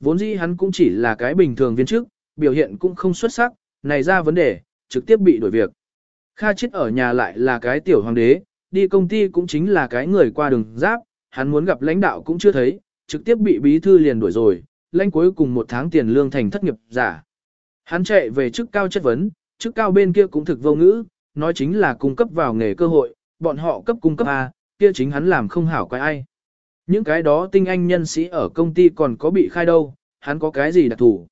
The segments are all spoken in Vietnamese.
Vốn dĩ hắn cũng chỉ là cái bình thường viên chức, biểu hiện cũng không xuất sắc, này ra vấn đề, trực tiếp bị đổi việc. Kha chết ở nhà lại là cái tiểu hoàng đế, đi công ty cũng chính là cái người qua đường giáp, hắn muốn gặp lãnh đạo cũng chưa thấy, trực tiếp bị bí thư liền đuổi rồi, lãnh cuối cùng một tháng tiền lương thành thất nghiệp giả. Hắn chạy về chức cao chất vấn, chức cao bên kia cũng thực vô ngữ, nói chính là cung cấp vào nghề cơ hội, bọn họ cấp cung cấp A, kia chính hắn làm không hảo quái ai. Những cái đó tinh anh nhân sĩ ở công ty còn có bị khai đâu, hắn có cái gì đặc thủ.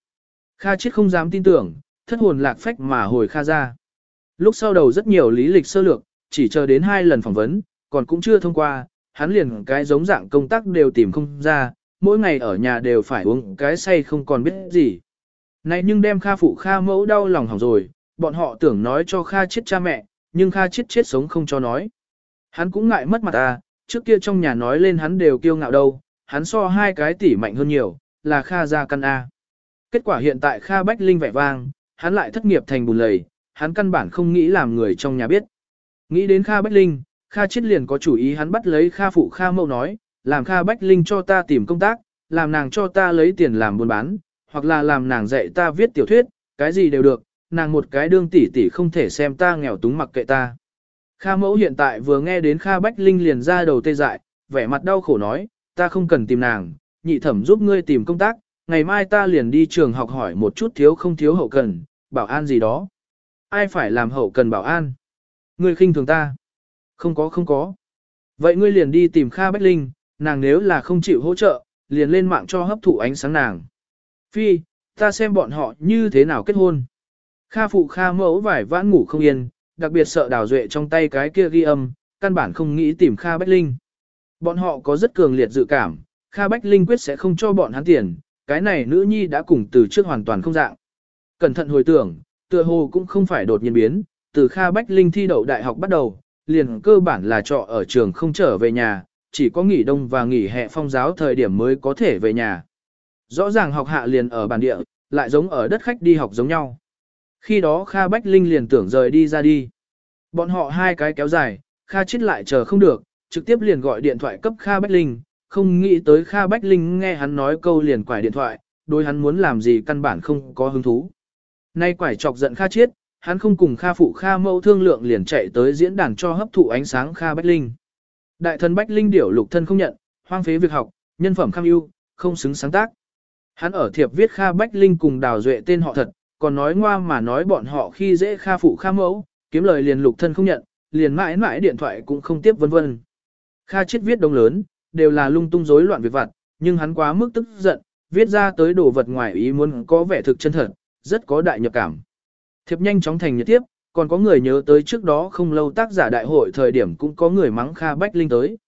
Kha chết không dám tin tưởng, thất hồn lạc phách mà hồi Kha ra. Lúc sau đầu rất nhiều lý lịch sơ lược, chỉ chờ đến hai lần phỏng vấn, còn cũng chưa thông qua, hắn liền cái giống dạng công tác đều tìm không ra, mỗi ngày ở nhà đều phải uống cái say không còn biết gì. Này nhưng đem Kha phụ Kha mẫu đau lòng hỏng rồi, bọn họ tưởng nói cho Kha chết cha mẹ, nhưng Kha chết chết sống không cho nói. Hắn cũng ngại mất mặt ta trước kia trong nhà nói lên hắn đều kiêu ngạo đâu, hắn so hai cái tỷ mạnh hơn nhiều, là Kha ra căn A. Kết quả hiện tại Kha Bách Linh vẻ vang, hắn lại thất nghiệp thành bùn lầy, hắn căn bản không nghĩ làm người trong nhà biết. Nghĩ đến Kha Bách Linh, Kha chết liền có chủ ý hắn bắt lấy Kha phụ Kha mậu nói, làm Kha Bách Linh cho ta tìm công tác, làm nàng cho ta lấy tiền làm buôn bán, hoặc là làm nàng dạy ta viết tiểu thuyết, cái gì đều được, nàng một cái đương tỷ tỷ không thể xem ta nghèo túng mặc kệ ta. Kha mẫu hiện tại vừa nghe đến Kha Bách Linh liền ra đầu tê dại, vẻ mặt đau khổ nói, ta không cần tìm nàng, nhị thẩm giúp ngươi tìm công tác, ngày mai ta liền đi trường học hỏi một chút thiếu không thiếu hậu cần, bảo an gì đó. Ai phải làm hậu cần bảo an? Ngươi khinh thường ta. Không có không có. Vậy ngươi liền đi tìm Kha Bách Linh, nàng nếu là không chịu hỗ trợ, liền lên mạng cho hấp thụ ánh sáng nàng. Phi, ta xem bọn họ như thế nào kết hôn. Kha phụ Kha mẫu vải vãn ngủ không yên, đặc biệt sợ đào duệ trong tay cái kia ghi âm, căn bản không nghĩ tìm Kha Bách Linh. Bọn họ có rất cường liệt dự cảm, Kha Bách Linh quyết sẽ không cho bọn hắn tiền, cái này nữ nhi đã cùng từ trước hoàn toàn không dạng. Cẩn thận hồi tưởng, tựa hồ cũng không phải đột nhiên biến, từ Kha Bách Linh thi đậu đại học bắt đầu, liền cơ bản là trọ ở trường không trở về nhà, chỉ có nghỉ đông và nghỉ hè phong giáo thời điểm mới có thể về nhà. Rõ ràng học hạ liền ở bản địa, lại giống ở đất khách đi học giống nhau. Khi đó Kha Bách Linh liền tưởng rời đi ra đi. Bọn họ hai cái kéo dài, Kha chết lại chờ không được, trực tiếp liền gọi điện thoại cấp Kha Bách Linh, không nghĩ tới Kha Bách Linh nghe hắn nói câu liền quải điện thoại, đối hắn muốn làm gì căn bản không có hứng thú. Nay quải chọc giận Kha chết, hắn không cùng Kha phụ Kha mẫu thương lượng liền chạy tới diễn đàn cho hấp thụ ánh sáng Kha Bách Linh. Đại thần Bách Linh điểu lục thân không nhận, hoang phế việc học, nhân phẩm kham ưu, không xứng sáng tác. Hắn ở thiệp viết Kha Bách Linh cùng Đào Duệ tên họ thật, còn nói ngoa mà nói bọn họ khi dễ Kha phụ Kha mẫu, kiếm lời liền lục thân không nhận, liền mãi mãi điện thoại cũng không tiếp vân vân. Kha chết viết đông lớn, đều là lung tung rối loạn việc vặt, nhưng hắn quá mức tức giận, viết ra tới đồ vật ngoài ý muốn có vẻ thực chân thật, rất có đại nhập cảm. Thiệp nhanh chóng thành nhật tiếp, còn có người nhớ tới trước đó không lâu tác giả đại hội thời điểm cũng có người mắng Kha Bách Linh tới.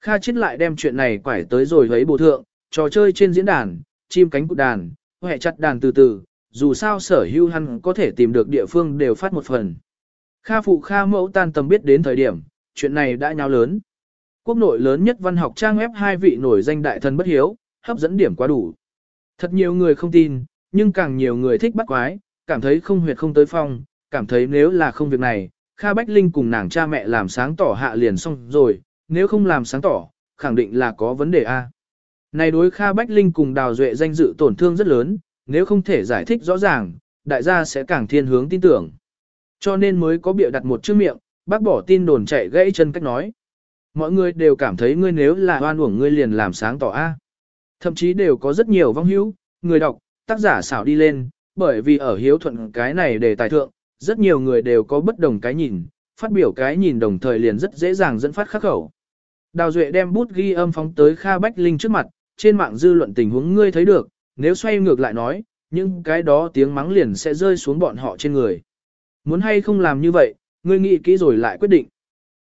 Kha chết lại đem chuyện này quải tới rồi thấy bộ thượng, trò chơi trên diễn đàn, chim cánh cụt đàn, hệ chặt đàn từ từ, dù sao sở hữu hắn có thể tìm được địa phương đều phát một phần. Kha phụ Kha mẫu tan tầm biết đến thời điểm, chuyện này đã nháo lớn. Quốc nội lớn nhất văn học trang web hai vị nổi danh đại thần bất hiếu, hấp dẫn điểm quá đủ. Thật nhiều người không tin, nhưng càng nhiều người thích bắt quái, cảm thấy không huyệt không tới phong, cảm thấy nếu là không việc này, Kha Bách Linh cùng nàng cha mẹ làm sáng tỏ hạ liền xong rồi, nếu không làm sáng tỏ, khẳng định là có vấn đề A. Này đối Kha Bách Linh cùng Đào Duệ danh dự tổn thương rất lớn, nếu không thể giải thích rõ ràng, đại gia sẽ càng thiên hướng tin tưởng. Cho nên mới có bịa đặt một chữ miệng, bác bỏ tin đồn chạy gãy chân cách nói. Mọi người đều cảm thấy ngươi nếu là oan uổng ngươi liền làm sáng tỏ A. Thậm chí đều có rất nhiều vong hữu, người đọc, tác giả xảo đi lên, bởi vì ở hiếu thuận cái này để tài thượng, rất nhiều người đều có bất đồng cái nhìn, phát biểu cái nhìn đồng thời liền rất dễ dàng dẫn phát khắc khẩu. Đào Duệ đem bút ghi âm phóng tới Kha Bách Linh trước mặt, trên mạng dư luận tình huống ngươi thấy được, nếu xoay ngược lại nói, những cái đó tiếng mắng liền sẽ rơi xuống bọn họ trên người. Muốn hay không làm như vậy, ngươi nghĩ kỹ rồi lại quyết định.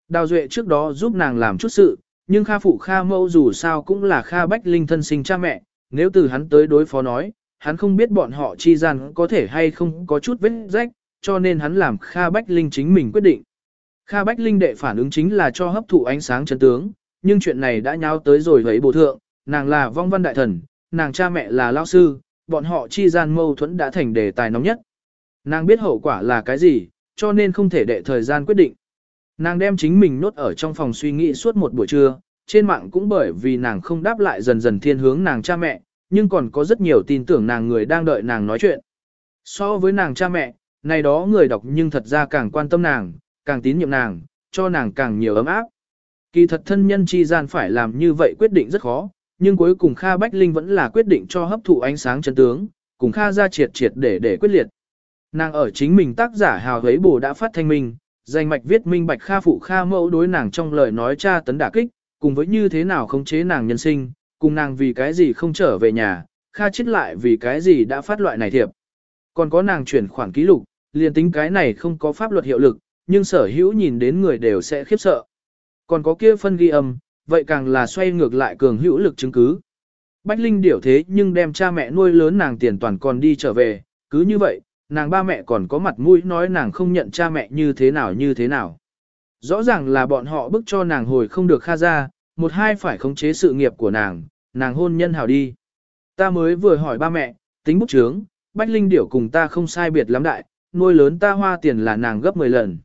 Đào Duệ trước đó giúp nàng làm chút sự, nhưng Kha phụ Kha mẫu dù sao cũng là Kha Bách Linh thân sinh cha mẹ, nếu từ hắn tới đối phó nói, hắn không biết bọn họ chi gian có thể hay không có chút vết rách, cho nên hắn làm Kha Bách Linh chính mình quyết định. Kha Bách Linh đệ phản ứng chính là cho hấp thụ ánh sáng chân tướng, nhưng chuyện này đã nháo tới rồi với bộ thượng, nàng là vong văn đại thần, nàng cha mẹ là lao sư, bọn họ chi gian mâu thuẫn đã thành đề tài nóng nhất. Nàng biết hậu quả là cái gì, cho nên không thể đệ thời gian quyết định. Nàng đem chính mình nốt ở trong phòng suy nghĩ suốt một buổi trưa, trên mạng cũng bởi vì nàng không đáp lại dần dần thiên hướng nàng cha mẹ, nhưng còn có rất nhiều tin tưởng nàng người đang đợi nàng nói chuyện. So với nàng cha mẹ, này đó người đọc nhưng thật ra càng quan tâm nàng, càng tín nhiệm nàng, cho nàng càng nhiều ấm áp. Kỳ thật thân nhân chi gian phải làm như vậy quyết định rất khó, nhưng cuối cùng Kha Bách Linh vẫn là quyết định cho hấp thụ ánh sáng chân tướng, cùng Kha ra triệt triệt để để quyết liệt. Nàng ở chính mình tác giả hào hấy bổ đã phát thanh minh, danh mạch viết minh bạch Kha phụ Kha mẫu đối nàng trong lời nói cha tấn đả kích, cùng với như thế nào khống chế nàng nhân sinh, cùng nàng vì cái gì không trở về nhà, Kha chết lại vì cái gì đã phát loại này thiệp. Còn có nàng chuyển khoản ký lục, liền tính cái này không có pháp luật hiệu lực, nhưng sở hữu nhìn đến người đều sẽ khiếp sợ. Còn có kia phân ghi âm, vậy càng là xoay ngược lại cường hữu lực chứng cứ. Bách Linh điểu thế nhưng đem cha mẹ nuôi lớn nàng tiền toàn còn đi trở về, cứ như vậy, nàng ba mẹ còn có mặt mũi nói nàng không nhận cha mẹ như thế nào như thế nào. Rõ ràng là bọn họ bức cho nàng hồi không được kha ra, một hai phải khống chế sự nghiệp của nàng, nàng hôn nhân hảo đi. Ta mới vừa hỏi ba mẹ, tính bút trướng, Bách Linh điểu cùng ta không sai biệt lắm đại, nuôi lớn ta hoa tiền là nàng gấp 10 lần.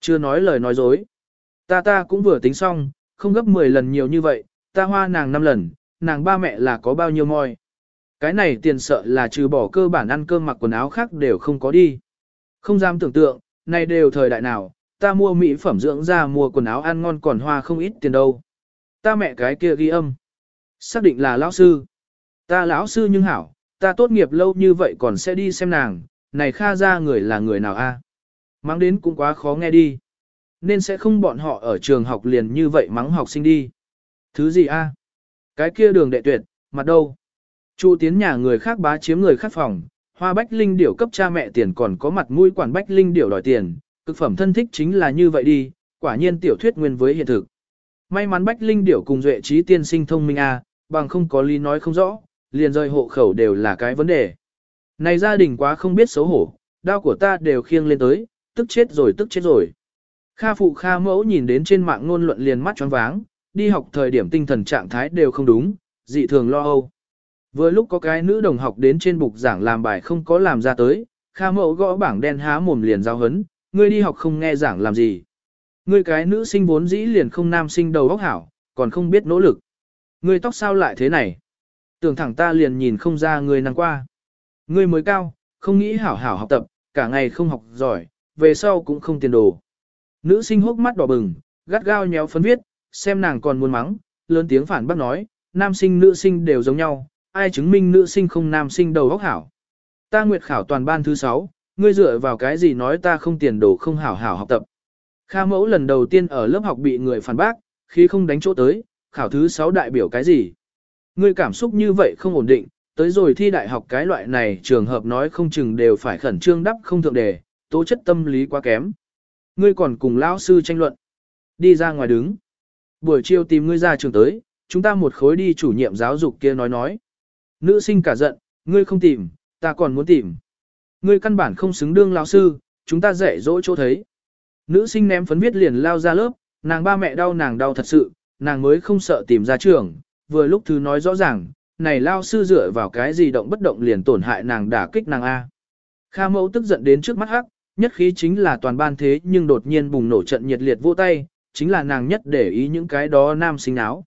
Chưa nói lời nói dối. Ta ta cũng vừa tính xong, không gấp 10 lần nhiều như vậy, ta hoa nàng 5 lần, nàng ba mẹ là có bao nhiêu môi. Cái này tiền sợ là trừ bỏ cơ bản ăn cơm mặc quần áo khác đều không có đi. Không dám tưởng tượng, này đều thời đại nào, ta mua mỹ phẩm dưỡng da mua quần áo ăn ngon còn hoa không ít tiền đâu. Ta mẹ cái kia ghi âm. Xác định là lão sư. Ta lão sư nhưng hảo, ta tốt nghiệp lâu như vậy còn sẽ đi xem nàng, này kha ra người là người nào a? Mắng đến cũng quá khó nghe đi. Nên sẽ không bọn họ ở trường học liền như vậy mắng học sinh đi. Thứ gì a? Cái kia đường đệ tuyệt, mặt đâu? Chu tiến nhà người khác bá chiếm người khác phòng, hoa bách linh điểu cấp cha mẹ tiền còn có mặt mũi quản bách linh điểu đòi tiền, cực phẩm thân thích chính là như vậy đi, quả nhiên tiểu thuyết nguyên với hiện thực. May mắn bách linh điểu cùng duệ trí tiên sinh thông minh a, bằng không có lý nói không rõ, liền rơi hộ khẩu đều là cái vấn đề. Này gia đình quá không biết xấu hổ, đau của ta đều khiêng lên tới, tức chết rồi tức chết rồi. Kha phụ Kha mẫu nhìn đến trên mạng ngôn luận liền mắt choáng váng, đi học thời điểm tinh thần trạng thái đều không đúng, dị thường lo âu. Vừa lúc có cái nữ đồng học đến trên bục giảng làm bài không có làm ra tới, Kha mẫu gõ bảng đen há mồm liền giao hấn, ngươi đi học không nghe giảng làm gì. Ngươi cái nữ sinh vốn dĩ liền không nam sinh đầu óc hảo, còn không biết nỗ lực. Ngươi tóc sao lại thế này? Tưởng thẳng ta liền nhìn không ra ngươi năng qua. Ngươi mới cao, không nghĩ hảo hảo học tập, cả ngày không học giỏi, về sau cũng không tiền đồ. Nữ sinh hốc mắt đỏ bừng, gắt gao nhéo phấn viết, xem nàng còn muốn mắng, lớn tiếng phản bác nói, nam sinh nữ sinh đều giống nhau, ai chứng minh nữ sinh không nam sinh đầu óc hảo. Ta nguyệt khảo toàn ban thứ 6, ngươi dựa vào cái gì nói ta không tiền đồ không hảo hảo học tập. Kha mẫu lần đầu tiên ở lớp học bị người phản bác, khi không đánh chỗ tới, khảo thứ 6 đại biểu cái gì. Ngươi cảm xúc như vậy không ổn định, tới rồi thi đại học cái loại này trường hợp nói không chừng đều phải khẩn trương đắp không thượng đề, tố chất tâm lý quá kém. Ngươi còn cùng lão sư tranh luận. Đi ra ngoài đứng. Buổi chiều tìm ngươi ra trường tới, chúng ta một khối đi chủ nhiệm giáo dục kia nói nói. Nữ sinh cả giận, ngươi không tìm, ta còn muốn tìm. Ngươi căn bản không xứng đương lão sư, chúng ta dạy dỗ chỗ thấy. Nữ sinh ném phấn viết liền lao ra lớp, nàng ba mẹ đau nàng đau thật sự, nàng mới không sợ tìm ra trường, vừa lúc thứ nói rõ ràng, này lao sư dựa vào cái gì động bất động liền tổn hại nàng đả kích nàng A. Kha mẫu tức giận đến trước mắt hắc, nhất khí chính là toàn ban thế nhưng đột nhiên bùng nổ trận nhiệt liệt vô tay, chính là nàng nhất để ý những cái đó nam sinh áo.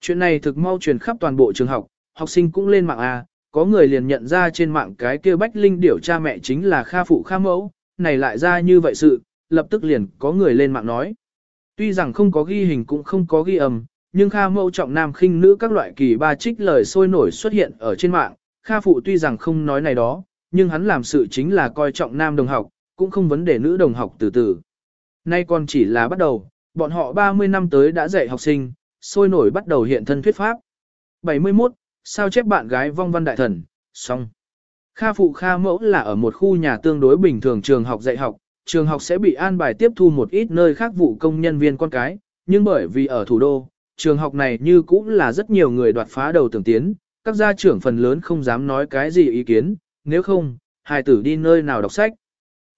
Chuyện này thực mau truyền khắp toàn bộ trường học, học sinh cũng lên mạng A, có người liền nhận ra trên mạng cái kia bách linh điểu cha mẹ chính là Kha phụ Kha mẫu, này lại ra như vậy sự, lập tức liền có người lên mạng nói. Tuy rằng không có ghi hình cũng không có ghi âm, nhưng Kha mẫu trọng nam khinh nữ các loại kỳ ba trích lời sôi nổi xuất hiện ở trên mạng, Kha phụ tuy rằng không nói này đó, nhưng hắn làm sự chính là coi trọng nam đồng học, cũng không vấn đề nữ đồng học từ từ. Nay còn chỉ là bắt đầu, bọn họ 30 năm tới đã dạy học sinh, sôi nổi bắt đầu hiện thân thuyết pháp. 71. Sao chép bạn gái vong văn đại thần, xong. Kha phụ Kha mẫu là ở một khu nhà tương đối bình thường trường học dạy học, trường học sẽ bị an bài tiếp thu một ít nơi khác vụ công nhân viên con cái, nhưng bởi vì ở thủ đô, trường học này như cũng là rất nhiều người đoạt phá đầu tưởng tiến, các gia trưởng phần lớn không dám nói cái gì ý kiến, nếu không, hài tử đi nơi nào đọc sách.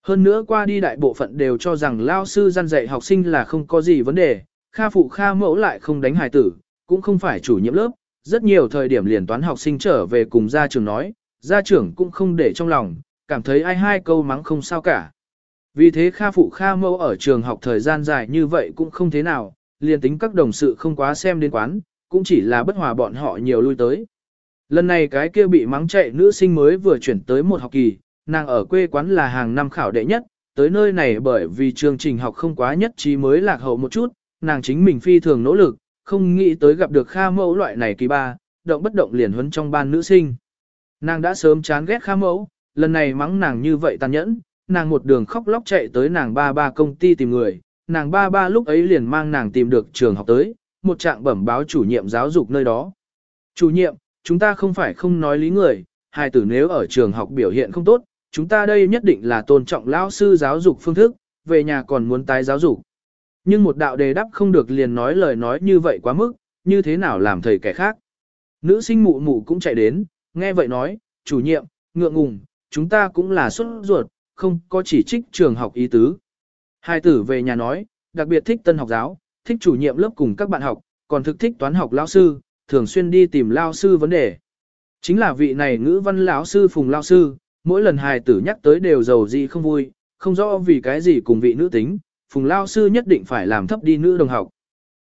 Hơn nữa qua đi đại bộ phận đều cho rằng lao sư gian dạy học sinh là không có gì vấn đề, kha phụ kha mẫu lại không đánh hài tử, cũng không phải chủ nhiệm lớp, rất nhiều thời điểm liền toán học sinh trở về cùng gia trưởng nói, gia trưởng cũng không để trong lòng, cảm thấy ai hai câu mắng không sao cả. Vì thế kha phụ kha mẫu ở trường học thời gian dài như vậy cũng không thế nào, liền tính các đồng sự không quá xem đến quán, cũng chỉ là bất hòa bọn họ nhiều lui tới. Lần này cái kia bị mắng chạy nữ sinh mới vừa chuyển tới một học kỳ, nàng ở quê quán là hàng năm khảo đệ nhất, tới nơi này bởi vì chương trình học không quá nhất trí mới lạc hậu một chút, nàng chính mình phi thường nỗ lực, không nghĩ tới gặp được Kha Mẫu loại này kỳ ba, động bất động liền huấn trong ban nữ sinh. Nàng đã sớm chán ghét Kha Mẫu, lần này mắng nàng như vậy tàn nhẫn, nàng một đường khóc lóc chạy tới nàng ba ba công ty tìm người, nàng ba ba lúc ấy liền mang nàng tìm được trường học tới, một trạng bẩm báo chủ nhiệm giáo dục nơi đó. Chủ nhiệm, chúng ta không phải không nói lý người, hai tử nếu ở trường học biểu hiện không tốt, chúng ta đây nhất định là tôn trọng lão sư giáo dục phương thức, về nhà còn muốn tái giáo dục. Nhưng một đạo đề đáp không được liền nói lời nói như vậy quá mức, như thế nào làm thầy kẻ khác. Nữ sinh mụ mụ cũng chạy đến, nghe vậy nói, chủ nhiệm, ngượng ngùng, chúng ta cũng là xuất ruột, không có chỉ trích trường học ý tứ. Hai tử về nhà nói, đặc biệt thích tân học giáo, thích chủ nhiệm lớp cùng các bạn học, còn thực thích toán học lao sư, thường xuyên đi tìm lao sư vấn đề. Chính là vị này ngữ văn lão sư phùng lao sư, mỗi lần hài tử nhắc tới đều giàu gì không vui, không rõ vì cái gì cùng vị nữ tính, phùng lao sư nhất định phải làm thấp đi nữ đồng học.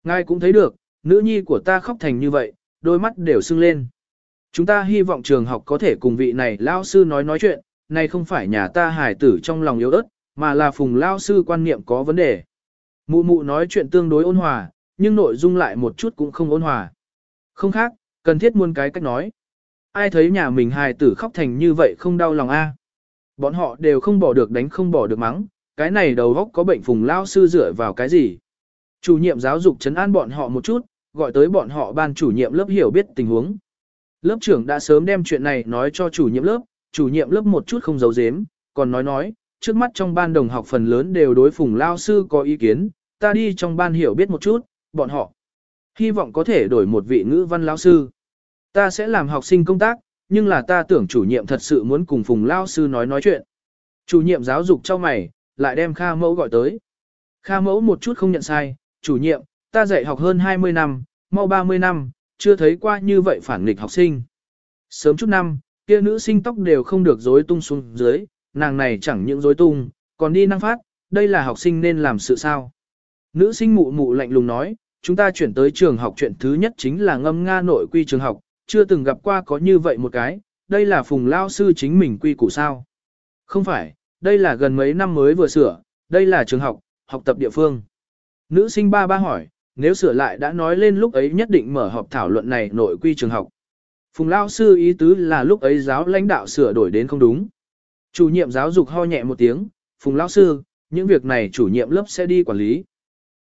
Ngài cũng thấy được, nữ nhi của ta khóc thành như vậy, đôi mắt đều sưng lên. Chúng ta hy vọng trường học có thể cùng vị này lao sư nói nói chuyện, này không phải nhà ta hài tử trong lòng yếu ớt, mà là phùng lao sư quan niệm có vấn đề. Mụ mụ nói chuyện tương đối ôn hòa, nhưng nội dung lại một chút cũng không ôn hòa. Không khác, cần thiết muôn cái cách nói. Ai thấy nhà mình hài tử khóc thành như vậy không đau lòng a? Bọn họ đều không bỏ được đánh không bỏ được mắng, cái này đầu góc có bệnh phùng lao sư dựa vào cái gì. Chủ nhiệm giáo dục chấn an bọn họ một chút, gọi tới bọn họ ban chủ nhiệm lớp hiểu biết tình huống. Lớp trưởng đã sớm đem chuyện này nói cho chủ nhiệm lớp, chủ nhiệm lớp một chút không giấu giếm, còn nói nói, trước mắt trong ban đồng học phần lớn đều đối phùng lao sư có ý kiến, ta đi trong ban hiểu biết một chút, bọn họ hy vọng có thể đổi một vị ngữ văn lao sư. Ta sẽ làm học sinh công tác, nhưng là ta tưởng chủ nhiệm thật sự muốn cùng phùng lao sư nói nói chuyện. Chủ nhiệm giáo dục cho mày, lại đem Kha Mẫu gọi tới. Kha Mẫu một chút không nhận sai, chủ nhiệm, ta dạy học hơn 20 năm, mau 30 năm, chưa thấy qua như vậy phản nghịch học sinh. Sớm chút năm, kia nữ sinh tóc đều không được rối tung xuống dưới, nàng này chẳng những rối tung, còn đi năng phát, đây là học sinh nên làm sự sao. Nữ sinh mụ mụ lạnh lùng nói, chúng ta chuyển tới trường học chuyện thứ nhất chính là ngâm Nga nội quy trường học, chưa từng gặp qua có như vậy một cái, đây là phùng lao sư chính mình quy củ sao. Không phải, đây là gần mấy năm mới vừa sửa, đây là trường học, học tập địa phương. Nữ sinh ba ba hỏi, nếu sửa lại đã nói lên lúc ấy nhất định mở họp thảo luận này nội quy trường học. Phùng lao sư ý tứ là lúc ấy giáo lãnh đạo sửa đổi đến không đúng. Chủ nhiệm giáo dục ho nhẹ một tiếng, Phùng lao sư, những việc này chủ nhiệm lớp sẽ đi quản lý.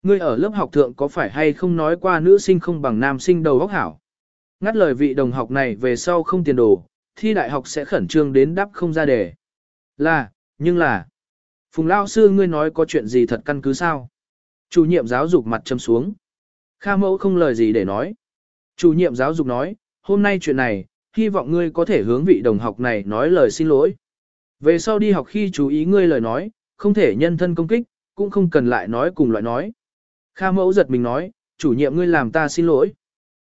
Ngươi ở lớp học thượng có phải hay không nói qua nữ sinh không bằng nam sinh đầu óc hảo? Ngắt lời vị đồng học này về sau không tiền đồ, thi đại học sẽ khẩn trương đến đáp không ra đề. Là, nhưng là, Phùng Lao sư ngươi nói có chuyện gì thật căn cứ sao? Chủ nhiệm giáo dục mặt châm xuống. Kha mẫu không lời gì để nói. Chủ nhiệm giáo dục nói, hôm nay chuyện này, hy vọng ngươi có thể hướng vị đồng học này nói lời xin lỗi. Về sau đi học khi chú ý ngươi lời nói, không thể nhân thân công kích, cũng không cần lại nói cùng loại nói. Kha mẫu giật mình nói, chủ nhiệm ngươi làm ta xin lỗi.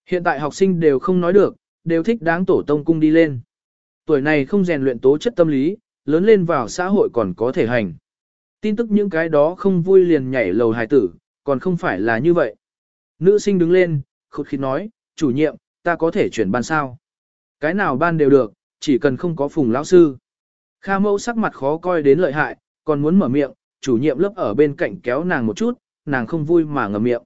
Hiện tại học sinh đều không nói được, đều thích đáng tổ tông cung đi lên. Tuổi này không rèn luyện tố chất tâm lý, lớn lên vào xã hội còn có thể hành. Tin tức những cái đó không vui liền nhảy lầu hài tử, còn không phải là như vậy. Nữ sinh đứng lên, khụt khít nói, chủ nhiệm, ta có thể chuyển ban sao. Cái nào ban đều được, chỉ cần không có phùng lão sư. Kha mẫu sắc mặt khó coi đến lợi hại, còn muốn mở miệng, chủ nhiệm lớp ở bên cạnh kéo nàng một chút, nàng không vui mà ngậm miệng.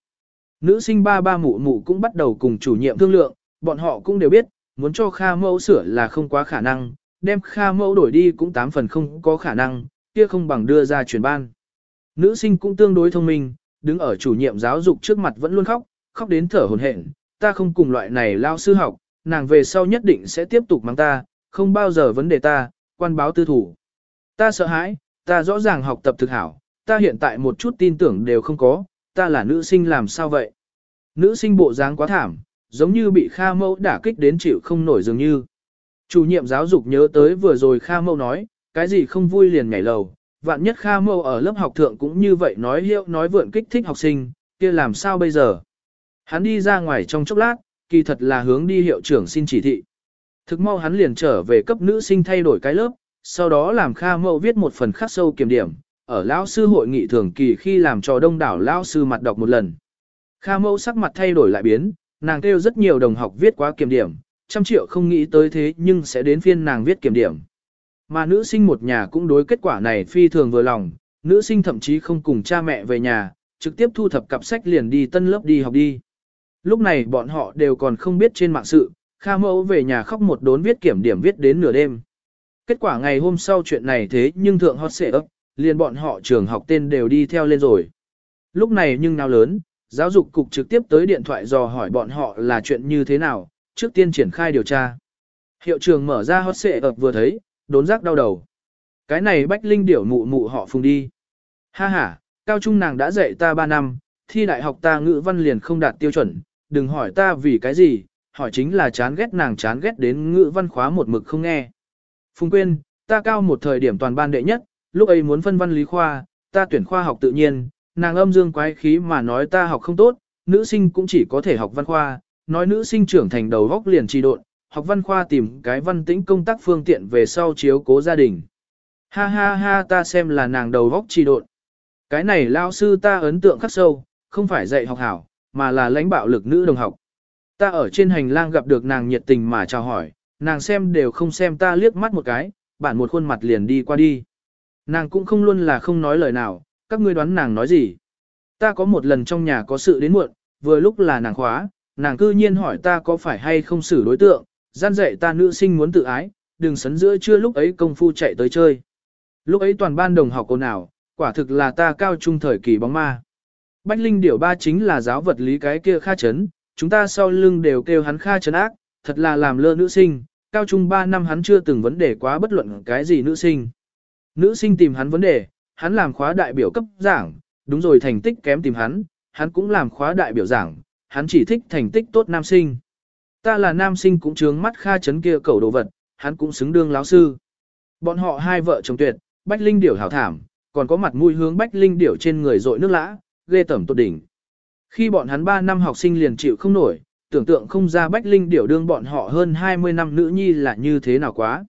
Nữ sinh ba ba mụ mụ cũng bắt đầu cùng chủ nhiệm thương lượng, bọn họ cũng đều biết, muốn cho Kha mẫu sửa là không quá khả năng, đem Kha mẫu đổi đi cũng tám phần không có khả năng, kia không bằng đưa ra chuyển ban. Nữ sinh cũng tương đối thông minh, đứng ở chủ nhiệm giáo dục trước mặt vẫn luôn khóc, khóc đến thở hổn hển. ta không cùng loại này lao sư học, nàng về sau nhất định sẽ tiếp tục mang ta, không bao giờ vấn đề ta, quan báo tư thủ. Ta sợ hãi, ta rõ ràng học tập thực hảo, ta hiện tại một chút tin tưởng đều không có, ta là nữ sinh làm sao vậy? Nữ sinh bộ dáng quá thảm, giống như bị Kha Mẫu đả kích đến chịu không nổi dường như. Chủ nhiệm giáo dục nhớ tới vừa rồi Kha Mâu nói, cái gì không vui liền nhảy lầu, vạn nhất Kha Mâu ở lớp học thượng cũng như vậy nói hiệu nói vượn kích thích học sinh, kia làm sao bây giờ? Hắn đi ra ngoài trong chốc lát, kỳ thật là hướng đi hiệu trưởng xin chỉ thị. Thực mau hắn liền trở về cấp nữ sinh thay đổi cái lớp, sau đó làm Kha Mậu viết một phần khắc sâu kiểm điểm, ở lão sư hội nghị thường kỳ khi làm cho đông đảo lão sư mặt đọc một lần. Kha Mậu sắc mặt thay đổi lại biến, nàng kêu rất nhiều đồng học viết quá kiểm điểm, trăm triệu không nghĩ tới thế nhưng sẽ đến phiên nàng viết kiểm điểm. Mà nữ sinh một nhà cũng đối kết quả này phi thường vừa lòng, nữ sinh thậm chí không cùng cha mẹ về nhà, trực tiếp thu thập cặp sách liền đi tân lớp đi học đi. Lúc này bọn họ đều còn không biết trên mạng sự, Kha mẫu về nhà khóc một đốn viết kiểm điểm viết đến nửa đêm. Kết quả ngày hôm sau chuyện này thế nhưng thượng hot xệ ấp, liền bọn họ trường học tên đều đi theo lên rồi. Lúc này nhưng nào lớn, giáo dục cục trực tiếp tới điện thoại dò hỏi bọn họ là chuyện như thế nào, trước tiên triển khai điều tra. Hiệu trưởng mở ra hot xệ ập vừa thấy, đốn giác đau đầu. Cái này bách linh điểu mụ mụ họ phùng đi. Ha ha, cao trung nàng đã dạy ta 3 năm, thi đại học ta ngữ văn liền không đạt tiêu chuẩn, đừng hỏi ta vì cái gì, hỏi chính là chán ghét nàng chán ghét đến ngữ văn khóa một mực không nghe. Phùng quên, ta cao một thời điểm toàn ban đệ nhất, lúc ấy muốn phân văn lý khoa, ta tuyển khoa học tự nhiên, nàng âm dương quái khí mà nói ta học không tốt, nữ sinh cũng chỉ có thể học văn khoa, nói nữ sinh trưởng thành đầu góc liền trì độn, học văn khoa tìm cái văn tĩnh công tác phương tiện về sau chiếu cố gia đình. Ha ha ha ta xem là nàng đầu góc trì độn. Cái này lao sư ta ấn tượng khắc sâu, không phải dạy học hảo, mà là lãnh bạo lực nữ đồng học. Ta ở trên hành lang gặp được nàng nhiệt tình mà chào hỏi, nàng xem đều không xem ta liếc mắt một cái, bản một khuôn mặt liền đi qua đi. Nàng cũng không luôn là không nói lời nào, các ngươi đoán nàng nói gì. Ta có một lần trong nhà có sự đến muộn, vừa lúc là nàng khóa, nàng cư nhiên hỏi ta có phải hay không xử đối tượng, gian dạy ta nữ sinh muốn tự ái, đừng sấn giữa chưa lúc ấy công phu chạy tới chơi. Lúc ấy toàn ban đồng học cô nào, quả thực là ta cao trung thời kỳ bóng ma. Bách Linh điểu ba chính là giáo vật lý cái kia kha chấn, chúng ta sau lưng đều kêu hắn kha chấn ác, thật là làm lơ nữ sinh, cao trung 3 năm hắn chưa từng vấn đề quá bất luận cái gì nữ sinh. Nữ sinh tìm hắn vấn đề, hắn làm khóa đại biểu cấp giảng, đúng rồi thành tích kém tìm hắn, hắn cũng làm khóa đại biểu giảng, hắn chỉ thích thành tích tốt nam sinh. Ta là nam sinh cũng trướng mắt kha chấn kia cầu đồ vật, hắn cũng xứng đương láo sư. Bọn họ hai vợ chồng tuyệt, Bách Linh điểu hảo thảm, còn có mặt mũi hướng Bách Linh điểu trên người rội nước lã, ghê tẩm tột đỉnh. Khi bọn hắn 3 năm học sinh liền chịu không nổi, tưởng tượng không ra Bách Linh điểu đương bọn họ hơn 20 năm nữ nhi là như thế nào quá.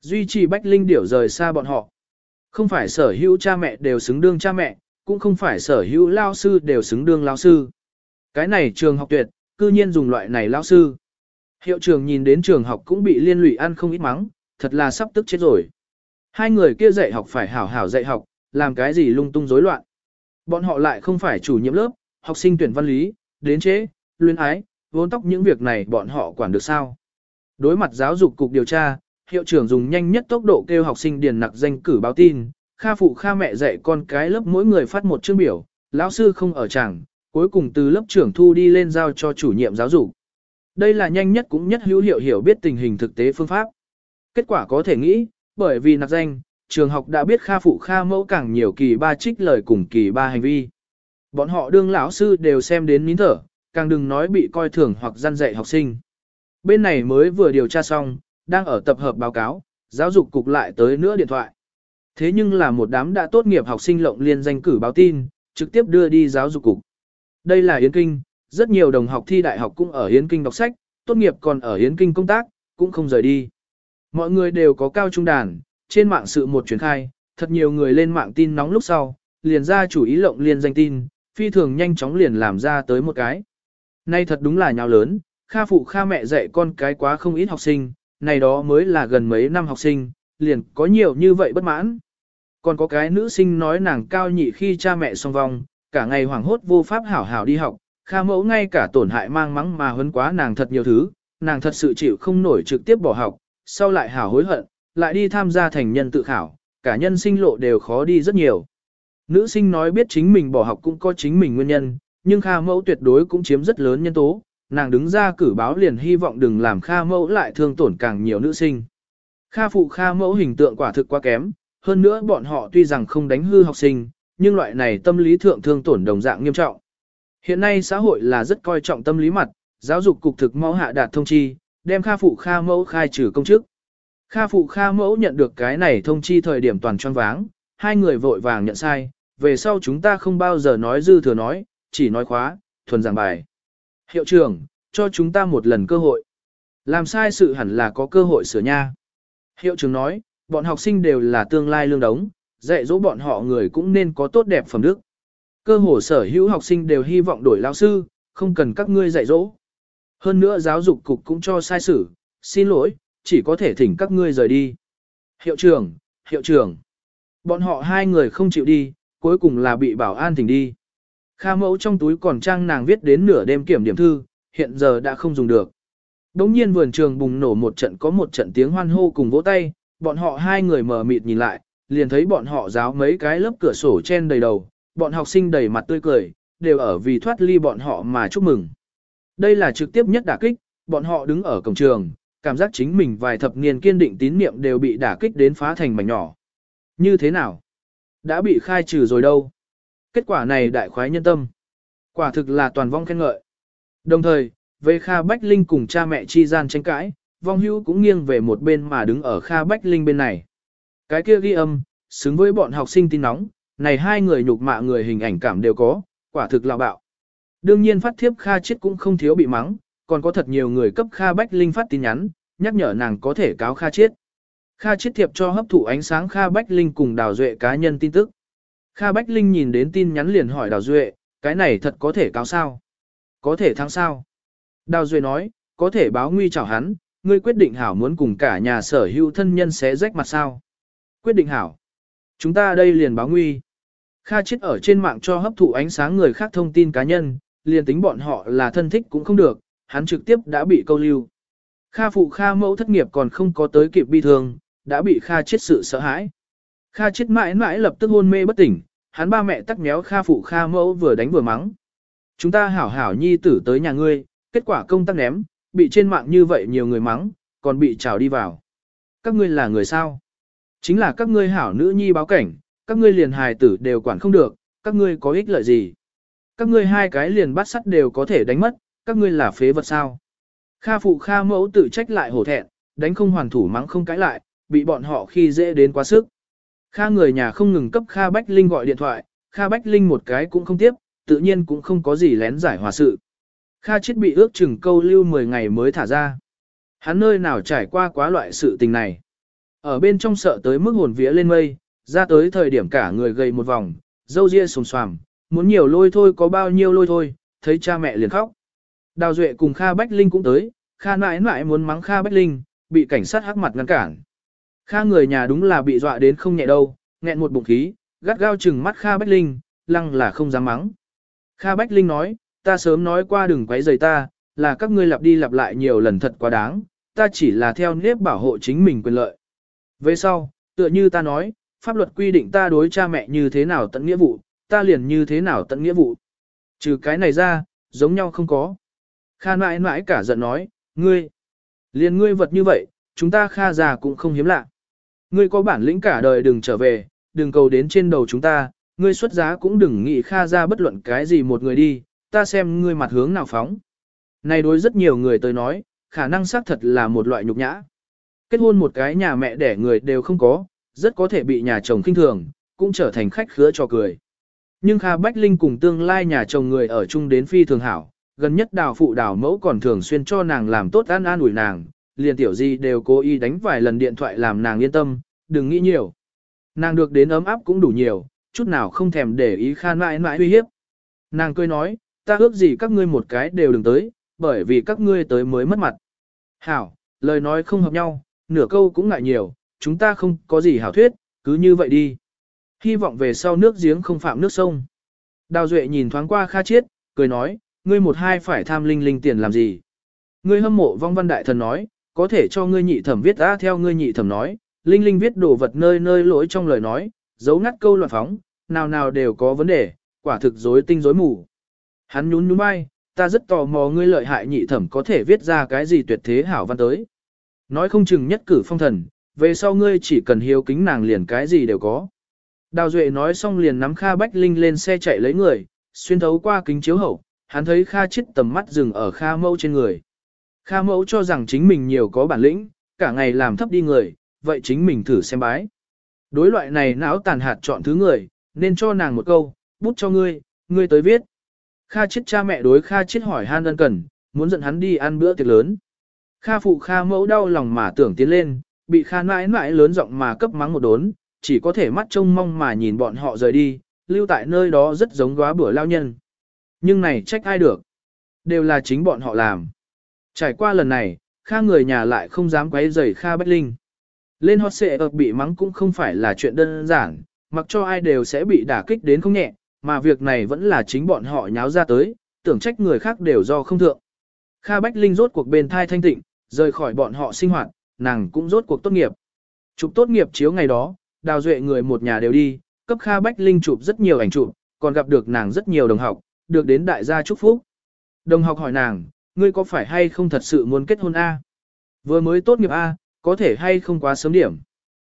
Duy trì Bách Linh điểu rời xa bọn họ. Không phải sở hữu cha mẹ đều xứng đương cha mẹ, cũng không phải sở hữu lao sư đều xứng đương lao sư. Cái này trường học tuyệt, cư nhiên dùng loại này lao sư. Hiệu trường nhìn đến trường học cũng bị liên lụy ăn không ít mắng, thật là sắp tức chết rồi. Hai người kia dạy học phải hảo hảo dạy học, làm cái gì lung tung rối loạn. Bọn họ lại không phải chủ nhiệm lớp, học sinh tuyển văn lý, đến chế, luyến ái, vốn tóc những việc này bọn họ quản được sao. Đối mặt giáo dục cục điều tra, hiệu trưởng dùng nhanh nhất tốc độ kêu học sinh điền nặc danh cử báo tin, kha phụ kha mẹ dạy con cái lớp mỗi người phát một chương biểu, lão sư không ở chẳng, cuối cùng từ lớp trưởng thu đi lên giao cho chủ nhiệm giáo dục. Đây là nhanh nhất cũng nhất hữu hiệu hiểu biết tình hình thực tế phương pháp. Kết quả có thể nghĩ, bởi vì nạp danh, trường học đã biết kha phụ kha mẫu càng nhiều kỳ ba trích lời cùng kỳ ba hành vi. Bọn họ đương lão sư đều xem đến nín thở, càng đừng nói bị coi thường hoặc gian dạy học sinh. Bên này mới vừa điều tra xong, đang ở tập hợp báo cáo, giáo dục cục lại tới nữa điện thoại. Thế nhưng là một đám đã tốt nghiệp học sinh lộng liên danh cử báo tin, trực tiếp đưa đi giáo dục cục. Đây là Yến Kinh, rất nhiều đồng học thi đại học cũng ở Yến Kinh đọc sách, tốt nghiệp còn ở Yến Kinh công tác, cũng không rời đi. Mọi người đều có cao trung đàn, trên mạng sự một truyền khai, thật nhiều người lên mạng tin nóng lúc sau, liền ra chủ ý lộng liên danh tin, phi thường nhanh chóng liền làm ra tới một cái. Nay thật đúng là nhào lớn, kha phụ kha mẹ dạy con cái quá không ít học sinh, này đó mới là gần mấy năm học sinh, liền có nhiều như vậy bất mãn. Còn có cái nữ sinh nói nàng cao nhị khi cha mẹ song vong, cả ngày hoảng hốt vô pháp hảo hảo đi học, kha mẫu ngay cả tổn hại mang mắng mà huấn quá nàng thật nhiều thứ, nàng thật sự chịu không nổi trực tiếp bỏ học, sau lại hảo hối hận, lại đi tham gia thành nhân tự khảo, cả nhân sinh lộ đều khó đi rất nhiều. Nữ sinh nói biết chính mình bỏ học cũng có chính mình nguyên nhân, nhưng Kha Mẫu tuyệt đối cũng chiếm rất lớn nhân tố, nàng đứng ra cử báo liền hy vọng đừng làm Kha Mẫu lại thương tổn càng nhiều nữ sinh. Kha phụ Kha Mẫu hình tượng quả thực quá kém, hơn nữa bọn họ tuy rằng không đánh hư học sinh, nhưng loại này tâm lý thượng thương tổn đồng dạng nghiêm trọng. Hiện nay xã hội là rất coi trọng tâm lý mặt, giáo dục cục thực mẫu hạ đạt thông chi, đem Kha phụ Kha Mẫu khai trừ công chức. Kha phụ Kha Mẫu nhận được cái này thông chi thời điểm toàn choáng váng, hai người vội vàng nhận sai, về sau chúng ta không bao giờ nói dư thừa nói, chỉ nói khóa, thuần giảng bài. Hiệu trưởng, cho chúng ta một lần cơ hội. Làm sai sự hẳn là có cơ hội sửa nha. Hiệu trưởng nói, bọn học sinh đều là tương lai lương đống, dạy dỗ bọn họ người cũng nên có tốt đẹp phẩm đức. Cơ hồ sở hữu học sinh đều hy vọng đổi lao sư, không cần các ngươi dạy dỗ. Hơn nữa giáo dục cục cũng cho sai xử, xin lỗi, chỉ có thể thỉnh các ngươi rời đi. Hiệu trưởng, hiệu trưởng. Bọn họ hai người không chịu đi, cuối cùng là bị bảo an thỉnh đi. Kha mẫu trong túi còn trang nàng viết đến nửa đêm kiểm điểm thư, hiện giờ đã không dùng được. Đống nhiên vườn trường bùng nổ một trận có một trận tiếng hoan hô cùng vỗ tay, bọn họ hai người mở mịt nhìn lại, liền thấy bọn họ giáo mấy cái lớp cửa sổ chen đầy đầu, bọn học sinh đầy mặt tươi cười, đều ở vì thoát ly bọn họ mà chúc mừng. Đây là trực tiếp nhất đả kích, bọn họ đứng ở cổng trường, cảm giác chính mình vài thập niên kiên định tín niệm đều bị đả kích đến phá thành mảnh nhỏ. Như thế nào? Đã bị khai trừ rồi đâu? Kết quả này đại khoái nhân tâm. Quả thực là toàn vong khen ngợi. Đồng thời, về Kha Bách Linh cùng cha mẹ chi gian tranh cãi, vong hưu cũng nghiêng về một bên mà đứng ở Kha Bách Linh bên này. Cái kia ghi âm, xứng với bọn học sinh tin nóng, này hai người nhục mạ người hình ảnh cảm đều có, quả thực là bạo. Đương nhiên phát thiếp Kha chết cũng không thiếu bị mắng, còn có thật nhiều người cấp Kha Bách Linh phát tin nhắn, nhắc nhở nàng có thể cáo Kha chết. Kha chết thiệp cho hấp thụ ánh sáng Kha Bách Linh cùng Đào Duệ cá nhân tin tức. Kha Bách Linh nhìn đến tin nhắn liền hỏi Đào Duệ, cái này thật có thể cáo sao? Có thể thắng sao? Đào Duệ nói, có thể báo nguy chào hắn, ngươi quyết định hảo muốn cùng cả nhà sở hữu thân nhân xé rách mặt sao? Quyết định hảo. Chúng ta đây liền báo nguy. Kha chết ở trên mạng cho hấp thụ ánh sáng người khác thông tin cá nhân, liền tính bọn họ là thân thích cũng không được, hắn trực tiếp đã bị câu lưu. Kha phụ Kha mẫu thất nghiệp còn không có tới kịp bi thương, đã bị Kha chết sự sợ hãi. Kha chết mãi mãi lập tức hôn mê bất tỉnh, hắn ba mẹ tắc méo Kha phụ Kha mẫu vừa đánh vừa mắng. Chúng ta hảo hảo nhi tử tới nhà ngươi, kết quả công tác ném, bị trên mạng như vậy nhiều người mắng, còn bị trào đi vào. Các ngươi là người sao? Chính là các ngươi hảo nữ nhi báo cảnh, các ngươi liền hài tử đều quản không được, các ngươi có ích lợi gì? Các ngươi hai cái liền bắt sắt đều có thể đánh mất, các ngươi là phế vật sao? Kha phụ Kha mẫu tự trách lại hổ thẹn, đánh không hoàn thủ mắng không cãi lại, bị bọn họ khi dễ đến quá sức. Kha người nhà không ngừng cấp Kha Bách Linh gọi điện thoại, Kha Bách Linh một cái cũng không tiếp, tự nhiên cũng không có gì lén giải hòa sự. Kha chết bị ước chừng câu lưu 10 ngày mới thả ra. Hắn nơi nào trải qua quá loại sự tình này. Ở bên trong sợ tới mức hồn vía lên mây, ra tới thời điểm cả người gầy một vòng, dâu ria sồm xoàm, muốn nhiều lôi thôi có bao nhiêu lôi thôi, thấy cha mẹ liền khóc. Đào Duệ cùng Kha Bách Linh cũng tới, Kha nãi nãi muốn mắng Kha Bách Linh, bị cảnh sát hắc mặt ngăn cản. Kha người nhà đúng là bị dọa đến không nhẹ đâu, nghẹn một bụng khí, gắt gao chừng mắt Kha Bách Linh, lăng là không dám mắng. Kha Bách Linh nói, ta sớm nói qua đừng quấy rầy ta, là các ngươi lặp đi lặp lại nhiều lần thật quá đáng, ta chỉ là theo nếp bảo hộ chính mình quyền lợi. Về sau, tựa như ta nói, pháp luật quy định ta đối cha mẹ như thế nào tận nghĩa vụ, ta liền như thế nào tận nghĩa vụ. Trừ cái này ra, giống nhau không có. Kha mãi mãi cả giận nói, ngươi, liền ngươi vật như vậy, chúng ta kha già cũng không hiếm lạ. Ngươi có bản lĩnh cả đời đừng trở về, đừng cầu đến trên đầu chúng ta, ngươi xuất giá cũng đừng nghĩ kha ra bất luận cái gì một người đi, ta xem ngươi mặt hướng nào phóng. Này đối rất nhiều người tới nói, khả năng xác thật là một loại nhục nhã. Kết hôn một cái nhà mẹ đẻ người đều không có, rất có thể bị nhà chồng khinh thường, cũng trở thành khách khứa cho cười. Nhưng Kha Bách Linh cùng tương lai nhà chồng người ở chung đến phi thường hảo, gần nhất đào phụ đào mẫu còn thường xuyên cho nàng làm tốt an an ủi nàng, liền tiểu gì đều cố ý đánh vài lần điện thoại làm nàng yên tâm, đừng nghĩ nhiều. Nàng được đến ấm áp cũng đủ nhiều, chút nào không thèm để ý khan mãi mãi uy hiếp. Nàng cười nói, ta ước gì các ngươi một cái đều đừng tới, bởi vì các ngươi tới mới mất mặt. Hảo, lời nói không hợp nhau, nửa câu cũng ngại nhiều, chúng ta không có gì hảo thuyết, cứ như vậy đi. Hy vọng về sau nước giếng không phạm nước sông. Đào Duệ nhìn thoáng qua Kha Chiết, cười nói, ngươi một hai phải tham linh linh tiền làm gì? Ngươi hâm mộ vong văn đại thần nói, có thể cho ngươi nhị thẩm viết ra theo ngươi nhị thẩm nói, linh linh viết đồ vật nơi nơi lỗi trong lời nói, giấu ngắt câu loạn phóng, nào nào đều có vấn đề, quả thực rối tinh rối mù. Hắn nhún nhún vai, ta rất tò mò ngươi lợi hại nhị thẩm có thể viết ra cái gì tuyệt thế hảo văn tới. Nói không chừng nhất cử phong thần, về sau ngươi chỉ cần hiếu kính nàng liền cái gì đều có. Đào Duệ nói xong liền nắm Kha Bách Linh lên xe chạy lấy người, xuyên thấu qua kính chiếu hậu, hắn thấy Kha chết tầm mắt dừng ở Kha mẫu trên người. Kha mẫu cho rằng chính mình nhiều có bản lĩnh, cả ngày làm thấp đi người, vậy chính mình thử xem bái. Đối loại này não tàn hạt chọn thứ người, nên cho nàng một câu, bút cho ngươi, ngươi tới viết. Kha chết cha mẹ đối Kha chết hỏi han ân cần, muốn dẫn hắn đi ăn bữa tiệc lớn. Kha phụ Kha mẫu đau lòng mà tưởng tiến lên, bị Kha mãi mãi lớn giọng mà cấp mắng một đốn, chỉ có thể mắt trông mong mà nhìn bọn họ rời đi, lưu tại nơi đó rất giống góa bữa lao nhân. Nhưng này trách ai được? Đều là chính bọn họ làm. Trải qua lần này, Kha người nhà lại không dám quấy rầy Kha Bách Linh. Lên hot xệ ập bị mắng cũng không phải là chuyện đơn giản, mặc cho ai đều sẽ bị đả kích đến không nhẹ, mà việc này vẫn là chính bọn họ nháo ra tới, tưởng trách người khác đều do không thượng. Kha Bách Linh rốt cuộc bên thai thanh tịnh, rời khỏi bọn họ sinh hoạt, nàng cũng rốt cuộc tốt nghiệp. Chụp tốt nghiệp chiếu ngày đó, đào duệ người một nhà đều đi, cấp Kha Bách Linh chụp rất nhiều ảnh chụp, còn gặp được nàng rất nhiều đồng học, được đến đại gia chúc phúc. Đồng học hỏi nàng, ngươi có phải hay không thật sự muốn kết hôn A? Vừa mới tốt nghiệp A, có thể hay không quá sớm điểm.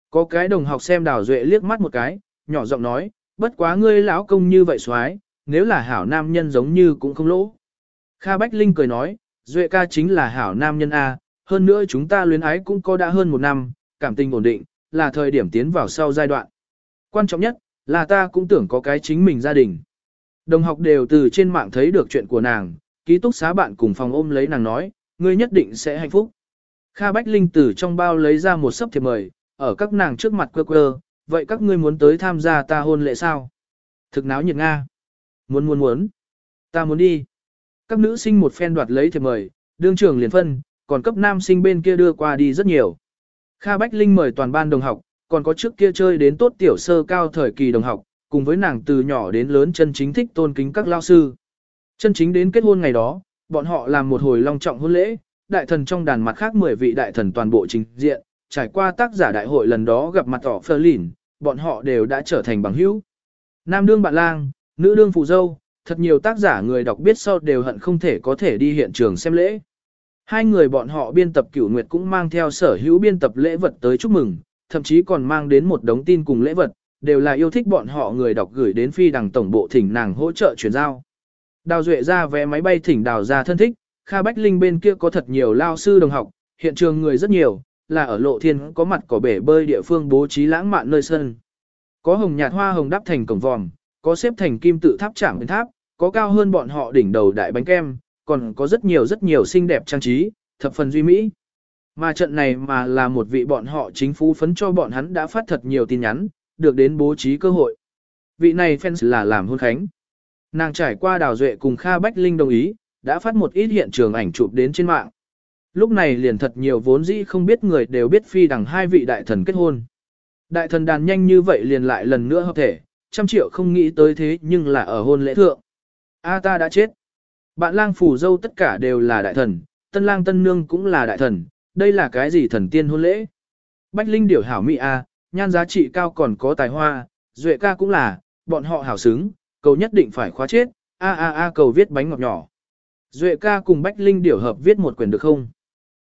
Có cái đồng học xem đào duệ liếc mắt một cái, nhỏ giọng nói, bất quá ngươi lão công như vậy xoái, nếu là hảo nam nhân giống như cũng không lỗ. Kha Bách Linh cười nói, duệ ca chính là hảo nam nhân A, hơn nữa chúng ta luyến ái cũng có đã hơn một năm, cảm tình ổn định, là thời điểm tiến vào sau giai đoạn. Quan trọng nhất, là ta cũng tưởng có cái chính mình gia đình. Đồng học đều từ trên mạng thấy được chuyện của nàng, ký túc xá bạn cùng phòng ôm lấy nàng nói, ngươi nhất định sẽ hạnh phúc. Kha Bách Linh từ trong bao lấy ra một sấp thiệp mời, ở các nàng trước mặt quơ quơ, vậy các ngươi muốn tới tham gia ta hôn lễ sao? Thực náo nhiệt Nga. Muốn muốn muốn. Ta muốn đi. Các nữ sinh một phen đoạt lấy thiệp mời, đương trưởng liền phân, còn cấp nam sinh bên kia đưa qua đi rất nhiều. Kha Bách Linh mời toàn ban đồng học, còn có trước kia chơi đến tốt tiểu sơ cao thời kỳ đồng học, cùng với nàng từ nhỏ đến lớn chân chính thích tôn kính các lao sư. Chân chính đến kết hôn ngày đó, bọn họ làm một hồi long trọng hôn lễ, đại thần trong đàn mặt khác 10 vị đại thần toàn bộ trình diện, trải qua tác giả đại hội lần đó gặp mặt tỏ phơ lỉn, bọn họ đều đã trở thành bằng hữu. Nam đương bạn lang, nữ đương phụ dâu, thật nhiều tác giả người đọc biết sau đều hận không thể có thể đi hiện trường xem lễ. Hai người bọn họ biên tập cửu nguyệt cũng mang theo sở hữu biên tập lễ vật tới chúc mừng, thậm chí còn mang đến một đống tin cùng lễ vật, đều là yêu thích bọn họ người đọc gửi đến phi đằng tổng bộ thỉnh nàng hỗ trợ chuyển giao. Đào Duệ ra vé máy bay thỉnh đào ra thân thích, Kha Bách Linh bên kia có thật nhiều lao sư đồng học, hiện trường người rất nhiều, là ở lộ thiên có mặt cỏ bể bơi địa phương bố trí lãng mạn nơi sân. Có hồng nhạt hoa hồng đắp thành cổng vòm, có xếp thành kim tự tháp chạm bên tháp, có cao hơn bọn họ đỉnh đầu đại bánh kem, còn có rất nhiều rất nhiều xinh đẹp trang trí, thập phần duy mỹ. Mà trận này mà là một vị bọn họ chính phủ phấn cho bọn hắn đã phát thật nhiều tin nhắn, được đến bố trí cơ hội. Vị này fans là làm hôn khánh. Nàng trải qua đào duệ cùng Kha Bách Linh đồng ý, đã phát một ít hiện trường ảnh chụp đến trên mạng. Lúc này liền thật nhiều vốn dĩ không biết người đều biết phi đằng hai vị đại thần kết hôn. Đại thần đàn nhanh như vậy liền lại lần nữa hợp thể, trăm triệu không nghĩ tới thế nhưng là ở hôn lễ thượng. A ta đã chết. Bạn lang phủ dâu tất cả đều là đại thần, tân lang tân nương cũng là đại thần, đây là cái gì thần tiên hôn lễ. Bách Linh điểu hảo mỹ A, nhan giá trị cao còn có tài hoa, duệ ca cũng là, bọn họ hảo xứng, cầu nhất định phải khóa chết, a a a cầu viết bánh ngọt nhỏ. Duệ ca cùng Bách Linh điểu hợp viết một quyển được không?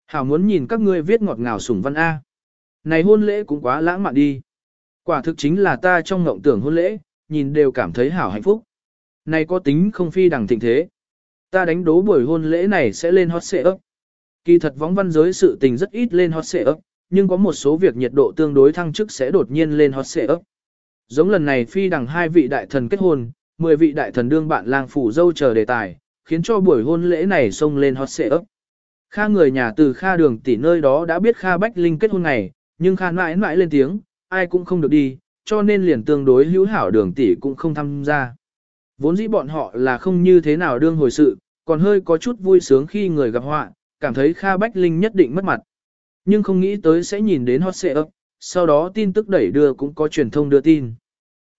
Hảo muốn nhìn các ngươi viết ngọt ngào sủng văn A. Này hôn lễ cũng quá lãng mạn đi. Quả thực chính là ta trong ngộng tưởng hôn lễ, nhìn đều cảm thấy hảo hạnh phúc. Này có tính không phi đằng thịnh thế. Ta đánh đố buổi hôn lễ này sẽ lên hot xệ ấp. Kỳ thật võng văn giới sự tình rất ít lên hot xệ ấp, nhưng có một số việc nhiệt độ tương đối thăng chức sẽ đột nhiên lên hot xệ ấp. Giống lần này phi đằng hai vị đại thần kết hôn, 10 vị đại thần đương bạn lang phủ dâu chờ đề tài, khiến cho buổi hôn lễ này xông lên hot xệ ấp. Kha người nhà từ Kha đường tỷ nơi đó đã biết Kha Bách Linh kết hôn ngày, nhưng Kha mãi mãi lên tiếng, ai cũng không được đi, cho nên liền tương đối hữu hảo đường tỷ cũng không tham gia. Vốn dĩ bọn họ là không như thế nào đương hồi sự, còn hơi có chút vui sướng khi người gặp họa, cảm thấy Kha Bách Linh nhất định mất mặt. Nhưng không nghĩ tới sẽ nhìn đến hot xệ ấp, sau đó tin tức đẩy đưa cũng có truyền thông đưa tin.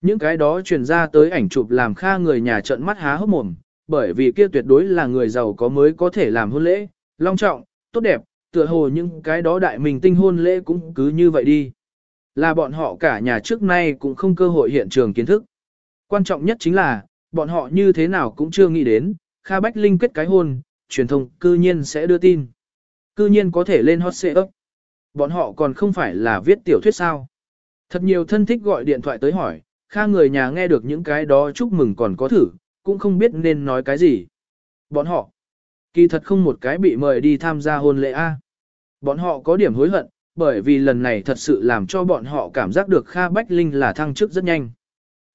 Những cái đó truyền ra tới ảnh chụp làm Kha người nhà trợn mắt há hốc mồm, bởi vì kia tuyệt đối là người giàu có mới có thể làm hôn lễ, long trọng, tốt đẹp, tựa hồ những cái đó đại mình tinh hôn lễ cũng cứ như vậy đi. Là bọn họ cả nhà trước nay cũng không cơ hội hiện trường kiến thức. Quan trọng nhất chính là, bọn họ như thế nào cũng chưa nghĩ đến, Kha Bách Linh kết cái hôn, truyền thông cư nhiên sẽ đưa tin. Cư nhiên có thể lên hot xệ ấp. Bọn họ còn không phải là viết tiểu thuyết sao. Thật nhiều thân thích gọi điện thoại tới hỏi, Kha người nhà nghe được những cái đó chúc mừng còn có thử, cũng không biết nên nói cái gì. Bọn họ, kỳ thật không một cái bị mời đi tham gia hôn lễ A. Bọn họ có điểm hối hận, bởi vì lần này thật sự làm cho bọn họ cảm giác được Kha Bách Linh là thăng chức rất nhanh.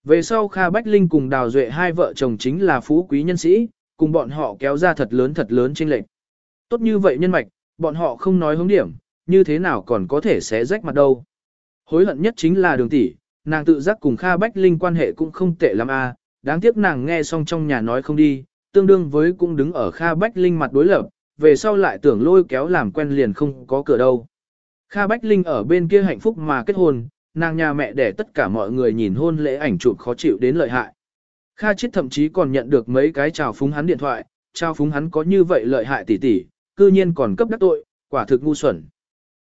Về sau Kha Bách Linh cùng Đào Duệ hai vợ chồng chính là phú quý nhân sĩ, cùng bọn họ kéo ra thật lớn thật lớn trên lệnh. Tốt như vậy nhân mạch, bọn họ không nói hướng điểm, như thế nào còn có thể xé rách mặt đâu. Hối hận nhất chính là đường tỷ, nàng tự giác cùng Kha Bách Linh quan hệ cũng không tệ lắm a, đáng tiếc nàng nghe xong trong nhà nói không đi, tương đương với cũng đứng ở Kha Bách Linh mặt đối lập, về sau lại tưởng lôi kéo làm quen liền không có cửa đâu. Kha Bách Linh ở bên kia hạnh phúc mà kết hôn, nàng nhà mẹ để tất cả mọi người nhìn hôn lễ ảnh chụp khó chịu đến lợi hại. Kha Chiết thậm chí còn nhận được mấy cái chào phúng hắn điện thoại, chào phúng hắn có như vậy lợi hại tỷ tỷ, cư nhiên còn cấp đắc tội, quả thực ngu xuẩn.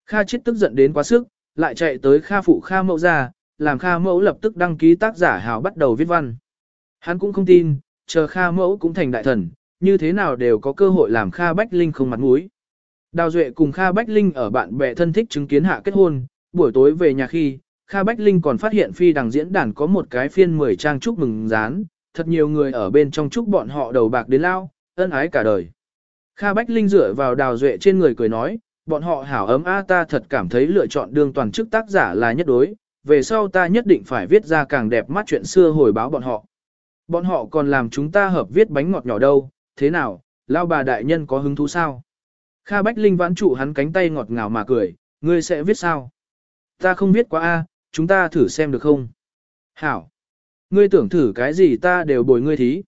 Kha Chiết tức giận đến quá sức, lại chạy tới Kha phụ Kha mẫu ra, làm Kha mẫu lập tức đăng ký tác giả hào bắt đầu viết văn. Hắn cũng không tin, chờ Kha mẫu cũng thành đại thần, như thế nào đều có cơ hội làm Kha Bách Linh không mặt mũi. Đào Duệ cùng Kha Bách Linh ở bạn bè thân thích chứng kiến hạ kết hôn, buổi tối về nhà khi, Kha Bách Linh còn phát hiện phi đằng diễn đàn có một cái phiên 10 trang chúc mừng dán, thật nhiều người ở bên trong chúc bọn họ đầu bạc đến lao, ân ái cả đời. Kha Bách Linh dựa vào Đào Duệ trên người cười nói, bọn họ hảo ấm a ta thật cảm thấy lựa chọn đường toàn chức tác giả là nhất đối, về sau ta nhất định phải viết ra càng đẹp mắt chuyện xưa hồi báo bọn họ. Bọn họ còn làm chúng ta hợp viết bánh ngọt nhỏ đâu, thế nào, lao bà đại nhân có hứng thú sao? Kha Bách Linh vãn trụ hắn cánh tay ngọt ngào mà cười, ngươi sẽ viết sao? Ta không viết quá a, chúng ta thử xem được không? Hảo. Ngươi tưởng thử cái gì ta đều bồi ngươi thí.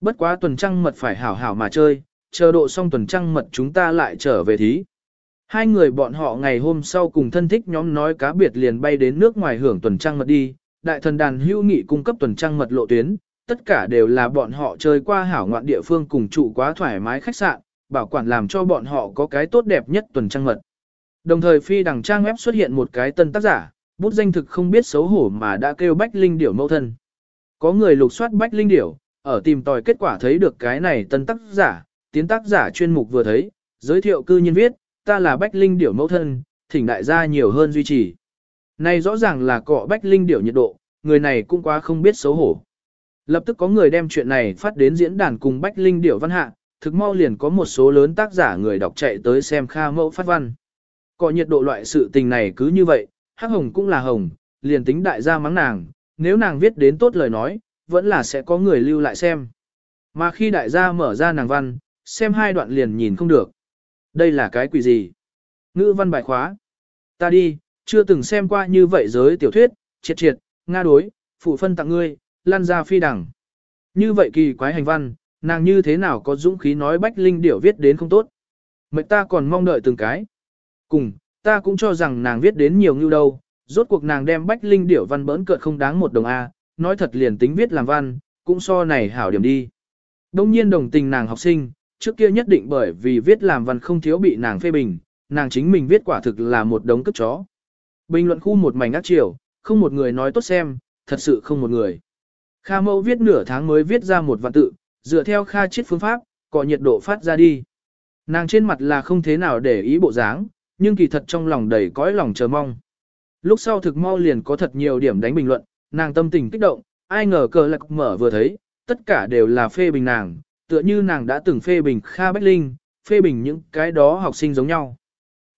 Bất quá tuần trăng mật phải hảo hảo mà chơi, chờ độ xong tuần trăng mật chúng ta lại trở về thí. Hai người bọn họ ngày hôm sau cùng thân thích nhóm nói cá biệt liền bay đến nước ngoài hưởng tuần trăng mật đi, đại thần đàn hữu nghị cung cấp tuần trăng mật lộ tuyến, tất cả đều là bọn họ chơi qua hảo ngoạn địa phương cùng trụ quá thoải mái khách sạn, bảo quản làm cho bọn họ có cái tốt đẹp nhất tuần trăng mật. Đồng thời phi đằng trang web xuất hiện một cái tân tác giả, bút danh thực không biết xấu hổ mà đã kêu Bách Linh Điểu mẫu thân. Có người lục soát Bách Linh Điểu, ở tìm tòi kết quả thấy được cái này tân tác giả, tiến tác giả chuyên mục vừa thấy, giới thiệu cư nhiên viết, ta là Bách Linh Điểu mẫu thân, thỉnh đại gia nhiều hơn duy trì. Này rõ ràng là cọ Bách Linh Điểu nhiệt độ, người này cũng quá không biết xấu hổ. Lập tức có người đem chuyện này phát đến diễn đàn cùng Bách Linh Điểu văn hạ, thực mau liền có một số lớn tác giả người đọc chạy tới xem Kha mẫu phát văn. Cọ nhiệt độ loại sự tình này cứ như vậy, hắc hồng cũng là hồng, liền tính đại gia mắng nàng, nếu nàng viết đến tốt lời nói, vẫn là sẽ có người lưu lại xem. Mà khi đại gia mở ra nàng văn, xem hai đoạn liền nhìn không được. Đây là cái quỷ gì? Ngữ văn bài khóa. Ta đi, chưa từng xem qua như vậy giới tiểu thuyết, triệt triệt, nga đối, phụ phân tặng ngươi, lan ra phi đẳng. Như vậy kỳ quái hành văn, nàng như thế nào có dũng khí nói bách linh điểu viết đến không tốt. Mệnh ta còn mong đợi từng cái. Cùng, ta cũng cho rằng nàng viết đến nhiều như đâu, rốt cuộc nàng đem bách linh điểu văn bỡn cợt không đáng một đồng A, nói thật liền tính viết làm văn, cũng so này hảo điểm đi. Đông nhiên đồng tình nàng học sinh, trước kia nhất định bởi vì viết làm văn không thiếu bị nàng phê bình, nàng chính mình viết quả thực là một đống cất chó. Bình luận khu một mảnh ác chiều, không một người nói tốt xem, thật sự không một người. Kha mẫu viết nửa tháng mới viết ra một vạn tự, dựa theo Kha chiết phương pháp, cọ nhiệt độ phát ra đi. Nàng trên mặt là không thế nào để ý bộ dáng, nhưng kỳ thật trong lòng đầy cõi lòng chờ mong. Lúc sau thực mau liền có thật nhiều điểm đánh bình luận, nàng tâm tình kích động, ai ngờ cờ lạc mở vừa thấy, tất cả đều là phê bình nàng, tựa như nàng đã từng phê bình Kha Bách Linh, phê bình những cái đó học sinh giống nhau.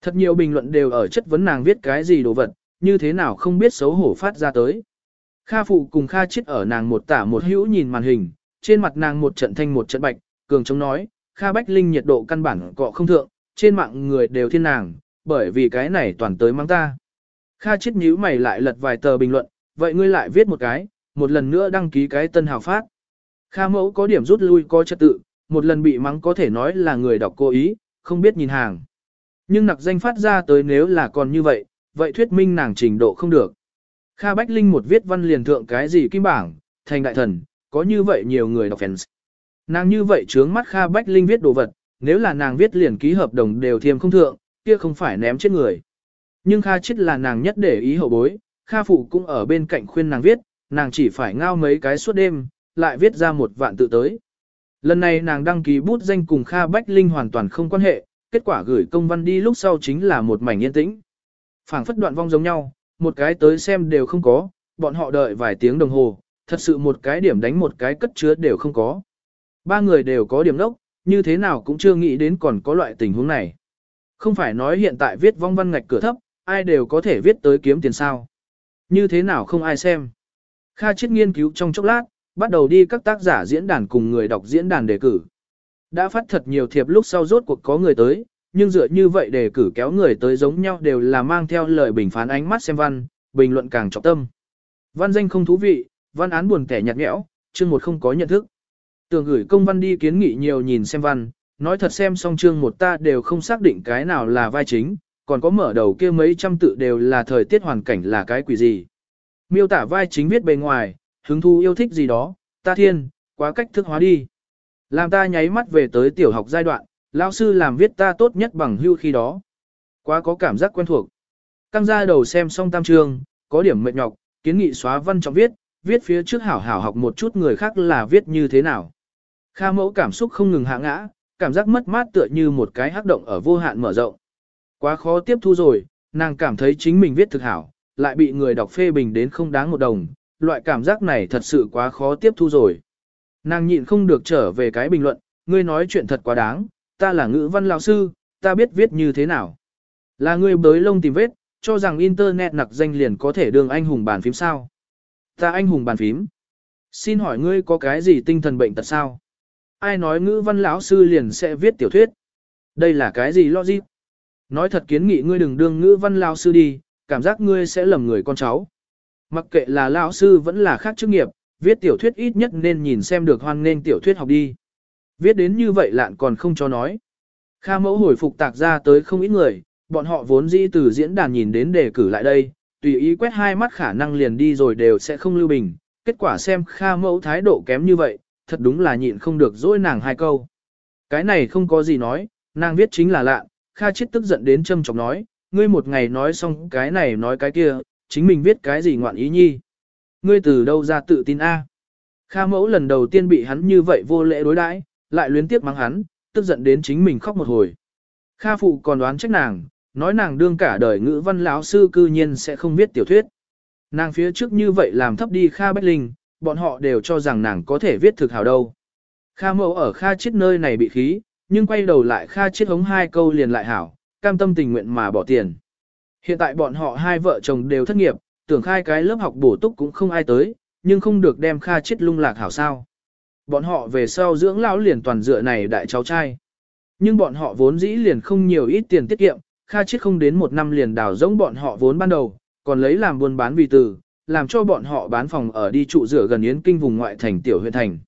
Thật nhiều bình luận đều ở chất vấn nàng viết cái gì đồ vật, như thế nào không biết xấu hổ phát ra tới. Kha phụ cùng Kha chết ở nàng một tả một hữu nhìn màn hình, trên mặt nàng một trận thanh một trận bạch, cường chống nói, Kha Bách Linh nhiệt độ căn bản cọ không thượng, trên mạng người đều thiên nàng, bởi vì cái này toàn tới mang ta. Kha chết nhíu mày lại lật vài tờ bình luận, vậy ngươi lại viết một cái, một lần nữa đăng ký cái tân hào phát. Kha mẫu có điểm rút lui có trật tự, một lần bị mắng có thể nói là người đọc cố ý, không biết nhìn hàng. Nhưng nặc danh phát ra tới nếu là còn như vậy, vậy thuyết minh nàng trình độ không được. Kha Bách Linh một viết văn liền thượng cái gì kim bảng, thành đại thần, có như vậy nhiều người đọc fans. Nàng như vậy trướng mắt Kha Bách Linh viết đồ vật, nếu là nàng viết liền ký hợp đồng đều thiêm không thượng, kia không phải ném chết người. Nhưng Kha chết là nàng nhất để ý hậu bối, Kha phụ cũng ở bên cạnh khuyên nàng viết, nàng chỉ phải ngao mấy cái suốt đêm, lại viết ra một vạn tự tới. Lần này nàng đăng ký bút danh cùng Kha Bách Linh hoàn toàn không quan hệ, kết quả gửi công văn đi lúc sau chính là một mảnh yên tĩnh. phảng phất đoạn vong giống nhau, một cái tới xem đều không có, bọn họ đợi vài tiếng đồng hồ, thật sự một cái điểm đánh một cái cất chứa đều không có. Ba người đều có điểm đốc, như thế nào cũng chưa nghĩ đến còn có loại tình huống này. Không phải nói hiện tại viết vong văn ngạch cửa thấp, ai đều có thể viết tới kiếm tiền sao. Như thế nào không ai xem. Kha chết nghiên cứu trong chốc lát, bắt đầu đi các tác giả diễn đàn cùng người đọc diễn đàn đề cử. Đã phát thật nhiều thiệp lúc sau rốt cuộc có người tới, nhưng dựa như vậy đề cử kéo người tới giống nhau đều là mang theo lời bình phán ánh mắt xem văn, bình luận càng trọng tâm. Văn danh không thú vị, văn án buồn tẻ nhạt nhẽo, chương một không có nhận thức. Tưởng gửi công văn đi kiến nghị nhiều nhìn xem văn, Nói thật xem xong chương một ta đều không xác định cái nào là vai chính, còn có mở đầu kia mấy trăm tự đều là thời tiết hoàn cảnh là cái quỷ gì. Miêu tả vai chính viết bề ngoài, hứng thú yêu thích gì đó, ta thiên, quá cách thức hóa đi. Làm ta nháy mắt về tới tiểu học giai đoạn, lão sư làm viết ta tốt nhất bằng hưu khi đó. Quá có cảm giác quen thuộc. Căng ra đầu xem xong tam trường có điểm mệt nhọc, kiến nghị xóa văn trọng viết, viết phía trước hảo hảo học một chút người khác là viết như thế nào. Kha mẫu cảm xúc không ngừng hạ ngã, cảm giác mất mát tựa như một cái hắc động ở vô hạn mở rộng. Quá khó tiếp thu rồi, nàng cảm thấy chính mình viết thực hảo, lại bị người đọc phê bình đến không đáng một đồng, loại cảm giác này thật sự quá khó tiếp thu rồi. Nàng nhịn không được trở về cái bình luận, ngươi nói chuyện thật quá đáng, ta là ngữ văn lão sư, ta biết viết như thế nào. Là ngươi bới lông tìm vết, cho rằng internet nặc danh liền có thể đường anh hùng bàn phím sao. Ta anh hùng bàn phím. Xin hỏi ngươi có cái gì tinh thần bệnh tật sao? Ai nói ngữ văn lão sư liền sẽ viết tiểu thuyết? Đây là cái gì logic? Nói thật kiến nghị ngươi đừng đương ngữ văn lão sư đi, cảm giác ngươi sẽ lầm người con cháu. Mặc kệ là lão sư vẫn là khác chức nghiệp, viết tiểu thuyết ít nhất nên nhìn xem được hoan nên tiểu thuyết học đi. Viết đến như vậy lạn còn không cho nói. Kha mẫu hồi phục tạc ra tới không ít người, bọn họ vốn dĩ từ diễn đàn nhìn đến đề cử lại đây, tùy ý quét hai mắt khả năng liền đi rồi đều sẽ không lưu bình. Kết quả xem Kha mẫu thái độ kém như vậy, thật đúng là nhịn không được dỗi nàng hai câu. Cái này không có gì nói, nàng viết chính là lạ, Kha chết tức giận đến châm chọc nói, ngươi một ngày nói xong cái này nói cái kia, chính mình viết cái gì ngoạn ý nhi. Ngươi từ đâu ra tự tin A. Kha mẫu lần đầu tiên bị hắn như vậy vô lễ đối đãi, lại luyến tiếp mắng hắn, tức giận đến chính mình khóc một hồi. Kha phụ còn đoán trách nàng, nói nàng đương cả đời ngữ văn lão sư cư nhiên sẽ không viết tiểu thuyết. Nàng phía trước như vậy làm thấp đi Kha Bách Linh, bọn họ đều cho rằng nàng có thể viết thực hào đâu. Kha mẫu ở Kha chết nơi này bị khí, nhưng quay đầu lại Kha chết hống hai câu liền lại hảo, cam tâm tình nguyện mà bỏ tiền. Hiện tại bọn họ hai vợ chồng đều thất nghiệp, tưởng khai cái lớp học bổ túc cũng không ai tới, nhưng không được đem Kha chết lung lạc hảo sao. Bọn họ về sau dưỡng lão liền toàn dựa này đại cháu trai. Nhưng bọn họ vốn dĩ liền không nhiều ít tiền tiết kiệm, Kha chết không đến một năm liền đào giống bọn họ vốn ban đầu, còn lấy làm buôn bán vì từ, làm cho bọn họ bán phòng ở đi trụ rửa gần Yến Kinh vùng ngoại thành tiểu huyện thành.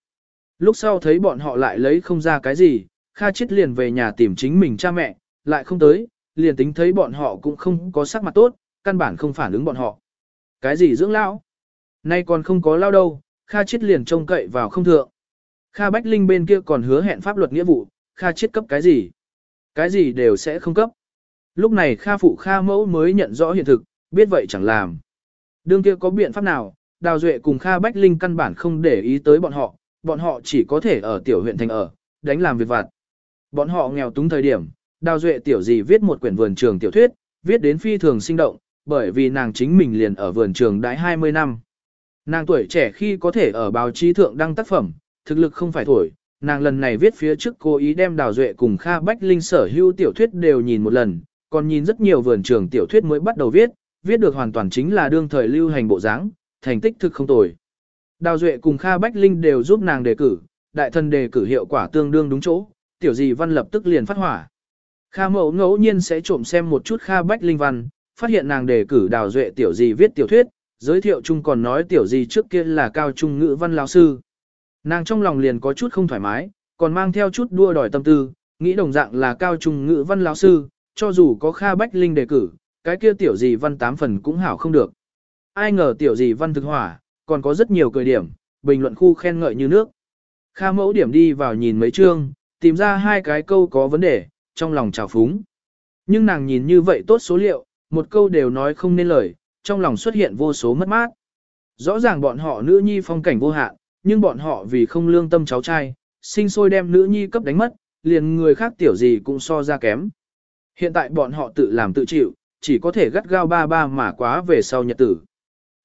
Lúc sau thấy bọn họ lại lấy không ra cái gì, Kha chết liền về nhà tìm chính mình cha mẹ, lại không tới, liền tính thấy bọn họ cũng không có sắc mặt tốt, căn bản không phản ứng bọn họ. Cái gì dưỡng lão? Nay còn không có lao đâu, Kha chết liền trông cậy vào không thượng. Kha Bách Linh bên kia còn hứa hẹn pháp luật nghĩa vụ, Kha chết cấp cái gì? Cái gì đều sẽ không cấp. Lúc này Kha phụ Kha mẫu mới nhận rõ hiện thực, biết vậy chẳng làm. Đương kia có biện pháp nào, Đào Duệ cùng Kha Bách Linh căn bản không để ý tới bọn họ, bọn họ chỉ có thể ở tiểu huyện thành ở, đánh làm việc vặt. Bọn họ nghèo túng thời điểm, Đào Duệ tiểu gì viết một quyển vườn trường tiểu thuyết, viết đến phi thường sinh động, bởi vì nàng chính mình liền ở vườn trường đãi 20 năm. Nàng tuổi trẻ khi có thể ở báo chí thượng đăng tác phẩm, thực lực không phải thổi, nàng lần này viết phía trước cố ý đem Đào Duệ cùng Kha Bách Linh sở hữu tiểu thuyết đều nhìn một lần, còn nhìn rất nhiều vườn trường tiểu thuyết mới bắt đầu viết, viết được hoàn toàn chính là đương thời lưu hành bộ dáng, thành tích thực không tồi. Đào Duệ cùng Kha Bách Linh đều giúp nàng đề cử, đại thần đề cử hiệu quả tương đương đúng chỗ, tiểu gì văn lập tức liền phát hỏa. Kha mẫu ngẫu nhiên sẽ trộm xem một chút Kha Bách Linh văn, phát hiện nàng đề cử đào duệ tiểu gì viết tiểu thuyết, giới thiệu chung còn nói tiểu gì trước kia là cao trung ngữ văn lão sư. Nàng trong lòng liền có chút không thoải mái, còn mang theo chút đua đòi tâm tư, nghĩ đồng dạng là cao trung ngữ văn lão sư, cho dù có Kha Bách Linh đề cử, cái kia tiểu gì văn tám phần cũng hảo không được. Ai ngờ tiểu gì văn thực hỏa, còn có rất nhiều cười điểm, bình luận khu khen ngợi như nước. Kha mẫu điểm đi vào nhìn mấy chương, tìm ra hai cái câu có vấn đề, trong lòng trào phúng. Nhưng nàng nhìn như vậy tốt số liệu, một câu đều nói không nên lời, trong lòng xuất hiện vô số mất mát. Rõ ràng bọn họ nữ nhi phong cảnh vô hạn, nhưng bọn họ vì không lương tâm cháu trai, sinh sôi đem nữ nhi cấp đánh mất, liền người khác tiểu gì cũng so ra kém. Hiện tại bọn họ tự làm tự chịu, chỉ có thể gắt gao ba ba mà quá về sau nhật tử.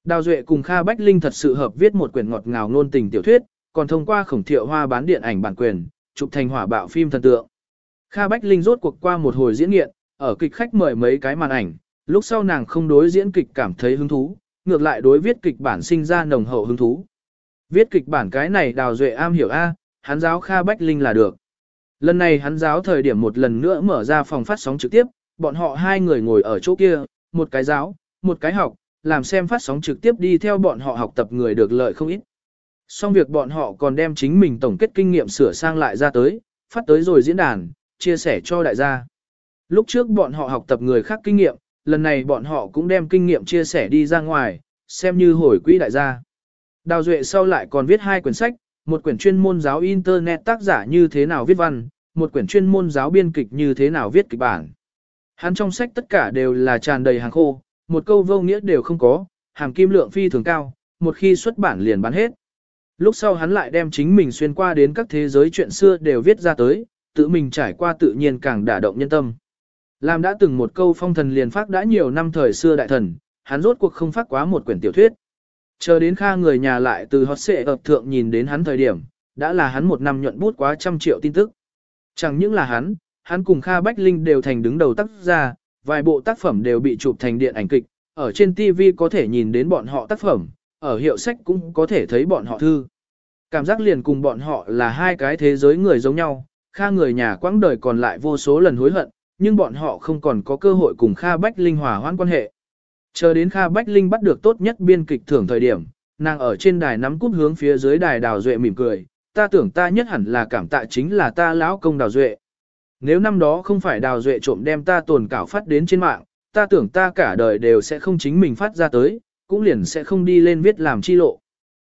Đào Duệ cùng Kha Bách Linh thật sự hợp viết một quyển ngọt ngào ngôn tình tiểu thuyết, còn thông qua khổng thiệu hoa bán điện ảnh bản quyền, chụp thành hỏa bạo phim thần tượng. Kha Bách Linh rốt cuộc qua một hồi diễn nghiện, ở kịch khách mời mấy cái màn ảnh, lúc sau nàng không đối diễn kịch cảm thấy hứng thú, ngược lại đối viết kịch bản sinh ra nồng hậu hứng thú. Viết kịch bản cái này đào duệ am hiểu A, hắn giáo Kha Bách Linh là được. Lần này hắn giáo thời điểm một lần nữa mở ra phòng phát sóng trực tiếp, bọn họ hai người ngồi ở chỗ kia, một cái giáo, một cái học, làm xem phát sóng trực tiếp đi theo bọn họ học tập người được lợi không ít. Xong việc bọn họ còn đem chính mình tổng kết kinh nghiệm sửa sang lại ra tới, phát tới rồi diễn đàn, chia sẻ cho đại gia. Lúc trước bọn họ học tập người khác kinh nghiệm, lần này bọn họ cũng đem kinh nghiệm chia sẻ đi ra ngoài, xem như hồi quỹ đại gia. Đào Duệ sau lại còn viết hai quyển sách, một quyển chuyên môn giáo Internet tác giả như thế nào viết văn, một quyển chuyên môn giáo biên kịch như thế nào viết kịch bản. Hắn trong sách tất cả đều là tràn đầy hàng khô, một câu vô nghĩa đều không có, hàng kim lượng phi thường cao, một khi xuất bản liền bán hết. Lúc sau hắn lại đem chính mình xuyên qua đến các thế giới chuyện xưa đều viết ra tới, tự mình trải qua tự nhiên càng đả động nhân tâm. Làm đã từng một câu phong thần liền phát đã nhiều năm thời xưa đại thần, hắn rốt cuộc không phát quá một quyển tiểu thuyết. Chờ đến Kha người nhà lại từ hot xệ ập thượng nhìn đến hắn thời điểm, đã là hắn một năm nhuận bút quá trăm triệu tin tức. Chẳng những là hắn, hắn cùng Kha Bách Linh đều thành đứng đầu tác gia, vài bộ tác phẩm đều bị chụp thành điện ảnh kịch, ở trên TV có thể nhìn đến bọn họ tác phẩm, ở hiệu sách cũng có thể thấy bọn họ thư. Cảm giác liền cùng bọn họ là hai cái thế giới người giống nhau, Kha người nhà quãng đời còn lại vô số lần hối hận, nhưng bọn họ không còn có cơ hội cùng Kha Bách Linh hòa hoãn quan hệ. Chờ đến Kha Bách Linh bắt được tốt nhất biên kịch thưởng thời điểm, nàng ở trên đài nắm cút hướng phía dưới đài đào duệ mỉm cười, ta tưởng ta nhất hẳn là cảm tạ chính là ta lão công đào duệ. Nếu năm đó không phải đào duệ trộm đem ta tồn cảo phát đến trên mạng, ta tưởng ta cả đời đều sẽ không chính mình phát ra tới, cũng liền sẽ không đi lên viết làm chi lộ.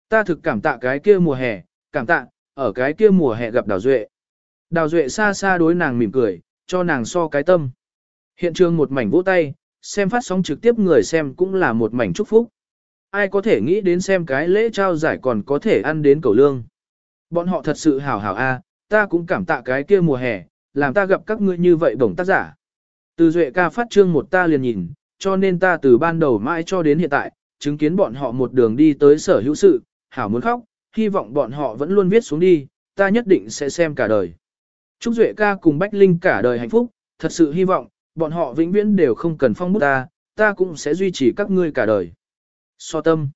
Ta thực cảm tạ cái kia mùa hè, cảm tạ, ở cái kia mùa hè gặp đào duệ. Đào duệ xa xa đối nàng mỉm cười, cho nàng so cái tâm. Hiện trường một mảnh vỗ tay, xem phát sóng trực tiếp người xem cũng là một mảnh chúc phúc. Ai có thể nghĩ đến xem cái lễ trao giải còn có thể ăn đến cầu lương. Bọn họ thật sự hảo hảo a, ta cũng cảm tạ cái kia mùa hè, làm ta gặp các ngươi như vậy bổng tác giả. Từ duệ ca phát trương một ta liền nhìn, cho nên ta từ ban đầu mãi cho đến hiện tại, chứng kiến bọn họ một đường đi tới sở hữu sự, hảo muốn khóc, hy vọng bọn họ vẫn luôn viết xuống đi, ta nhất định sẽ xem cả đời. Chúc Duệ ca cùng Bách Linh cả đời hạnh phúc, thật sự hy vọng, bọn họ vĩnh viễn đều không cần phong bút ta, ta cũng sẽ duy trì các ngươi cả đời. So tâm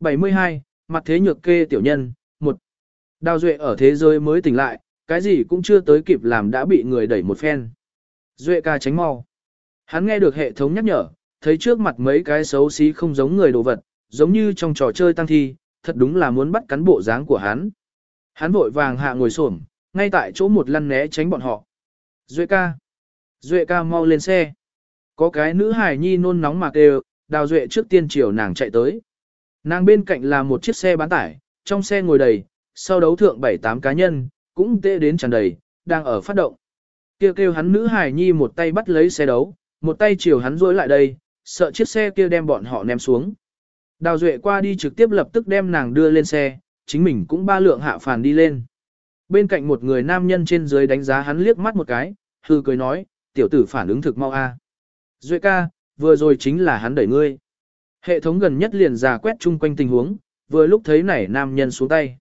72. Mặt thế nhược kê tiểu nhân 1. Đào Duệ ở thế giới mới tỉnh lại, cái gì cũng chưa tới kịp làm đã bị người đẩy một phen. Duệ ca tránh mau. Hắn nghe được hệ thống nhắc nhở, thấy trước mặt mấy cái xấu xí không giống người đồ vật, giống như trong trò chơi tăng thi, thật đúng là muốn bắt cắn bộ dáng của hắn. Hắn vội vàng hạ ngồi xổm, ngay tại chỗ một lăn né tránh bọn họ. Duệ ca. Duệ ca mau lên xe. Có cái nữ hải nhi nôn nóng mà kêu, đào duệ trước tiên chiều nàng chạy tới. Nàng bên cạnh là một chiếc xe bán tải, trong xe ngồi đầy, sau đấu thượng 7-8 cá nhân, cũng tê đến tràn đầy, đang ở phát động. Kêu kêu hắn nữ hải nhi một tay bắt lấy xe đấu, một tay chiều hắn rối lại đây, sợ chiếc xe kia đem bọn họ ném xuống. Đào Duệ qua đi trực tiếp lập tức đem nàng đưa lên xe, chính mình cũng ba lượng hạ phàn đi lên. Bên cạnh một người nam nhân trên dưới đánh giá hắn liếc mắt một cái, hư cười nói, tiểu tử phản ứng thực mau a. Duệ ca, vừa rồi chính là hắn đẩy ngươi. Hệ thống gần nhất liền ra quét chung quanh tình huống, vừa lúc thấy nảy nam nhân xuống tay.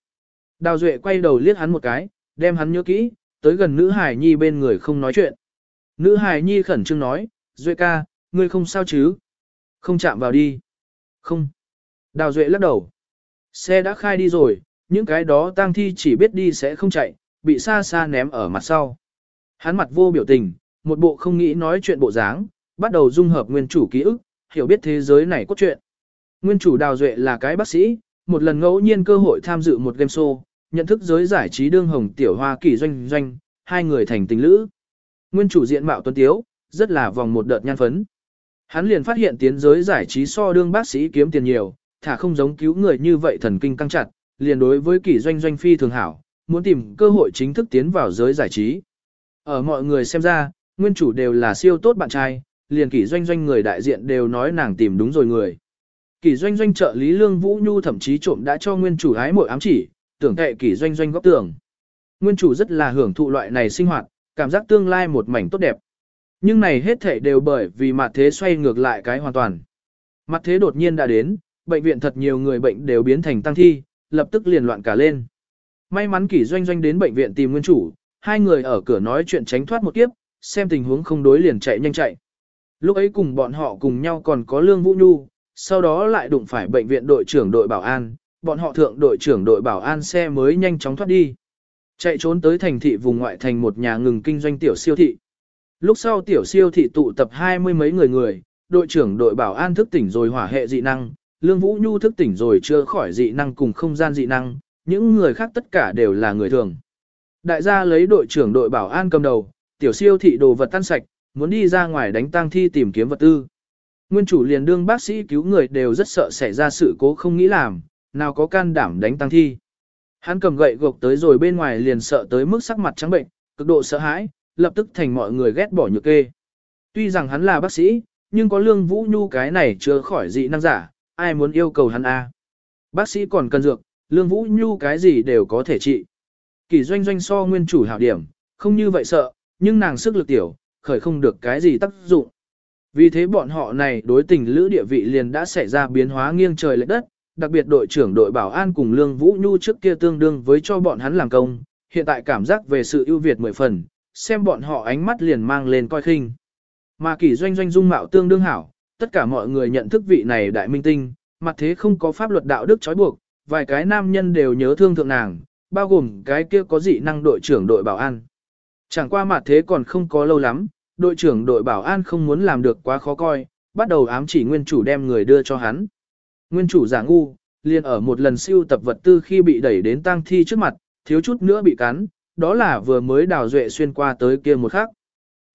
Đào Duệ quay đầu liếc hắn một cái, đem hắn nhớ kỹ, tới gần nữ hải nhi bên người không nói chuyện. Nữ hải nhi khẩn trương nói, Duệ ca, ngươi không sao chứ? Không chạm vào đi. Không. Đào Duệ lắc đầu. Xe đã khai đi rồi, những cái đó tang thi chỉ biết đi sẽ không chạy, bị xa xa ném ở mặt sau. Hắn mặt vô biểu tình, một bộ không nghĩ nói chuyện bộ dáng, bắt đầu dung hợp nguyên chủ ký ức, hiểu biết thế giới này cốt truyện. Nguyên chủ Đào Duệ là cái bác sĩ, một lần ngẫu nhiên cơ hội tham dự một game show, nhận thức giới giải trí đương hồng tiểu hoa kỳ doanh doanh, hai người thành tình lữ. Nguyên chủ diện mạo tuấn tiếu, rất là vòng một đợt nhan phấn. Hắn liền phát hiện tiến giới giải trí so đương bác sĩ kiếm tiền nhiều, thả không giống cứu người như vậy thần kinh căng chặt, liền đối với kỳ doanh doanh phi thường hảo, muốn tìm cơ hội chính thức tiến vào giới giải trí. Ở mọi người xem ra, nguyên chủ đều là siêu tốt bạn trai, liền Kỷ doanh doanh người đại diện đều nói nàng tìm đúng rồi người. Kỷ doanh doanh trợ lý Lương Vũ Nhu thậm chí trộm đã cho nguyên chủ hái mội ám chỉ, tưởng tệ kỷ doanh doanh góp tưởng. Nguyên chủ rất là hưởng thụ loại này sinh hoạt, cảm giác tương lai một mảnh tốt đẹp. Nhưng này hết thảy đều bởi vì mặt thế xoay ngược lại cái hoàn toàn. Mặt thế đột nhiên đã đến, bệnh viện thật nhiều người bệnh đều biến thành tăng thi, lập tức liền loạn cả lên. May mắn kỷ doanh doanh đến bệnh viện tìm nguyên chủ, hai người ở cửa nói chuyện tránh thoát một kiếp, xem tình huống không đối liền chạy nhanh chạy. Lúc ấy cùng bọn họ cùng nhau còn có Lương Vũ Nhu, sau đó lại đụng phải bệnh viện đội trưởng đội bảo an, bọn họ thượng đội trưởng đội bảo an xe mới nhanh chóng thoát đi. Chạy trốn tới thành thị vùng ngoại thành một nhà ngừng kinh doanh tiểu siêu thị. Lúc sau tiểu siêu thị tụ tập hai mươi mấy người người, đội trưởng đội bảo an thức tỉnh rồi hỏa hệ dị năng, Lương Vũ Nhu thức tỉnh rồi chưa khỏi dị năng cùng không gian dị năng, những người khác tất cả đều là người thường. Đại gia lấy đội trưởng đội bảo an cầm đầu, tiểu siêu thị đồ vật tan sạch, muốn đi ra ngoài đánh tang thi tìm kiếm vật tư. Nguyên chủ liền đương bác sĩ cứu người đều rất sợ xảy ra sự cố không nghĩ làm, nào có can đảm đánh tang thi. Hắn cầm gậy gộc tới rồi bên ngoài liền sợ tới mức sắc mặt trắng bệnh, cực độ sợ hãi, lập tức thành mọi người ghét bỏ nhược kê. Tuy rằng hắn là bác sĩ, nhưng có lương vũ nhu cái này chưa khỏi dị năng giả, ai muốn yêu cầu hắn a? Bác sĩ còn cần dược, lương vũ nhu cái gì đều có thể trị. Kỳ doanh doanh so nguyên chủ hảo điểm, không như vậy sợ, nhưng nàng sức lực tiểu, khởi không được cái gì tác dụng. Vì thế bọn họ này đối tình lữ địa vị liền đã xảy ra biến hóa nghiêng trời lệch đất, đặc biệt đội trưởng đội bảo an cùng Lương Vũ Nhu trước kia tương đương với cho bọn hắn làm công, hiện tại cảm giác về sự ưu việt mười phần, xem bọn họ ánh mắt liền mang lên coi khinh. Mà kỳ doanh doanh dung mạo tương đương hảo, tất cả mọi người nhận thức vị này đại minh tinh, mặt thế không có pháp luật đạo đức trói buộc, vài cái nam nhân đều nhớ thương thượng nàng, bao gồm cái kia có dị năng đội trưởng đội bảo an. Chẳng qua mặt thế còn không có lâu lắm, đội trưởng đội bảo an không muốn làm được quá khó coi, bắt đầu ám chỉ nguyên chủ đem người đưa cho hắn. Nguyên chủ giả ngu, liền ở một lần siêu tập vật tư khi bị đẩy đến tang thi trước mặt, thiếu chút nữa bị cắn, đó là vừa mới đào duệ xuyên qua tới kia một khắc.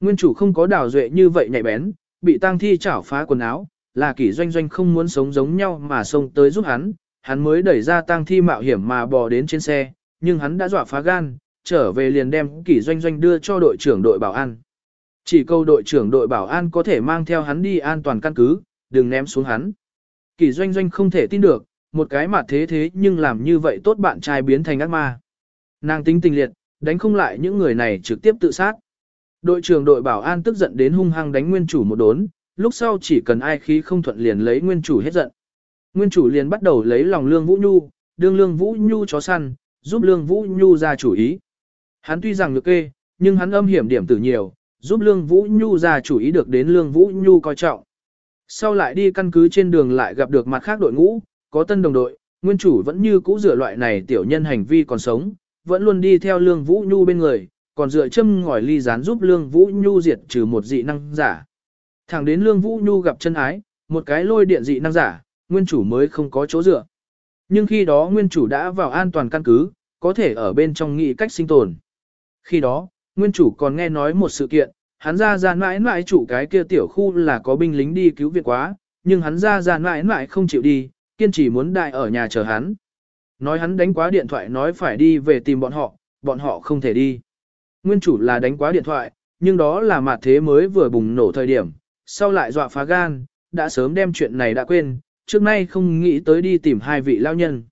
Nguyên chủ không có đào duệ như vậy nhạy bén, bị tang thi chảo phá quần áo, là kỷ doanh doanh không muốn sống giống nhau mà xông tới giúp hắn, hắn mới đẩy ra tang thi mạo hiểm mà bò đến trên xe, nhưng hắn đã dọa phá gan, trở về liền đem kỷ doanh doanh đưa cho đội trưởng đội bảo an. Chỉ câu đội trưởng đội bảo an có thể mang theo hắn đi an toàn căn cứ, đừng ném xuống hắn. Kỷ doanh doanh không thể tin được, một cái mà thế thế nhưng làm như vậy tốt bạn trai biến thành ác ma. Nàng tính tình liệt, đánh không lại những người này trực tiếp tự sát. Đội trưởng đội bảo an tức giận đến hung hăng đánh nguyên chủ một đốn, lúc sau chỉ cần ai khí không thuận liền lấy nguyên chủ hết giận. Nguyên chủ liền bắt đầu lấy lòng Lương Vũ Nhu, đương Lương Vũ Nhu chó săn, giúp Lương Vũ Nhu ra chủ ý. Hắn tuy rằng được kê, nhưng hắn âm hiểm điểm tử nhiều, giúp Lương Vũ Nhu ra chủ ý được đến Lương Vũ Nhu coi trọng. Sau lại đi căn cứ trên đường lại gặp được mặt khác đội ngũ, có tân đồng đội, nguyên chủ vẫn như cũ rửa loại này tiểu nhân hành vi còn sống, vẫn luôn đi theo Lương Vũ Nhu bên người, còn dựa châm ngòi ly gián giúp Lương Vũ Nhu diệt trừ một dị năng giả. Thẳng đến Lương Vũ Nhu gặp chân ái, một cái lôi điện dị năng giả, nguyên chủ mới không có chỗ dựa. Nhưng khi đó nguyên chủ đã vào an toàn căn cứ, có thể ở bên trong nghị cách sinh tồn. Khi đó, nguyên chủ còn nghe nói một sự kiện, hắn ra ra mãi mãi chủ cái kia tiểu khu là có binh lính đi cứu viện quá, nhưng hắn ra ra mãi mãi không chịu đi, kiên trì muốn đại ở nhà chờ hắn. Nói hắn đánh quá điện thoại nói phải đi về tìm bọn họ, bọn họ không thể đi. Nguyên chủ là đánh quá điện thoại, nhưng đó là mặt thế mới vừa bùng nổ thời điểm, sau lại dọa phá gan, đã sớm đem chuyện này đã quên, trước nay không nghĩ tới đi tìm hai vị lao nhân.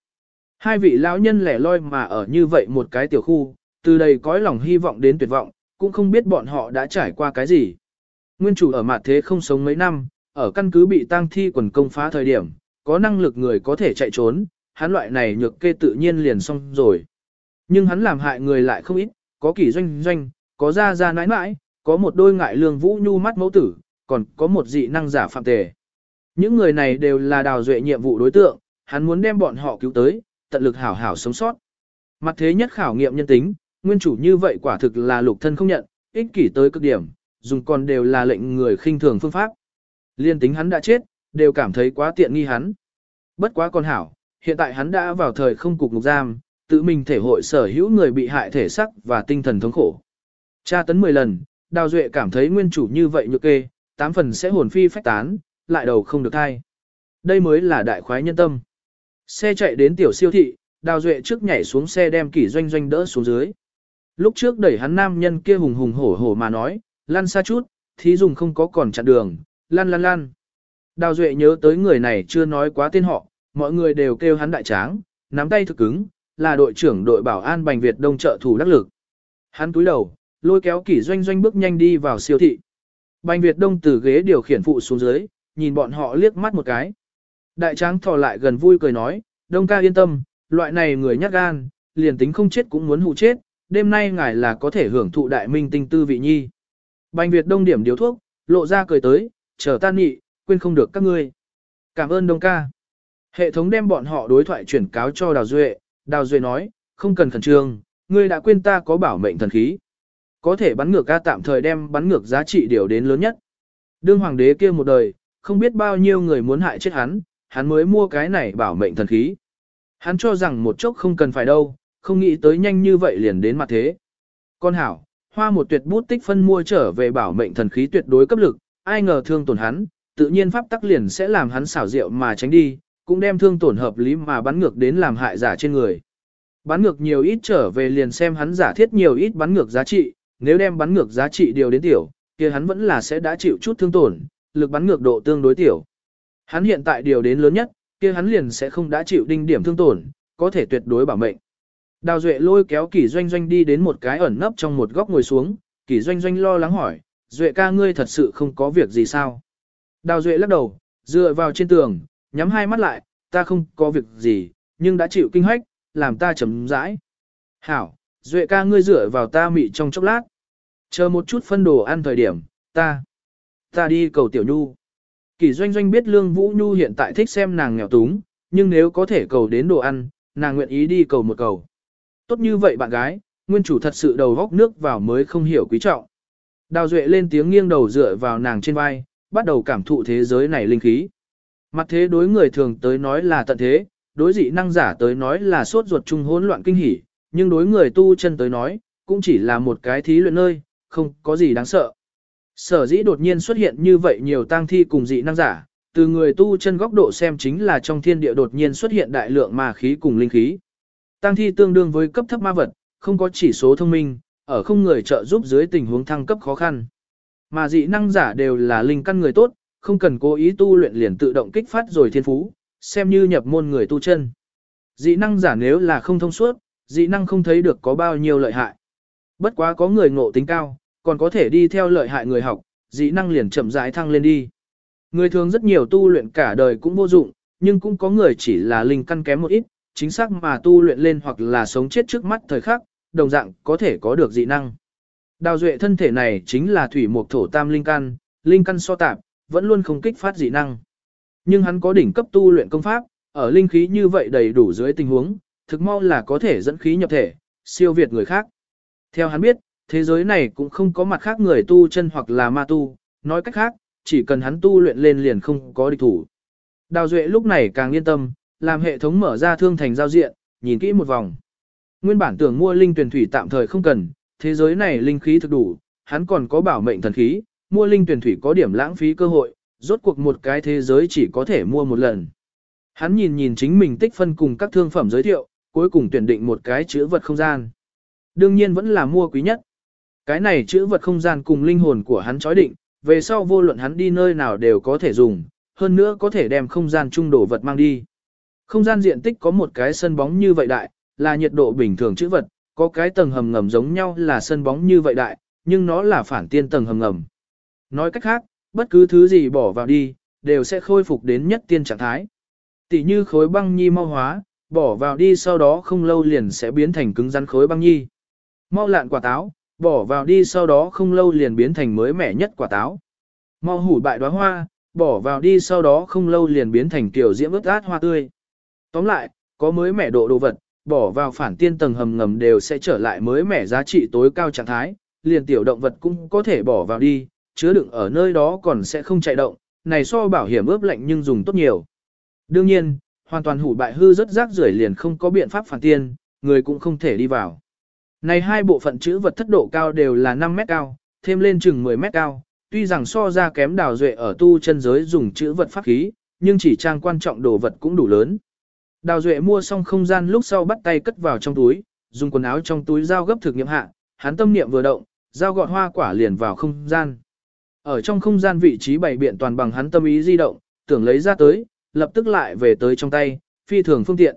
Hai vị lão nhân lẻ loi mà ở như vậy một cái tiểu khu, từ đây cõi lòng hy vọng đến tuyệt vọng, cũng không biết bọn họ đã trải qua cái gì. Nguyên chủ ở mặt thế không sống mấy năm, ở căn cứ bị tang thi quần công phá thời điểm, có năng lực người có thể chạy trốn, hắn loại này nhược kê tự nhiên liền xong rồi. Nhưng hắn làm hại người lại không ít, có kỷ doanh doanh, có ra ra nãi nãi, có một đôi ngại lương vũ nhu mắt mẫu tử, còn có một dị năng giả phạm tề. Những người này đều là đào duệ nhiệm vụ đối tượng, hắn muốn đem bọn họ cứu tới, tận lực hảo hảo sống sót. Mặt thế nhất khảo nghiệm nhân tính, nguyên chủ như vậy quả thực là lục thân không nhận, ích kỷ tới cực điểm, dùng còn đều là lệnh người khinh thường phương pháp. Liên tính hắn đã chết, đều cảm thấy quá tiện nghi hắn. Bất quá con hảo, hiện tại hắn đã vào thời không cục ngục giam, tự mình thể hội sở hữu người bị hại thể sắc và tinh thần thống khổ. Tra tấn 10 lần, Đào Duệ cảm thấy nguyên chủ như vậy nhược kê, tám phần sẽ hồn phi phách tán, lại đầu không được thai. Đây mới là đại khoái nhân tâm. Xe chạy đến tiểu siêu thị, Đào Duệ trước nhảy xuống xe đem kỷ doanh doanh đỡ xuống dưới. Lúc trước đẩy hắn nam nhân kia hùng hùng hổ hổ mà nói, lăn xa chút, thí dùng không có còn chặn đường, lăn lăn lăn. Đào Duệ nhớ tới người này chưa nói quá tên họ, mọi người đều kêu hắn đại tráng, nắm tay thực cứng, là đội trưởng đội bảo an Bành Việt Đông trợ thủ đắc lực. Hắn túi đầu, lôi kéo kỷ doanh doanh bước nhanh đi vào siêu thị. Bành Việt Đông từ ghế điều khiển phụ xuống dưới, nhìn bọn họ liếc mắt một cái. Đại tráng thò lại gần vui cười nói, Đông ca yên tâm, loại này người nhát gan, liền tính không chết cũng muốn hụ chết, đêm nay ngài là có thể hưởng thụ đại minh tinh tư vị nhi. Bành Việt Đông điểm điếu thuốc, lộ ra cười tới, chờ tan nhị, quên không được các ngươi. Cảm ơn Đông ca. Hệ thống đem bọn họ đối thoại chuyển cáo cho Đào Duệ, Đào Duệ nói, không cần khẩn trương, ngươi đã quên ta có bảo mệnh thần khí. Có thể bắn ngược ca tạm thời đem bắn ngược giá trị điều đến lớn nhất. Đương hoàng đế kia một đời, không biết bao nhiêu người muốn hại chết hắn, hắn mới mua cái này bảo mệnh thần khí. Hắn cho rằng một chốc không cần phải đâu, không nghĩ tới nhanh như vậy liền đến mặt thế. Con hảo, hoa một tuyệt bút tích phân mua trở về bảo mệnh thần khí tuyệt đối cấp lực, ai ngờ thương tổn hắn, tự nhiên pháp tắc liền sẽ làm hắn xảo diệu mà tránh đi, cũng đem thương tổn hợp lý mà bắn ngược đến làm hại giả trên người. Bắn ngược nhiều ít trở về liền xem hắn giả thiết nhiều ít bắn ngược giá trị, nếu đem bắn ngược giá trị điều đến tiểu, kia hắn vẫn là sẽ đã chịu chút thương tổn, lực bắn ngược độ tương đối tiểu. Hắn hiện tại điều đến lớn nhất, kia hắn liền sẽ không đã chịu đinh điểm thương tổn, có thể tuyệt đối bảo mệnh. Đào Duệ lôi kéo Kỷ Doanh Doanh đi đến một cái ẩn nấp trong một góc ngồi xuống, Kỷ Doanh Doanh lo lắng hỏi, Duệ ca ngươi thật sự không có việc gì sao? Đào Duệ lắc đầu, dựa vào trên tường, nhắm hai mắt lại, ta không có việc gì, nhưng đã chịu kinh hách, làm ta chấm rãi. Hảo, Duệ ca ngươi dựa vào ta mị trong chốc lát. Chờ một chút phân đồ ăn thời điểm, ta, ta đi cầu Tiểu Nhu. Kỷ Doanh Doanh biết Lương Vũ Nhu hiện tại thích xem nàng nghèo túng, nhưng nếu có thể cầu đến đồ ăn, nàng nguyện ý đi cầu một cầu. Tốt như vậy bạn gái, nguyên chủ thật sự đầu góc nước vào mới không hiểu quý trọng. Đào Duệ lên tiếng nghiêng đầu dựa vào nàng trên vai, bắt đầu cảm thụ thế giới này linh khí. Mặt thế đối người thường tới nói là tận thế, đối dị năng giả tới nói là sốt ruột chung hỗn loạn kinh hỉ, nhưng đối người tu chân tới nói, cũng chỉ là một cái thí luyện nơi, không có gì đáng sợ. Sở dĩ đột nhiên xuất hiện như vậy nhiều tang thi cùng dị năng giả, từ người tu chân góc độ xem chính là trong thiên địa đột nhiên xuất hiện đại lượng ma khí cùng linh khí. Tăng thi tương đương với cấp thấp ma vật, không có chỉ số thông minh, ở không người trợ giúp dưới tình huống thăng cấp khó khăn. Mà dị năng giả đều là linh căn người tốt, không cần cố ý tu luyện liền tự động kích phát rồi thiên phú, xem như nhập môn người tu chân. Dị năng giả nếu là không thông suốt, dị năng không thấy được có bao nhiêu lợi hại. Bất quá có người ngộ tính cao, còn có thể đi theo lợi hại người học, dị năng liền chậm rãi thăng lên đi. Người thường rất nhiều tu luyện cả đời cũng vô dụng, nhưng cũng có người chỉ là linh căn kém một ít, chính xác mà tu luyện lên hoặc là sống chết trước mắt thời khắc, đồng dạng có thể có được dị năng. Đào duệ thân thể này chính là thủy mục thổ tam linh căn, linh căn so tạp, vẫn luôn không kích phát dị năng. Nhưng hắn có đỉnh cấp tu luyện công pháp, ở linh khí như vậy đầy đủ dưới tình huống, thực mau là có thể dẫn khí nhập thể, siêu việt người khác. Theo hắn biết, thế giới này cũng không có mặt khác người tu chân hoặc là ma tu, nói cách khác, chỉ cần hắn tu luyện lên liền không có địch thủ. Đào Duệ lúc này càng yên tâm, làm hệ thống mở ra thương thành giao diện, nhìn kỹ một vòng. Nguyên bản tưởng mua linh tuyển thủy tạm thời không cần, thế giới này linh khí thực đủ, hắn còn có bảo mệnh thần khí, mua linh tuyển thủy có điểm lãng phí cơ hội, rốt cuộc một cái thế giới chỉ có thể mua một lần. Hắn nhìn nhìn chính mình tích phân cùng các thương phẩm giới thiệu, cuối cùng tuyển định một cái chữ vật không gian. Đương nhiên vẫn là mua quý nhất. Cái này chữ vật không gian cùng linh hồn của hắn chói định, về sau vô luận hắn đi nơi nào đều có thể dùng, hơn nữa có thể đem không gian trung đổ vật mang đi. Không gian diện tích có một cái sân bóng như vậy đại, là nhiệt độ bình thường chữ vật, có cái tầng hầm ngầm giống nhau là sân bóng như vậy đại, nhưng nó là phản tiên tầng hầm ngầm. Nói cách khác, bất cứ thứ gì bỏ vào đi, đều sẽ khôi phục đến nhất tiên trạng thái. Tỷ như khối băng nhi mau hóa, bỏ vào đi sau đó không lâu liền sẽ biến thành cứng rắn khối băng nhi. Mau lạn quả táo, bỏ vào đi sau đó không lâu liền biến thành mới mẻ nhất quả táo. Mau hủ bại đóa hoa, bỏ vào đi sau đó không lâu liền biến thành kiểu diễm ướt át hoa tươi. Tóm lại, có mới mẻ độ đồ vật, bỏ vào phản tiên tầng hầm ngầm đều sẽ trở lại mới mẻ giá trị tối cao trạng thái, liền tiểu động vật cũng có thể bỏ vào đi, chứa đựng ở nơi đó còn sẽ không chạy động, này so bảo hiểm ướp lạnh nhưng dùng tốt nhiều. Đương nhiên, hoàn toàn hủ bại hư rất rác rưởi liền không có biện pháp phản tiên, người cũng không thể đi vào. Này hai bộ phận chữ vật thất độ cao đều là 5 mét cao, thêm lên chừng 10 mét cao, tuy rằng so ra kém đào duệ ở tu chân giới dùng chữ vật pháp khí, nhưng chỉ trang quan trọng đồ vật cũng đủ lớn. Đào duệ mua xong không gian lúc sau bắt tay cất vào trong túi, dùng quần áo trong túi giao gấp thực nghiệm hạ, hắn tâm niệm vừa động, giao gọt hoa quả liền vào không gian. Ở trong không gian vị trí bày biện toàn bằng hắn tâm ý di động, tưởng lấy ra tới, lập tức lại về tới trong tay, phi thường phương tiện.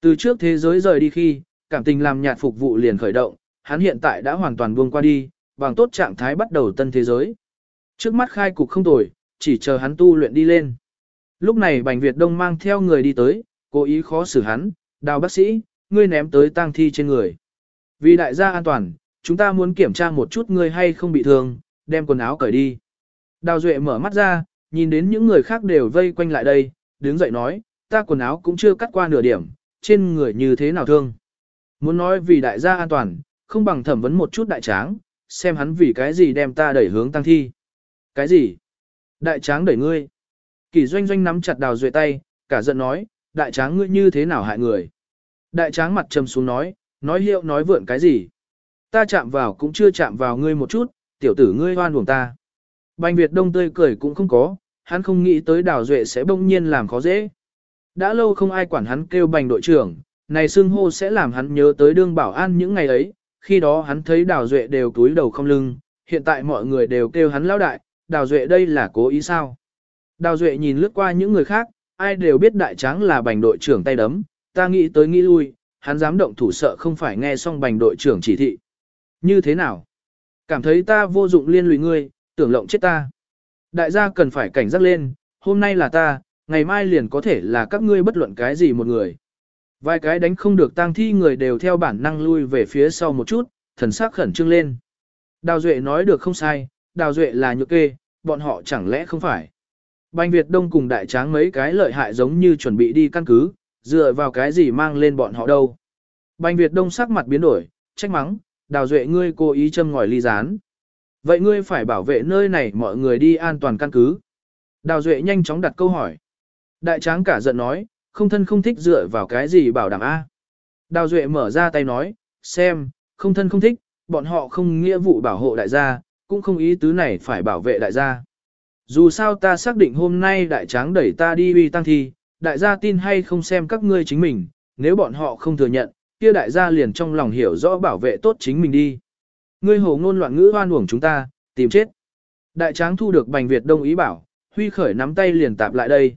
Từ trước thế giới rời đi khi, cảm tình làm nhạt phục vụ liền khởi động, hắn hiện tại đã hoàn toàn buông qua đi, bằng tốt trạng thái bắt đầu tân thế giới. Trước mắt khai cục không tồi, chỉ chờ hắn tu luyện đi lên. Lúc này Bành Việt Đông mang theo người đi tới, cố ý khó xử hắn, đào bác sĩ, ngươi ném tới tang thi trên người. Vì đại gia an toàn, chúng ta muốn kiểm tra một chút ngươi hay không bị thương, đem quần áo cởi đi. Đào Duệ mở mắt ra, nhìn đến những người khác đều vây quanh lại đây, đứng dậy nói, ta quần áo cũng chưa cắt qua nửa điểm, trên người như thế nào thương. Muốn nói vì đại gia an toàn, không bằng thẩm vấn một chút đại tráng, xem hắn vì cái gì đem ta đẩy hướng tăng thi. Cái gì? Đại tráng đẩy ngươi. Kỳ doanh doanh nắm chặt đào duệ tay, cả giận nói, đại tráng ngươi như thế nào hại người. Đại tráng mặt trầm xuống nói, nói hiệu nói vượn cái gì. ta chạm vào cũng chưa chạm vào ngươi một chút, tiểu tử ngươi hoan uổng ta. Bành Việt Đông tươi cười cũng không có, hắn không nghĩ tới Đào Duệ sẽ bỗng nhiên làm khó dễ. Đã lâu không ai quản hắn kêu bành đội trưởng, này xưng hô sẽ làm hắn nhớ tới đương bảo an những ngày ấy, khi đó hắn thấy Đào Duệ đều túi đầu không lưng, hiện tại mọi người đều kêu hắn lão đại, Đào Duệ đây là cố ý sao. Đào Duệ nhìn lướt qua những người khác, ai đều biết đại tráng là bành đội trưởng tay đấm, ta nghĩ tới nghĩ lui, hắn dám động thủ sợ không phải nghe xong bành đội trưởng chỉ thị. Như thế nào? Cảm thấy ta vô dụng liên lụy ngươi, tưởng lộng chết ta. Đại gia cần phải cảnh giác lên, hôm nay là ta, ngày mai liền có thể là các ngươi bất luận cái gì một người. Vài cái đánh không được tang thi người đều theo bản năng lui về phía sau một chút, thần sắc khẩn trương lên. Đào Duệ nói được không sai, Đào Duệ là nhược kê, bọn họ chẳng lẽ không phải. Bành Việt Đông cùng đại tráng mấy cái lợi hại giống như chuẩn bị đi căn cứ, dựa vào cái gì mang lên bọn họ đâu. Bành Việt Đông sắc mặt biến đổi, trách mắng, Đào Duệ ngươi cố ý châm ngòi ly gián. Vậy ngươi phải bảo vệ nơi này mọi người đi an toàn căn cứ. Đào Duệ nhanh chóng đặt câu hỏi. Đại tráng cả giận nói, không thân không thích dựa vào cái gì bảo đảm A. Đào Duệ mở ra tay nói, xem, không thân không thích, bọn họ không nghĩa vụ bảo hộ đại gia, cũng không ý tứ này phải bảo vệ đại gia. Dù sao ta xác định hôm nay đại tráng đẩy ta đi uy tăng thi, đại gia tin hay không xem các ngươi chính mình, nếu bọn họ không thừa nhận, kia đại gia liền trong lòng hiểu rõ bảo vệ tốt chính mình đi. Ngươi hồ ngôn loạn ngữ hoan uổng chúng ta, tìm chết. Đại tráng thu được bành Việt đông ý bảo, huy khởi nắm tay liền tạp lại đây.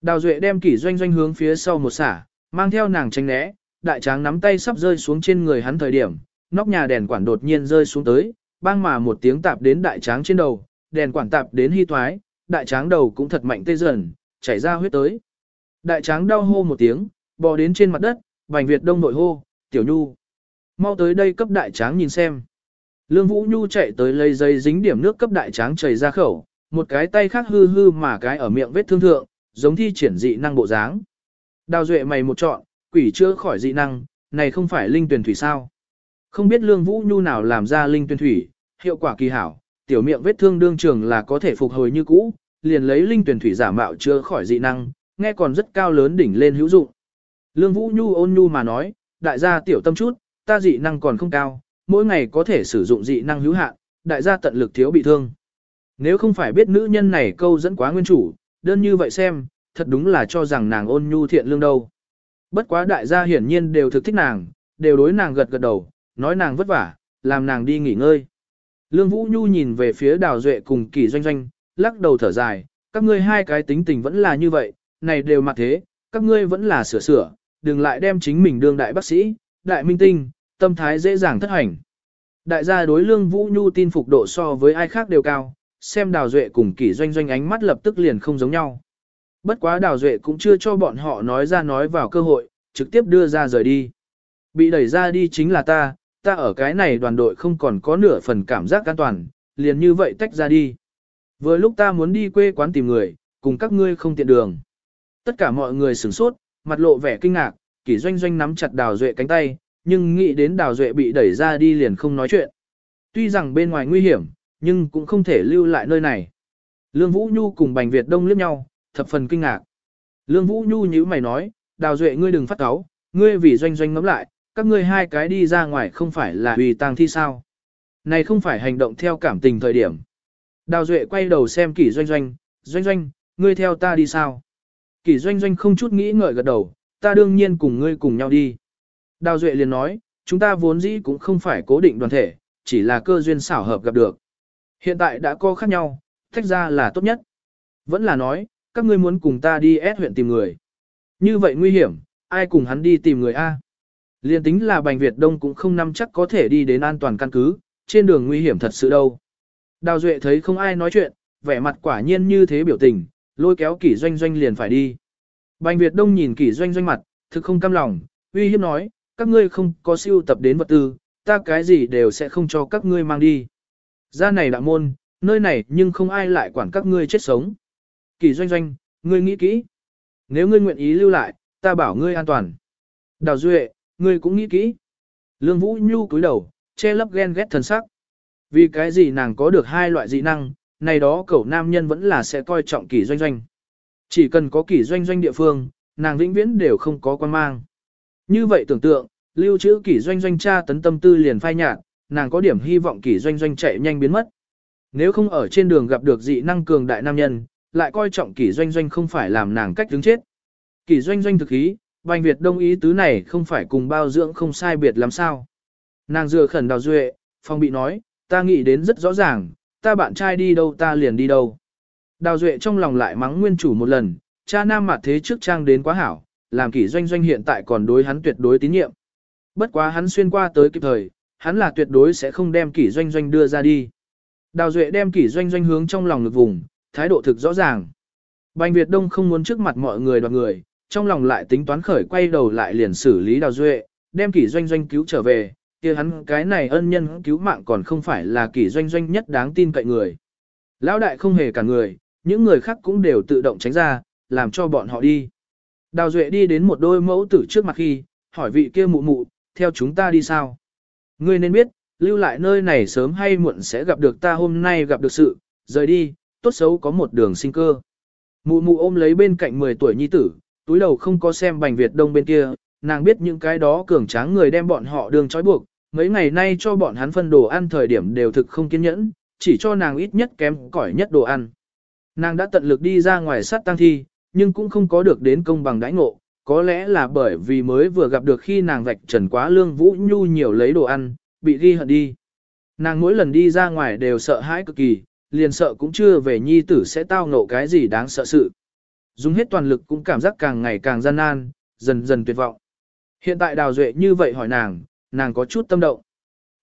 Đào Duệ đem kỷ doanh doanh hướng phía sau một xả, mang theo nàng tránh né, đại tráng nắm tay sắp rơi xuống trên người hắn thời điểm, nóc nhà đèn quản đột nhiên rơi xuống tới, bang mà một tiếng tạp đến đại tráng trên đầu, đèn quản tạp đến hy thoái, đại tráng đầu cũng thật mạnh tê dần, chảy ra huyết tới. Đại tráng đau hô một tiếng, bò đến trên mặt đất, Bành Việt Đông nội hô, Tiểu Nhu. Mau tới đây cấp đại tráng nhìn xem. Lương Vũ Nhu chạy tới lấy dây dính điểm nước cấp đại tráng chảy ra khẩu, một cái tay khác hư hư mà cái ở miệng vết thương thượng, giống thi triển dị năng bộ dáng. Đào Duệ mày một chọn, quỷ chữa khỏi dị năng, này không phải linh tuyển thủy sao? Không biết Lương Vũ Nhu nào làm ra linh tuyển thủy, hiệu quả kỳ hảo, tiểu miệng vết thương đương trường là có thể phục hồi như cũ, liền lấy linh tuyển thủy giả mạo chữa khỏi dị năng, nghe còn rất cao lớn đỉnh lên hữu dụng. Lương Vũ Nhu ôn nhu mà nói, đại gia tiểu tâm chút, ta dị năng còn không cao, mỗi ngày có thể sử dụng dị năng hữu hạn, đại gia tận lực thiếu bị thương. Nếu không phải biết nữ nhân này câu dẫn quá nguyên chủ, đơn như vậy xem, thật đúng là cho rằng nàng ôn nhu thiện lương đâu. Bất quá đại gia hiển nhiên đều thực thích nàng, đều đối nàng gật gật đầu, nói nàng vất vả, làm nàng đi nghỉ ngơi. Lương Vũ Nhu nhìn về phía Đào Duệ cùng Kỳ Doanh Doanh, lắc đầu thở dài, các ngươi hai cái tính tình vẫn là như vậy, này đều mặt thế, các ngươi vẫn là sửa sửa, đừng lại đem chính mình đương đại bác sĩ, đại minh tinh, tâm thái dễ dàng thất hành. Đại gia đối Lương Vũ Nhu tin phục độ so với ai khác đều cao, xem Đào Duệ cùng Kỳ Doanh Doanh ánh mắt lập tức liền không giống nhau. Bất quá Đào Duệ cũng chưa cho bọn họ nói ra nói vào cơ hội, trực tiếp đưa ra rời đi. Bị đẩy ra đi chính là ta, ta ở cái này đoàn đội không còn có nửa phần cảm giác an toàn, liền như vậy tách ra đi. Vừa lúc ta muốn đi quê quán tìm người, cùng các ngươi không tiện đường. Tất cả mọi người sửng sốt, mặt lộ vẻ kinh ngạc, kỷ doanh doanh nắm chặt đào duệ cánh tay, nhưng nghĩ đến đào duệ bị đẩy ra đi liền không nói chuyện. Tuy rằng bên ngoài nguy hiểm, nhưng cũng không thể lưu lại nơi này. Lương Vũ Nhu cùng Bành Việt Đông liếc nhau, thập phần kinh ngạc. Lương Vũ Nhu nhíu mày nói, đào duệ ngươi đừng phát cáu, ngươi vì doanh doanh ngắm lại, các ngươi hai cái đi ra ngoài không phải là vì tang thi sao. Này không phải hành động theo cảm tình thời điểm. Đào Duệ quay đầu xem kỷ doanh doanh, doanh doanh, ngươi theo ta đi sao? Kỷ doanh doanh không chút nghĩ ngợi gật đầu, ta đương nhiên cùng ngươi cùng nhau đi. Đào Duệ liền nói, chúng ta vốn dĩ cũng không phải cố định đoàn thể, chỉ là cơ duyên xảo hợp gặp được. Hiện tại đã có khác nhau, tách ra là tốt nhất. Vẫn là nói, các ngươi muốn cùng ta đi ép huyện tìm người. Như vậy nguy hiểm, ai cùng hắn đi tìm người A? Liên tính là Bành Việt Đông cũng không nắm chắc có thể đi đến an toàn căn cứ, trên đường nguy hiểm thật sự đâu. Đào Duệ thấy không ai nói chuyện, vẻ mặt quả nhiên như thế biểu tình, lôi kéo kỷ doanh doanh liền phải đi. Bành Việt Đông nhìn kỷ doanh doanh mặt, thực không cam lòng, uy hiếp nói, các ngươi không có siêu tập đến vật tư, ta cái gì đều sẽ không cho các ngươi mang đi. Ra này đạo môn, nơi này nhưng không ai lại quản các ngươi chết sống. Kỷ doanh doanh, ngươi nghĩ kỹ. Nếu ngươi nguyện ý lưu lại, ta bảo ngươi an toàn. Đào Duệ, ngươi cũng nghĩ kỹ. Lương Vũ Nhu cúi đầu, che lấp ghen ghét thần sắc. Vì cái gì nàng có được hai loại dị năng, này đó cậu nam nhân vẫn là sẽ coi trọng kỷ doanh doanh. Chỉ cần có kỷ doanh doanh địa phương, nàng vĩnh viễn đều không có quan mang. Như vậy tưởng tượng, lưu trữ kỷ doanh doanh tra tấn tâm tư liền phai nhạt, nàng có điểm hy vọng kỷ doanh doanh chạy nhanh biến mất. Nếu không ở trên đường gặp được dị năng cường đại nam nhân, lại coi trọng kỷ doanh doanh không phải làm nàng cách đứng chết. Kỷ doanh doanh thực ý, Bành Việt Đông ý tứ này không phải cùng bao dưỡng không sai biệt lắm sao. Nàng dừa khẩn đào duệ, phong bị nói, ta nghĩ đến rất rõ ràng, ta bạn trai đi đâu ta liền đi đâu. Đào duệ trong lòng lại mắng nguyên chủ một lần, cha nam mặt thế trước trang đến quá hảo, làm kỷ doanh doanh hiện tại còn đối hắn tuyệt đối tín nhiệm. Bất quá hắn xuyên qua tới kịp thời, hắn là tuyệt đối sẽ không đem kỷ doanh doanh đưa ra đi. Đào duệ đem kỷ doanh doanh hướng trong lòng ngực vùng, thái độ thực rõ ràng. Bành Việt Đông không muốn trước mặt mọi người đoạt người, trong lòng lại tính toán khởi quay đầu lại liền xử lý đào duệ, đem kỷ doanh doanh cứu trở về, kia hắn cái này ân nhân cứu mạng còn không phải là kỷ doanh doanh nhất đáng tin cậy người. Lão đại không hề cả người, những người khác cũng đều tự động tránh ra, làm cho bọn họ đi. Đào duệ đi đến một đôi mẫu tử trước mặt khi, hỏi vị kia mụ mụ, theo chúng ta đi sao? Ngươi nên biết, lưu lại nơi này sớm hay muộn sẽ gặp được ta hôm nay gặp được sự, rời đi, tốt xấu có một đường sinh cơ. Mụ mụ ôm lấy bên cạnh 10 tuổi nhi tử, túi đầu không có xem bành Việt Đông bên kia, nàng biết những cái đó cường tráng người đem bọn họ đường trói buộc, mấy ngày nay cho bọn hắn phân đồ ăn thời điểm đều thực không kiên nhẫn, chỉ cho nàng ít nhất kém cỏi nhất đồ ăn. Nàng đã tận lực đi ra ngoài sát tăng thi, nhưng cũng không có được đến công bằng đãi ngộ, có lẽ là bởi vì mới vừa gặp được khi nàng vạch trần quá lương vũ nhu nhiều lấy đồ ăn, bị ghi hận đi. Nàng mỗi lần đi ra ngoài đều sợ hãi cực kỳ, liền sợ cũng chưa về nhi tử sẽ tao ngộ cái gì đáng sợ sự. Dùng hết toàn lực cũng cảm giác càng ngày càng gian nan, dần dần tuyệt vọng. Hiện tại Đào Duệ như vậy hỏi nàng, nàng có chút tâm động.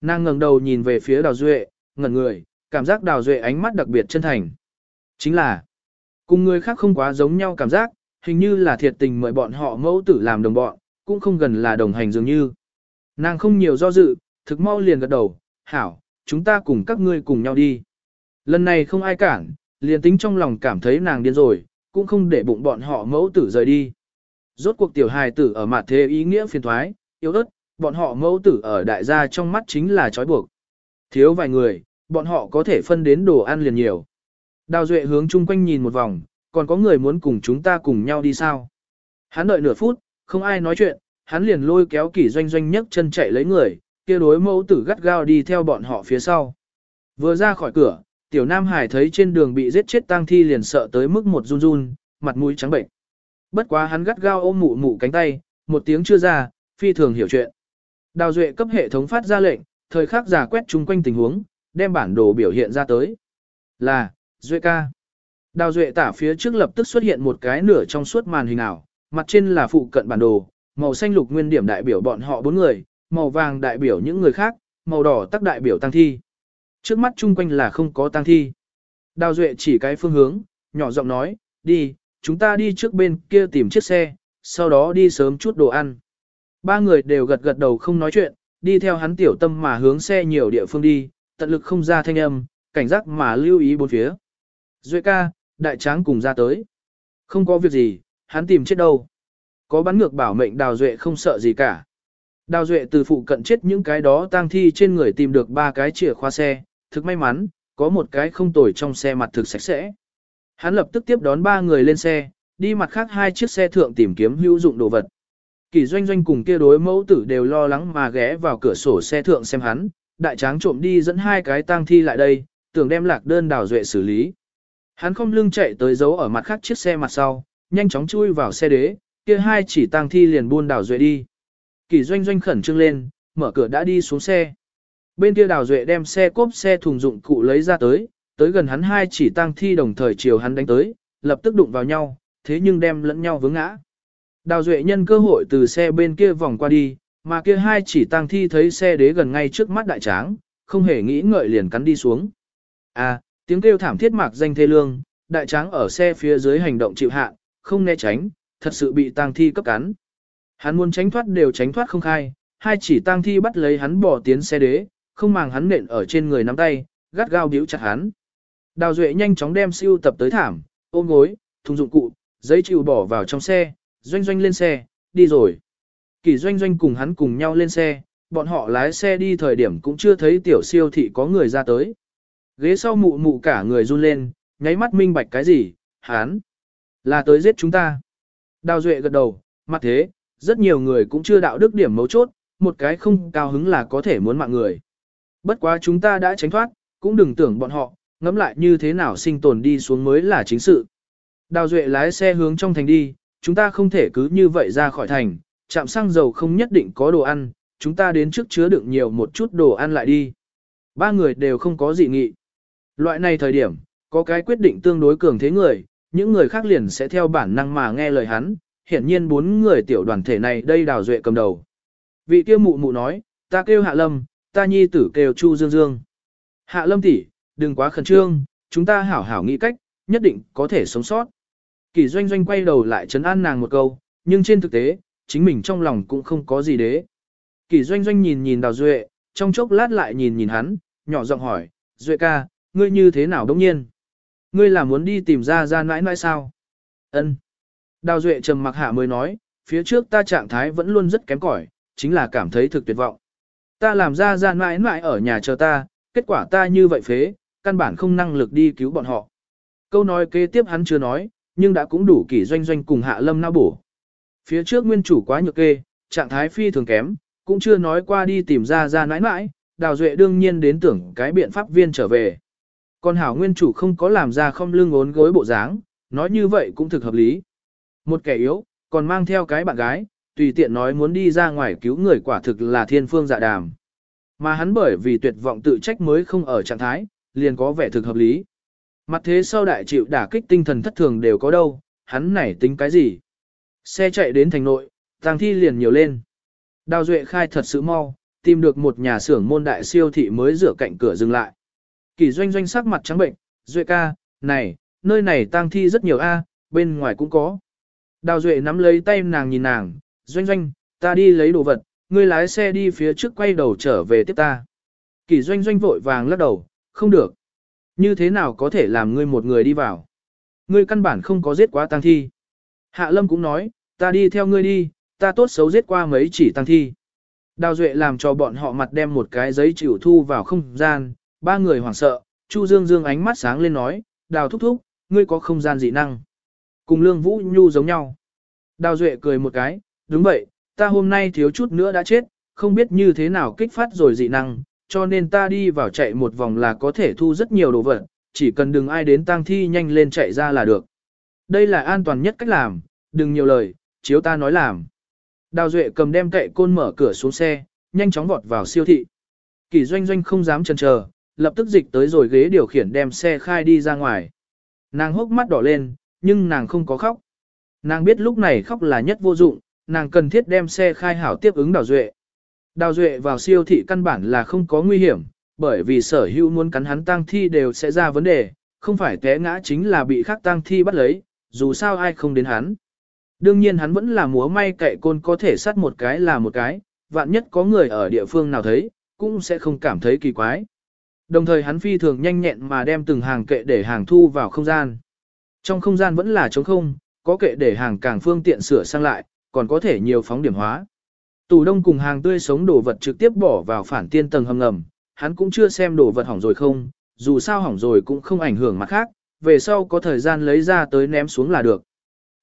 Nàng ngẩng đầu nhìn về phía Đào Duệ, ngẩn người, cảm giác Đào Duệ ánh mắt đặc biệt chân thành. Chính là, cùng người khác không quá giống nhau cảm giác, hình như là thiệt tình mời bọn họ mẫu tử làm đồng bọn, cũng không gần là đồng hành dường như. Nàng không nhiều do dự, thực mau liền gật đầu, hảo, chúng ta cùng các ngươi cùng nhau đi. Lần này không ai cản, liền tính trong lòng cảm thấy nàng điên rồi, cũng không để bụng bọn họ mẫu tử rời đi. Rốt cuộc tiểu hài tử ở mặt thế ý nghĩa phiền thoái, yếu ớt, bọn họ mẫu tử ở đại gia trong mắt chính là trói buộc. Thiếu vài người, bọn họ có thể phân đến đồ ăn liền nhiều. Đào Duệ hướng chung quanh nhìn một vòng, còn có người muốn cùng chúng ta cùng nhau đi sao? Hắn đợi nửa phút, không ai nói chuyện, hắn liền lôi kéo kỷ doanh doanh nhấc chân chạy lấy người, kia đối mẫu tử gắt gao đi theo bọn họ phía sau. Vừa ra khỏi cửa, tiểu nam hải thấy trên đường bị giết chết tang thi liền sợ tới mức một run run, mặt mũi trắng bệnh. Bất quá hắn gắt gao ôm mụ mụ cánh tay, một tiếng chưa ra, phi thường hiểu chuyện. Đào Duệ cấp hệ thống phát ra lệnh, thời khắc giả quét chung quanh tình huống, đem bản đồ biểu hiện ra tới. Là, Duệ ca. Đào Duệ tả phía trước lập tức xuất hiện một cái nửa trong suốt màn hình ảo, mặt trên là phụ cận bản đồ, màu xanh lục nguyên điểm đại biểu bọn họ bốn người, màu vàng đại biểu những người khác, màu đỏ tắc đại biểu tăng thi. Trước mắt chung quanh là không có tang thi. Đào Duệ chỉ cái phương hướng, nhỏ giọng nói, đi, chúng ta đi trước bên kia tìm chiếc xe, sau đó đi sớm chút đồ ăn. Ba người đều gật gật đầu không nói chuyện, đi theo hắn tiểu tâm mà hướng xe nhiều địa phương đi, tận lực không ra thanh âm, cảnh giác mà lưu ý bốn phía. Duệ ca, đại tráng cùng ra tới. Không có việc gì, hắn tìm chết đâu. Có bắn ngược bảo mệnh đào duệ không sợ gì cả. Đào duệ từ phụ cận chết những cái đó tang thi trên người tìm được ba cái chìa khóa xe, thực may mắn, có một cái không tồi trong xe mặt thực sạch sẽ. Hắn lập tức tiếp đón ba người lên xe, đi mặt khác hai chiếc xe thượng tìm kiếm hữu dụng đồ vật. Kỳ doanh doanh cùng kia đối mẫu tử đều lo lắng mà ghé vào cửa sổ xe thượng xem hắn, đại tráng trộm đi dẫn hai cái tang thi lại đây, tưởng đem lạc đơn đào duệ xử lý. Hắn không lưng chạy tới giấu ở mặt khác chiếc xe mặt sau, nhanh chóng chui vào xe đế, kia hai chỉ tang thi liền buôn đào duệ đi. Kỳ doanh doanh khẩn trương lên, mở cửa đã đi xuống xe. Bên kia đào duệ đem xe cốp xe thùng dụng cụ lấy ra tới, tới gần hắn hai chỉ tang thi đồng thời chiều hắn đánh tới, lập tức đụng vào nhau, thế nhưng đem lẫn nhau vướng ngã. Đào duệ nhân cơ hội từ xe bên kia vòng qua đi, mà kia hai chỉ tang thi thấy xe đế gần ngay trước mắt đại tráng, không hề nghĩ ngợi liền cắn đi xuống. À, tiếng kêu thảm thiết mạc danh thê lương, đại tráng ở xe phía dưới hành động chịu hạ, không né tránh, thật sự bị tang thi cấp cắn. Hắn muốn tránh thoát đều tránh thoát không khai, hai chỉ tang thi bắt lấy hắn bỏ tiến xe đế, không màng hắn nện ở trên người nắm tay, gắt gao biểu chặt hắn. Đào Duệ nhanh chóng đem siêu tập tới thảm, ôm gối, thùng dụng cụ, giấy chịu bỏ vào trong xe, doanh doanh lên xe, đi rồi. Kỳ doanh doanh cùng hắn cùng nhau lên xe, bọn họ lái xe đi thời điểm cũng chưa thấy tiểu siêu thị có người ra tới. Ghế sau mụ mụ cả người run lên, nháy mắt minh bạch cái gì, hắn là tới giết chúng ta. Đào Duệ gật đầu, mặt thế, rất nhiều người cũng chưa đạo đức điểm mấu chốt, một cái không cao hứng là có thể muốn mạng người. Bất quá chúng ta đã tránh thoát, cũng đừng tưởng bọn họ, ngẫm lại như thế nào sinh tồn đi xuống mới là chính sự. Đào Duệ lái xe hướng trong thành đi, chúng ta không thể cứ như vậy ra khỏi thành, chạm xăng dầu không nhất định có đồ ăn, chúng ta đến trước chứa đựng nhiều một chút đồ ăn lại đi. Ba người đều không có dị nghị. Loại này thời điểm, có cái quyết định tương đối cường thế người, những người khác liền sẽ theo bản năng mà nghe lời hắn, hiển nhiên bốn người tiểu đoàn thể này đây đào duệ cầm đầu. Vị kia mụ mụ nói, ta kêu Hạ Lâm, ta nhi tử kêu Chu Dương Dương. Hạ Lâm tỷ, đừng quá khẩn trương, chúng ta hảo hảo nghĩ cách, nhất định có thể sống sót. Kỳ doanh doanh quay đầu lại chấn an nàng một câu, nhưng trên thực tế, chính mình trong lòng cũng không có gì đế. Kỳ doanh doanh nhìn nhìn đào duệ, trong chốc lát lại nhìn nhìn hắn, nhỏ giọng hỏi, duệ ca, ngươi như thế nào đông nhiên? Ngươi là muốn đi tìm ra ra nãi nãi sao? Ân. Đào duệ trầm mặc hạ mới nói, phía trước ta trạng thái vẫn luôn rất kém cỏi, chính là cảm thấy thực tuyệt vọng. Ta làm ra ra nãi nãi ở nhà chờ ta, kết quả ta như vậy phế, căn bản không năng lực đi cứu bọn họ. Câu nói kế tiếp hắn chưa nói, nhưng đã cũng đủ kỷ doanh doanh cùng hạ lâm nao bổ. Phía trước nguyên chủ quá nhược kê, trạng thái phi thường kém, cũng chưa nói qua đi tìm ra ra nãi nãi, đào duệ đương nhiên đến tưởng cái biện pháp viên trở về. Còn hảo nguyên chủ không có làm ra không lưng ốn gối bộ dáng, nói như vậy cũng thực hợp lý. Một kẻ yếu, còn mang theo cái bạn gái, tùy tiện nói muốn đi ra ngoài cứu người quả thực là thiên phương dạ đàm. Mà hắn bởi vì tuyệt vọng tự trách mới không ở trạng thái, liền có vẻ thực hợp lý. Mặt thế sau đại chịu đả kích tinh thần thất thường đều có đâu, hắn này tính cái gì? Xe chạy đến thành nội, tang thi liền nhiều lên. Đào Duệ khai thật sự mau, tìm được một nhà xưởng môn đại siêu thị mới rửa cạnh cửa dừng lại. Kỳ doanh doanh sắc mặt trắng bệnh, Duệ ca, này, nơi này tang thi rất nhiều a, bên ngoài cũng có. Đào Duệ nắm lấy tay nàng nhìn nàng, doanh doanh, ta đi lấy đồ vật, ngươi lái xe đi phía trước quay đầu trở về tiếp ta. Kỳ doanh doanh vội vàng lắc đầu, không được. Như thế nào có thể làm ngươi một người đi vào? Ngươi căn bản không có giết quá tăng thi. Hạ Lâm cũng nói, ta đi theo ngươi đi, ta tốt xấu giết qua mấy chỉ tăng thi. Đào Duệ làm cho bọn họ mặt đem một cái giấy chịu thu vào không gian, ba người hoảng sợ, Chu Dương Dương ánh mắt sáng lên nói, đào thúc thúc, ngươi có không gian dị năng. Cùng Lương Vũ Nhu giống nhau. Đào Duệ cười một cái, đúng vậy, ta hôm nay thiếu chút nữa đã chết, không biết như thế nào kích phát rồi dị năng, cho nên ta đi vào chạy một vòng là có thể thu rất nhiều đồ vật, chỉ cần đừng ai đến tang thi nhanh lên chạy ra là được. Đây là an toàn nhất cách làm, đừng nhiều lời, chiếu ta nói làm. Đào Duệ cầm đem cậy côn mở cửa xuống xe, nhanh chóng vọt vào siêu thị. Kỳ doanh doanh không dám chần chờ, lập tức dịch tới rồi ghế điều khiển đem xe khai đi ra ngoài. Nàng hốc mắt đỏ lên, nhưng nàng không có khóc. Nàng biết lúc này khóc là nhất vô dụng, nàng cần thiết đem xe khai hảo tiếp ứng Đào Duệ. Đào Duệ vào siêu thị căn bản là không có nguy hiểm, bởi vì sở hữu muốn cắn hắn tang thi đều sẽ ra vấn đề, không phải té ngã chính là bị khác tang thi bắt lấy, dù sao ai không đến hắn. Đương nhiên hắn vẫn là múa may cậy côn có thể sát một cái là một cái, vạn nhất có người ở địa phương nào thấy, cũng sẽ không cảm thấy kỳ quái. Đồng thời hắn phi thường nhanh nhẹn mà đem từng hàng kệ để hàng thu vào không gian. Trong không gian vẫn là trống không, có kệ để hàng càng phương tiện sửa sang lại, còn có thể nhiều phóng điểm hóa. Tủ đông cùng hàng tươi sống đồ vật trực tiếp bỏ vào phản tiên tầng hầm ngầm, hắn cũng chưa xem đồ vật hỏng rồi không, dù sao hỏng rồi cũng không ảnh hưởng mặt khác, về sau có thời gian lấy ra tới ném xuống là được.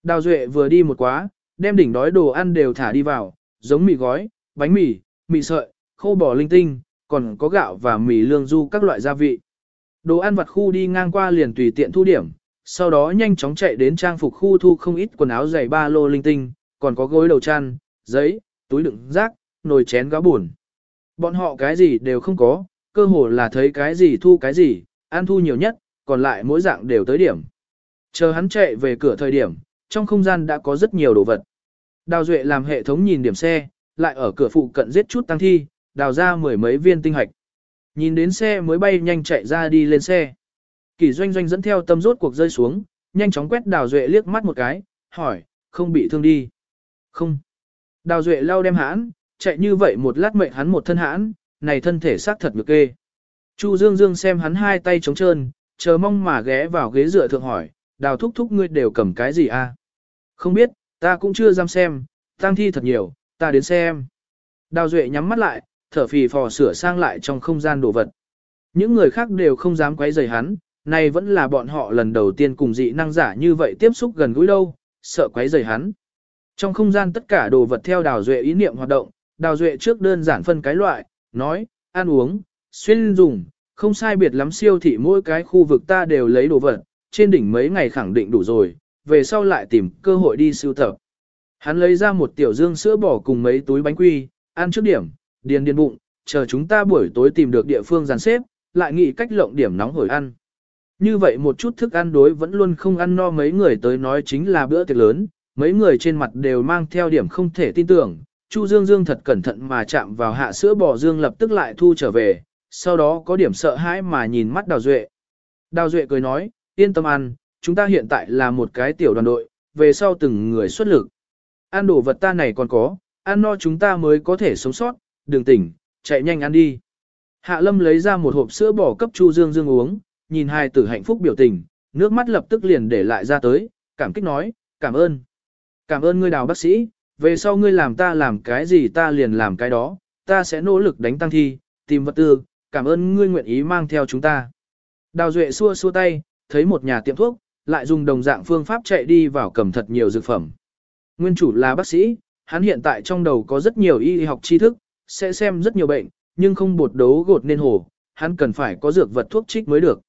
Đào Duệ vừa đi một quá, đem đỉnh đói đồ ăn đều thả đi vào, giống mì gói, bánh mì, mì sợi, khô bò linh tinh, còn có gạo và mì lương du các loại gia vị. Đồ ăn vặt khu đi ngang qua liền tùy tiện thu điểm, sau đó nhanh chóng chạy đến trang phục khu thu không ít quần áo giày ba lô linh tinh, còn có gối đầu chăn, giấy, túi đựng rác, nồi chén gáo buồn. Bọn họ cái gì đều không có, cơ hồ là thấy cái gì thu cái gì, ăn thu nhiều nhất, còn lại mỗi dạng đều tới điểm. Chờ hắn chạy về cửa thời điểm, trong không gian đã có rất nhiều đồ vật. Đào Duệ làm hệ thống nhìn điểm xe, lại ở cửa phụ cận giết chút tăng thi, đào ra mười mấy viên tinh hạch. Nhìn đến xe mới bay nhanh chạy ra đi lên xe. Kỳ doanh doanh dẫn theo tâm rốt cuộc rơi xuống, nhanh chóng quét đào Duệ liếc mắt một cái, hỏi, không bị thương đi. Không. Đào Duệ lau đem hãn, chạy như vậy một lát mệnh hắn một thân hãn, này thân thể xác thật ngược kê. Chu Dương Dương xem hắn hai tay trống trơn, chờ mong mà ghé vào ghế dựa thượng hỏi, đào thúc thúc ngươi đều cầm cái gì a? Không biết, ta cũng chưa dám xem, tang thi thật nhiều, ta đến xem. Đào Duệ nhắm mắt lại, thở phì phò sửa sang lại trong không gian đồ vật. Những người khác đều không dám quấy rầy hắn, này vẫn là bọn họ lần đầu tiên cùng dị năng giả như vậy tiếp xúc gần gũi đâu, sợ quấy rầy hắn. Trong không gian tất cả đồ vật theo Đào Duệ ý niệm hoạt động, Đào Duệ trước đơn giản phân cái loại, nói, ăn uống, xuyên dùng, không sai biệt lắm siêu thị mỗi cái khu vực ta đều lấy đồ vật, trên đỉnh mấy ngày khẳng định đủ rồi, về sau lại tìm cơ hội đi sưu tập. Hắn lấy ra một tiểu dương sữa bỏ cùng mấy túi bánh quy, ăn trước điểm, điền điền bụng, chờ chúng ta buổi tối tìm được địa phương dàn xếp, lại nghĩ cách lộng điểm nóng hổi ăn. Như vậy một chút thức ăn đối vẫn luôn không ăn no mấy người tới nói chính là bữa tiệc lớn, mấy người trên mặt đều mang theo điểm không thể tin tưởng. Chu Dương Dương thật cẩn thận mà chạm vào hạ sữa bò Dương lập tức lại thu trở về, sau đó có điểm sợ hãi mà nhìn mắt Đào Duệ. Đào Duệ cười nói, yên tâm ăn, chúng ta hiện tại là một cái tiểu đoàn đội, về sau từng người xuất lực. Ăn đồ vật ta này còn có, ăn no chúng ta mới có thể sống sót, đừng tỉnh, chạy nhanh ăn đi. Hạ Lâm lấy ra một hộp sữa bò cấp Chu Dương Dương uống, nhìn hai tử hạnh phúc biểu tình, nước mắt lập tức liền để lại ra tới, cảm kích nói, cảm ơn. Cảm ơn ngươi đào bác sĩ, về sau ngươi làm ta làm cái gì ta liền làm cái đó, ta sẽ nỗ lực đánh tăng thi, tìm vật tư, cảm ơn ngươi nguyện ý mang theo chúng ta. Đào Duệ xua xua tay, thấy một nhà tiệm thuốc, lại dùng đồng dạng phương pháp chạy đi vào cầm thật nhiều dược phẩm. Nguyên chủ là bác sĩ, hắn hiện tại trong đầu có rất nhiều y học tri thức, sẽ xem rất nhiều bệnh, nhưng không bột đấu gột nên hồ, hắn cần phải có dược vật thuốc trích mới được.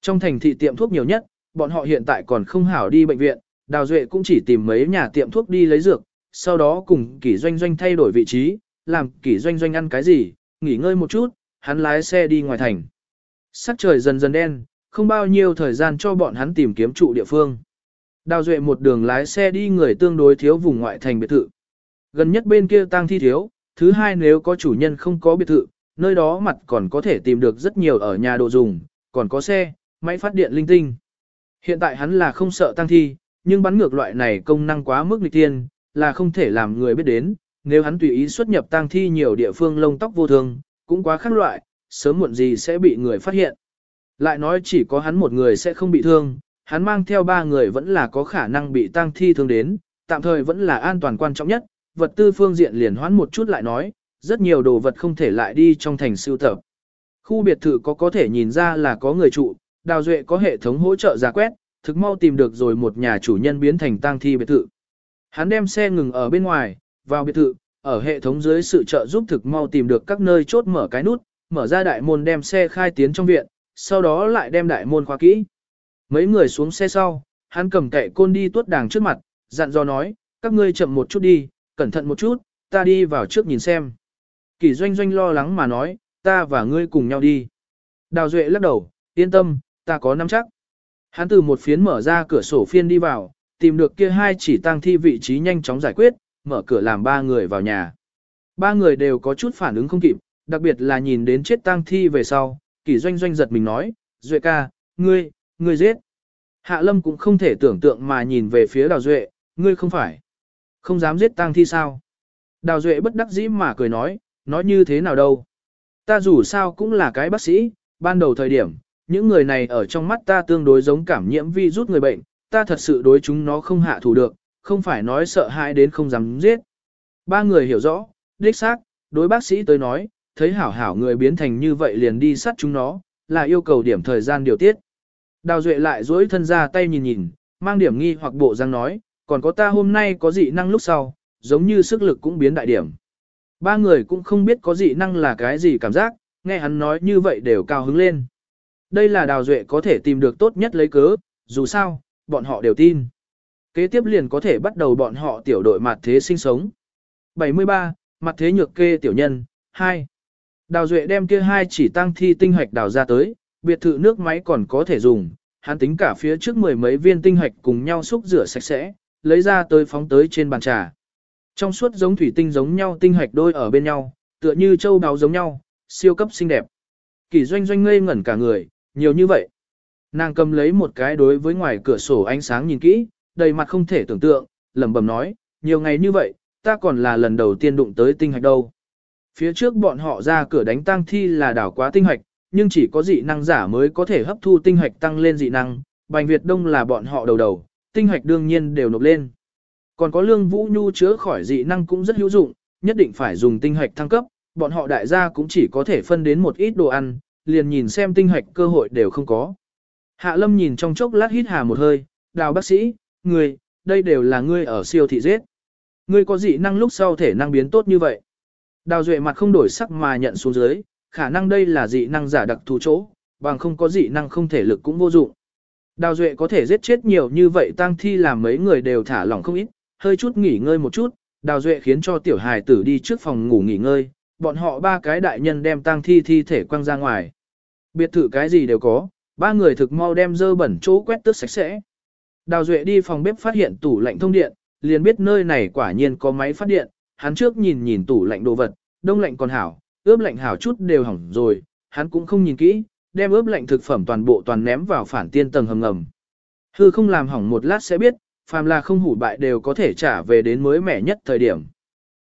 Trong thành thị tiệm thuốc nhiều nhất, bọn họ hiện tại còn không hảo đi bệnh viện, Đào Duệ cũng chỉ tìm mấy nhà tiệm thuốc đi lấy dược, sau đó cùng kỷ doanh doanh thay đổi vị trí, làm kỷ doanh doanh ăn cái gì, nghỉ ngơi một chút, hắn lái xe đi ngoài thành. Sắc trời dần dần đen, không bao nhiêu thời gian cho bọn hắn tìm kiếm trụ địa phương. Đào Duệ một đường lái xe đi người tương đối thiếu vùng ngoại thành biệt thự. Gần nhất bên kia tang thi thiếu, thứ hai nếu có chủ nhân không có biệt thự, nơi đó mặt còn có thể tìm được rất nhiều ở nhà đồ dùng, còn có xe, máy phát điện linh tinh. Hiện tại hắn là không sợ tăng thi, nhưng bắn ngược loại này công năng quá mức nghịch tiên, là không thể làm người biết đến, nếu hắn tùy ý xuất nhập tang thi nhiều địa phương lông tóc vô thương, cũng quá khác loại, sớm muộn gì sẽ bị người phát hiện. Lại nói chỉ có hắn một người sẽ không bị thương, hắn mang theo ba người vẫn là có khả năng bị tang thi thương đến, tạm thời vẫn là an toàn quan trọng nhất, vật tư phương diện liền hoán một chút lại nói, rất nhiều đồ vật không thể lại đi trong thành siêu tập. Khu biệt thự có có thể nhìn ra là có người trụ, Đào Duệ có hệ thống hỗ trợ giả quét, thực mau tìm được rồi một nhà chủ nhân biến thành tang thi biệt thự. Hắn đem xe ngừng ở bên ngoài, vào biệt thự, ở hệ thống dưới sự trợ giúp thực mau tìm được các nơi chốt mở cái nút, mở ra đại môn đem xe khai tiến trong viện, sau đó lại đem đại môn khóa kỹ. Mấy người xuống xe sau, hắn cầm kệ côn đi tuốt đàng trước mặt, dặn dò nói, các ngươi chậm một chút đi, cẩn thận một chút, ta đi vào trước nhìn xem. Kỳ doanh doanh lo lắng mà nói, ta và ngươi cùng nhau đi. Đào Duệ lắc đầu, yên tâm, ta có nắm chắc. Hắn từ một phiến mở ra cửa sổ phiên đi vào, tìm được kia hai chỉ tăng thi vị trí nhanh chóng giải quyết, mở cửa làm ba người vào nhà. Ba người đều có chút phản ứng không kịp, đặc biệt là nhìn đến chết tăng thi về sau, kỷ doanh doanh giật mình nói, Duệ ca, ngươi, ngươi giết. Hạ lâm cũng không thể tưởng tượng mà nhìn về phía đào Duệ, ngươi không phải. Không dám giết tăng thi sao? Đào Duệ bất đắc dĩ mà cười nói, nói như thế nào đâu. Ta dù sao cũng là cái bác sĩ, ban đầu thời điểm, những người này ở trong mắt ta tương đối giống cảm nhiễm vi rút người bệnh, ta thật sự đối chúng nó không hạ thủ được, không phải nói sợ hãi đến không dám giết. Ba người hiểu rõ, đích xác, đối bác sĩ tới nói, thấy hảo hảo người biến thành như vậy liền đi sát chúng nó, là yêu cầu điểm thời gian điều tiết. Đào Duệ lại duỗi thân ra tay nhìn nhìn, mang điểm nghi hoặc bộ răng nói, còn có ta hôm nay có dị năng lúc sau, giống như sức lực cũng biến đại điểm. Ba người cũng không biết có dị năng là cái gì cảm giác, nghe hắn nói như vậy đều cao hứng lên. Đây là đào duệ có thể tìm được tốt nhất lấy cớ, dù sao, bọn họ đều tin. Kế tiếp liền có thể bắt đầu bọn họ tiểu đội mặt thế sinh sống. 73. Mặt thế nhược kê tiểu nhân, 2. Đào duệ đem kia hai chỉ tăng thi tinh hoạch đào ra tới, biệt thự nước máy còn có thể dùng, hắn tính cả phía trước mười mấy viên tinh hoạch cùng nhau xúc rửa sạch sẽ, lấy ra tới phóng tới trên bàn trà. Trong suốt giống thủy tinh giống nhau tinh hoạch đôi ở bên nhau, tựa như châu đáo giống nhau, siêu cấp xinh đẹp. Kỳ doanh doanh ngây ngẩn cả người, nhiều như vậy. Nàng cầm lấy một cái đối với ngoài cửa sổ ánh sáng nhìn kỹ, đầy mặt không thể tưởng tượng, lẩm bẩm nói, nhiều ngày như vậy, ta còn là lần đầu tiên đụng tới tinh hạch đâu. Phía trước bọn họ ra cửa đánh tang thi là đảo quá tinh hạch, nhưng chỉ có dị năng giả mới có thể hấp thu tinh hạch tăng lên dị năng, Bành Việt Đông là bọn họ đầu đầu, tinh hạch đương nhiên đều nộp lên. Còn có lương vũ nhu chữa khỏi dị năng cũng rất hữu dụng, nhất định phải dùng tinh hạch thăng cấp, bọn họ đại gia cũng chỉ có thể phân đến một ít đồ ăn, liền nhìn xem tinh hạch cơ hội đều không có. Hạ lâm nhìn trong chốc lát hít hà một hơi, đào bác sĩ, người đây đều là ngươi ở siêu thị giết. Ngươi có dị năng lúc sau thể năng biến tốt như vậy. Đào duệ mặt không đổi sắc mà nhận xuống dưới, khả năng đây là dị năng giả đặc thù chỗ, bằng không có dị năng không thể lực cũng vô dụng. Đào Duệ có thể giết chết nhiều như vậy tang thi làm mấy người đều thả lỏng không ít, hơi chút nghỉ ngơi một chút, Đào Duệ khiến cho tiểu hài tử đi trước phòng ngủ nghỉ ngơi, bọn họ ba cái đại nhân đem tang thi thi thể quăng ra ngoài. Biệt thự cái gì đều có, ba người thực mau đem dơ bẩn chỗ quét tước sạch sẽ. Đào Duệ đi phòng bếp phát hiện tủ lạnh thông điện, liền biết nơi này quả nhiên có máy phát điện, hắn trước nhìn nhìn tủ lạnh đồ vật, đông lạnh còn hảo, ướp lạnh hảo chút đều hỏng rồi, hắn cũng không nhìn kỹ, đem ướp lạnh thực phẩm toàn bộ toàn ném vào phản tiên tầng hầm ngầm. Hư không làm hỏng một lát sẽ biết, phàm là không hủ bại đều có thể trả về đến mới mẻ nhất thời điểm.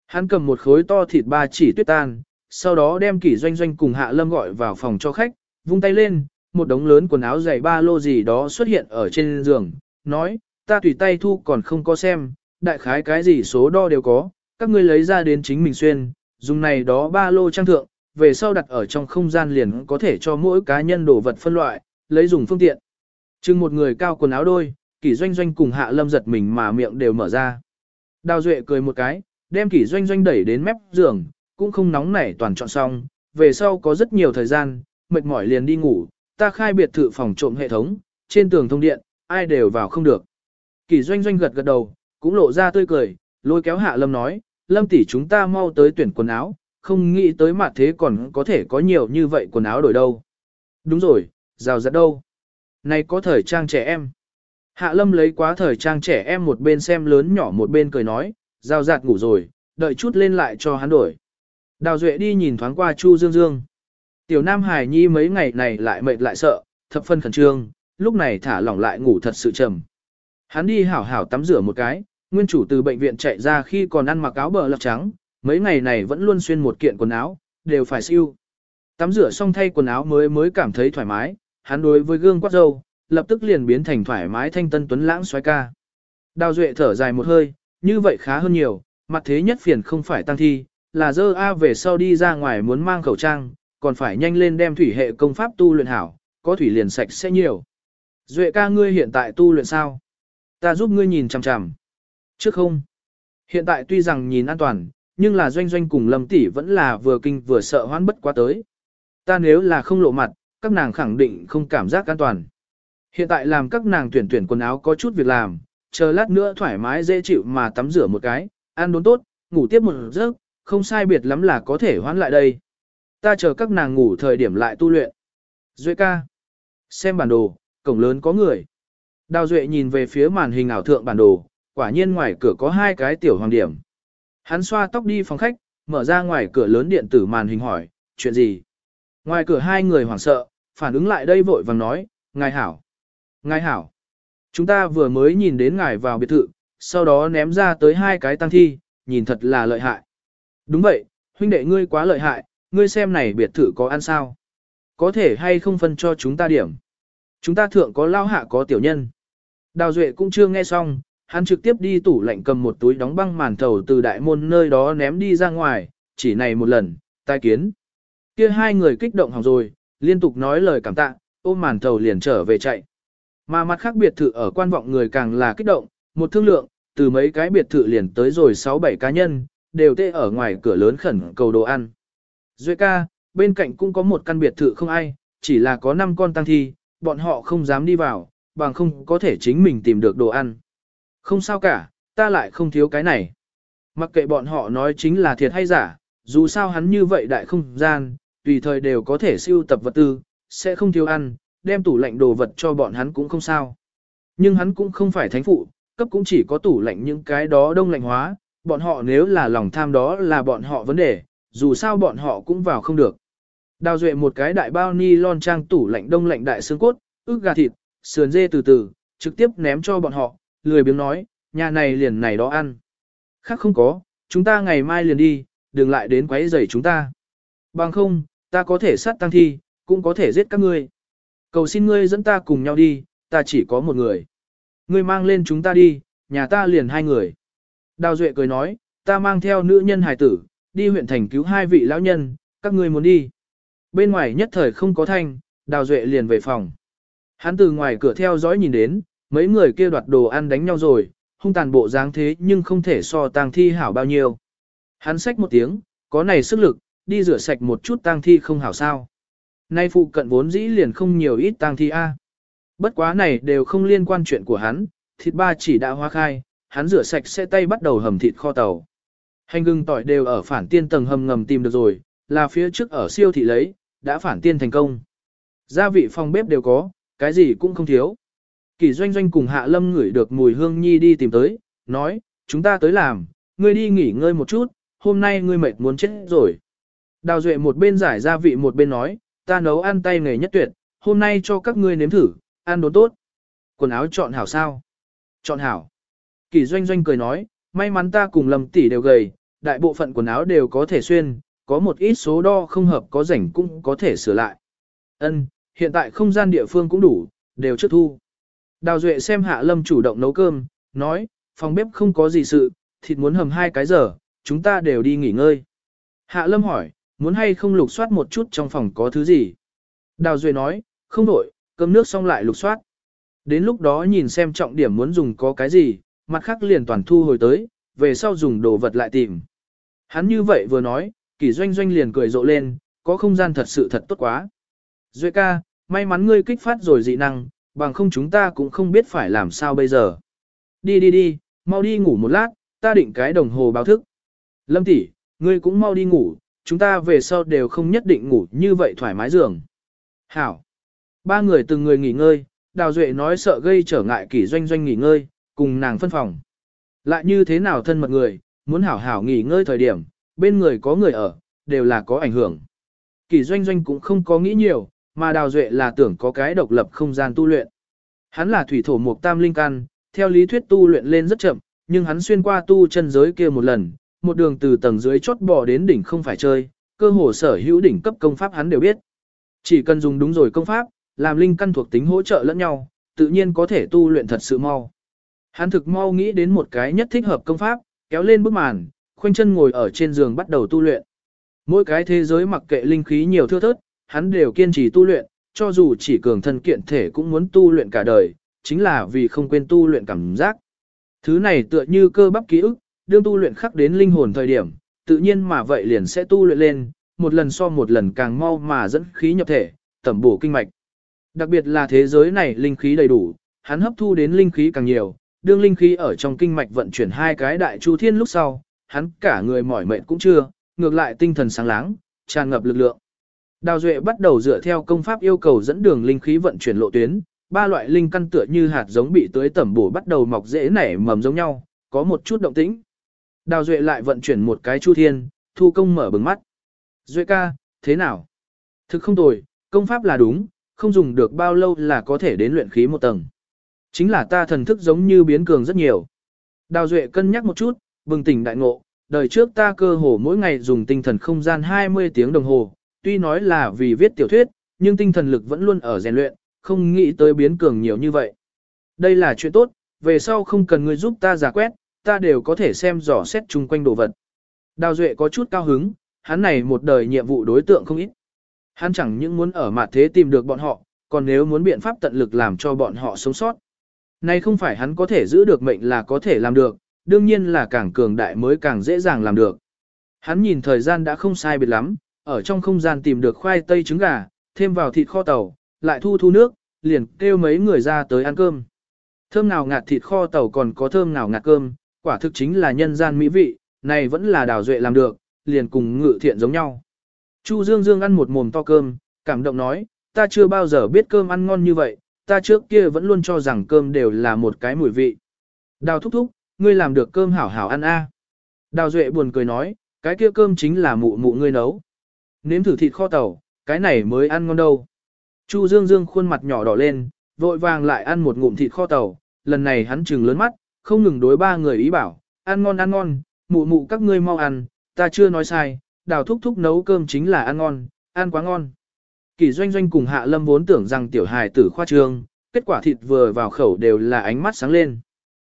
Hắn cầm một khối to thịt ba chỉ tuyết tan, sau đó đem kỷ doanh doanh cùng hạ lâm gọi vào phòng cho khách, vung tay lên, một đống lớn quần áo dày ba lô gì đó xuất hiện ở trên giường, nói, ta tùy tay thu còn không có xem, đại khái cái gì số đo đều có, các ngươi lấy ra đến chính mình xuyên, dùng này đó ba lô trang thượng, về sau đặt ở trong không gian liền có thể cho mỗi cá nhân đồ vật phân loại, lấy dùng phương tiện. Chừng một người cao quần áo đôi, kỷ doanh doanh cùng hạ lâm giật mình mà miệng đều mở ra. Đào Duệ cười một cái, đem kỷ doanh doanh đẩy đến mép giường, cũng không nóng nảy toàn chọn xong, về sau có rất nhiều thời gian, mệt mỏi liền đi ngủ, ta khai biệt thự phòng trộm hệ thống, trên tường thông điện, ai đều vào không được. Kỳ doanh doanh gật gật đầu, cũng lộ ra tươi cười, lôi kéo hạ lâm nói, lâm tỷ chúng ta mau tới tuyển quần áo, không nghĩ tới mặt thế còn có thể có nhiều như vậy quần áo đổi đâu. Đúng rồi, rào rạt đâu. Này có thời trang trẻ em. Hạ lâm lấy quá thời trang trẻ em một bên xem lớn nhỏ một bên cười nói, rào rạt ngủ rồi, đợi chút lên lại cho hắn đổi. Đào Duệ đi nhìn thoáng qua Chu Dương Dương. Tiểu Nam Hải Nhi mấy ngày này lại mệt lại sợ, thập phân khẩn trương, lúc này thả lỏng lại ngủ thật sự trầm. Hắn đi hảo hảo tắm rửa một cái, nguyên chủ từ bệnh viện chạy ra khi còn ăn mặc áo bờ lọc trắng, mấy ngày này vẫn luôn xuyên một kiện quần áo, đều phải siêu. Tắm rửa xong thay quần áo mới mới cảm thấy thoải mái, hắn đối với gương quát dâu, lập tức liền biến thành thoải mái thanh tân tuấn lãng xoái ca. Đào Duệ thở dài một hơi, như vậy khá hơn nhiều, mặt thế nhất phiền không phải tăng thi, là dơ A về sau đi ra ngoài muốn mang khẩu trang, còn phải nhanh lên đem thủy hệ công pháp tu luyện hảo, có thủy liền sạch sẽ nhiều. Duệ ca ngươi hiện tại tu luyện sao? Ta giúp ngươi nhìn chằm chằm. Trước không? Hiện tại tuy rằng nhìn an toàn, nhưng là doanh doanh cùng lâm tỷ vẫn là vừa kinh vừa sợ hoãn bất quá tới. Ta nếu là không lộ mặt, các nàng khẳng định không cảm giác an toàn. Hiện tại làm các nàng tuyển tuyển quần áo có chút việc làm, chờ lát nữa thoải mái dễ chịu mà tắm rửa một cái, ăn đốn tốt, ngủ tiếp một giấc, không sai biệt lắm là có thể hoãn lại đây. Ta chờ các nàng ngủ thời điểm lại tu luyện. Duệ ca. Xem bản đồ, cổng lớn có người. Đào Duệ nhìn về phía màn hình ảo thượng bản đồ, quả nhiên ngoài cửa có hai cái tiểu hoàng điểm. Hắn xoa tóc đi phòng khách, mở ra ngoài cửa lớn điện tử màn hình hỏi, chuyện gì? Ngoài cửa hai người hoảng sợ, phản ứng lại đây vội vàng nói, ngài hảo. Ngài hảo. Chúng ta vừa mới nhìn đến ngài vào biệt thự, sau đó ném ra tới hai cái tăng thi, nhìn thật là lợi hại. Đúng vậy, huynh đệ ngươi quá lợi hại, ngươi xem này biệt thự có ăn sao? Có thể hay không phân cho chúng ta điểm? Chúng ta thượng có lao hạ có tiểu nhân. Đào Duệ cũng chưa nghe xong, hắn trực tiếp đi tủ lạnh cầm một túi đóng băng màn thầu từ đại môn nơi đó ném đi ra ngoài, chỉ này một lần, tai kiến. Kia hai người kích động hỏng rồi, liên tục nói lời cảm tạ, ôm màn thầu liền trở về chạy. Mà mặt khác biệt thự ở quan vọng người càng là kích động, một thương lượng, từ mấy cái biệt thự liền tới rồi 6-7 cá nhân, đều tê ở ngoài cửa lớn khẩn cầu đồ ăn. Duệ ca, bên cạnh cũng có một căn biệt thự không ai, chỉ là có 5 con tăng thi, bọn họ không dám đi vào, bằng không có thể chính mình tìm được đồ ăn. Không sao cả, ta lại không thiếu cái này. Mặc kệ bọn họ nói chính là thiệt hay giả, dù sao hắn như vậy đại không gian, tùy thời đều có thể siêu tập vật tư, sẽ không thiếu ăn, đem tủ lạnh đồ vật cho bọn hắn cũng không sao. Nhưng hắn cũng không phải thánh phụ, cấp cũng chỉ có tủ lạnh những cái đó đông lạnh hóa, bọn họ nếu là lòng tham đó là bọn họ vấn đề, dù sao bọn họ cũng vào không được. Đào duệ một cái đại bao ni lon trang tủ lạnh đông lạnh đại xương cốt, ức gà thịt, sườn dê từ từ, trực tiếp ném cho bọn họ, lười biếng nói, nhà này liền này đó ăn. Khác không có, chúng ta ngày mai liền đi, đừng lại đến quấy rầy chúng ta. Bằng không, ta có thể sát tăng thi, cũng có thể giết các ngươi. Cầu xin ngươi dẫn ta cùng nhau đi, ta chỉ có một người. Ngươi mang lên chúng ta đi, nhà ta liền hai người. Đào Duệ cười nói, ta mang theo nữ nhân hài tử, đi huyện thành cứu hai vị lão nhân, các ngươi muốn đi. Bên ngoài nhất thời không có thanh, Đào Duệ liền về phòng. Hắn từ ngoài cửa theo dõi nhìn đến, mấy người kia đoạt đồ ăn đánh nhau rồi, hung tàn bộ dáng thế nhưng không thể so tang thi hảo bao nhiêu. Hắn xách một tiếng, có này sức lực, đi rửa sạch một chút tang thi không hảo sao. Nay phụ cận vốn dĩ liền không nhiều ít tang thi a. Bất quá này đều không liên quan chuyện của hắn, thịt ba chỉ đã hoa khai, hắn rửa sạch sẽ tay bắt đầu hầm thịt kho tàu. Hành gừng tỏi đều ở phản tiên tầng hầm ngầm tìm được rồi, là phía trước ở siêu thị lấy, đã phản tiên thành công. Gia vị phòng bếp đều có, cái gì cũng không thiếu. Kỳ doanh doanh cùng Hạ Lâm ngửi được mùi hương nhi đi tìm tới, nói, chúng ta tới làm, ngươi đi nghỉ ngơi một chút, hôm nay ngươi mệt muốn chết rồi. Đào Duệ một bên giải gia vị một bên nói, ta nấu ăn tay nghề nhất tuyệt, hôm nay cho các ngươi nếm thử, ăn đồ tốt. Quần áo chọn hảo sao? Chọn hảo. Kỳ doanh doanh cười nói, may mắn ta cùng Lâm tỷ đều gầy, đại bộ phận quần áo đều có thể xuyên, có một ít số đo không hợp có rảnh cũng có thể sửa lại. Ân, hiện tại không gian địa phương cũng đủ, đều trước thu. Đào Duệ xem Hạ Lâm chủ động nấu cơm, nói, phòng bếp không có gì sự, thịt muốn hầm hai cái giờ, chúng ta đều đi nghỉ ngơi. Hạ Lâm hỏi, muốn hay không lục soát một chút trong phòng có thứ gì? Đào Duệ nói, không đổi, cơm nước xong lại lục soát. Đến lúc đó nhìn xem trọng điểm muốn dùng có cái gì, mặt khác liền toàn thu hồi tới, về sau dùng đồ vật lại tìm. Hắn như vậy vừa nói, kỷ doanh doanh liền cười rộ lên, có không gian thật sự thật tốt quá. Duệ ca, may mắn ngươi kích phát rồi dị năng, bằng không chúng ta cũng không biết phải làm sao bây giờ. Đi đi đi, mau đi ngủ một lát, ta định cái đồng hồ báo thức. Lâm tỷ, ngươi cũng mau đi ngủ, chúng ta về sau đều không nhất định ngủ như vậy thoải mái giường. Hảo. Ba người từng người nghỉ ngơi, Đào Duệ nói sợ gây trở ngại kỷ doanh doanh nghỉ ngơi, cùng nàng phân phòng. Lại như thế nào thân mật người, muốn hảo hảo nghỉ ngơi thời điểm, bên người có người ở, đều là có ảnh hưởng. kỳ doanh doanh cũng không có nghĩ nhiều, mà Đào Duệ là tưởng có cái độc lập không gian tu luyện. Hắn là thủy thổ mục tam linh căn, theo lý thuyết tu luyện lên rất chậm, nhưng hắn xuyên qua tu chân giới kia một lần, một đường từ tầng dưới chót bò đến đỉnh không phải chơi, cơ hồ sở hữu đỉnh cấp công pháp hắn đều biết. Chỉ cần dùng đúng rồi công pháp, làm linh căn thuộc tính hỗ trợ lẫn nhau, tự nhiên có thể tu luyện thật sự mau. Hắn thực mau nghĩ đến một cái nhất thích hợp công pháp, kéo lên bức màn, khoanh chân ngồi ở trên giường bắt đầu tu luyện. Mỗi cái thế giới mặc kệ linh khí nhiều thưa thớt, hắn đều kiên trì tu luyện, cho dù chỉ cường thân kiện thể cũng muốn tu luyện cả đời, chính là vì không quên tu luyện cảm giác. Thứ này tựa như cơ bắp ký ức, đương tu luyện khắc đến linh hồn thời điểm, tự nhiên mà vậy liền sẽ tu luyện lên, một lần so một lần càng mau mà dẫn khí nhập thể, tẩm bổ kinh mạch. Đặc biệt là thế giới này linh khí đầy đủ, hắn hấp thu đến linh khí càng nhiều, đương linh khí ở trong kinh mạch vận chuyển hai cái đại chu thiên lúc sau, hắn cả người mỏi mệt cũng chưa, ngược lại tinh thần sáng láng, tràn ngập lực lượng. Đào Duệ bắt đầu dựa theo công pháp yêu cầu dẫn đường linh khí vận chuyển lộ tuyến, ba loại linh căn tựa như hạt giống bị tưới tẩm bổ bắt đầu mọc rễ nảy mầm giống nhau, có một chút động tĩnh. Đào Duệ lại vận chuyển một cái chu thiên, thu công mở bừng mắt. Duệ ca, thế nào? Thực không tồi, công pháp là đúng, không dùng được bao lâu là có thể đến luyện khí một tầng. Chính là ta thần thức giống như biến cường rất nhiều. Đào Duệ cân nhắc một chút, bừng tỉnh đại ngộ, đời trước ta cơ hồ mỗi ngày dùng tinh thần không gian 20 tiếng đồng hồ, tuy nói là vì viết tiểu thuyết, nhưng tinh thần lực vẫn luôn ở rèn luyện, không nghĩ tới biến cường nhiều như vậy. Đây là chuyện tốt, về sau không cần người giúp ta giả quét, ta đều có thể xem dò xét chung quanh đồ vật. Đào Duệ có chút cao hứng, hắn này một đời nhiệm vụ đối tượng không ít. Hắn chẳng những muốn ở mặt thế tìm được bọn họ, còn nếu muốn biện pháp tận lực làm cho bọn họ sống sót. Này không phải hắn có thể giữ được mệnh là có thể làm được, đương nhiên là càng cường đại mới càng dễ dàng làm được. Hắn nhìn thời gian đã không sai biệt lắm, ở trong không gian tìm được khoai tây trứng gà, thêm vào thịt kho tàu, lại thu thu nước, liền kêu mấy người ra tới ăn cơm. Thơm nào ngạt thịt kho tàu còn có thơm nào ngạt cơm, quả thực chính là nhân gian mỹ vị, này vẫn là đào duệ làm được, liền cùng ngự thiện giống nhau. Chu Dương Dương ăn một mồm to cơm, cảm động nói, ta chưa bao giờ biết cơm ăn ngon như vậy, ta trước kia vẫn luôn cho rằng cơm đều là một cái mùi vị. Đào thúc thúc, ngươi làm được cơm hảo hảo ăn a. Đào Duệ buồn cười nói, cái kia cơm chính là mụ mụ ngươi nấu. Nếm thử thịt kho tàu, cái này mới ăn ngon đâu. Chu Dương Dương khuôn mặt nhỏ đỏ lên, vội vàng lại ăn một ngụm thịt kho tàu, lần này hắn trừng lớn mắt, không ngừng đối ba người ý bảo, ăn ngon ăn ngon, mụ mụ các ngươi mau ăn, ta chưa nói sai, đào thúc thúc nấu cơm chính là ăn ngon, ăn quá ngon. Kỳ doanh doanh cùng hạ lâm vốn tưởng rằng tiểu hài tử khoa trương, kết quả thịt vừa vào khẩu đều là ánh mắt sáng lên.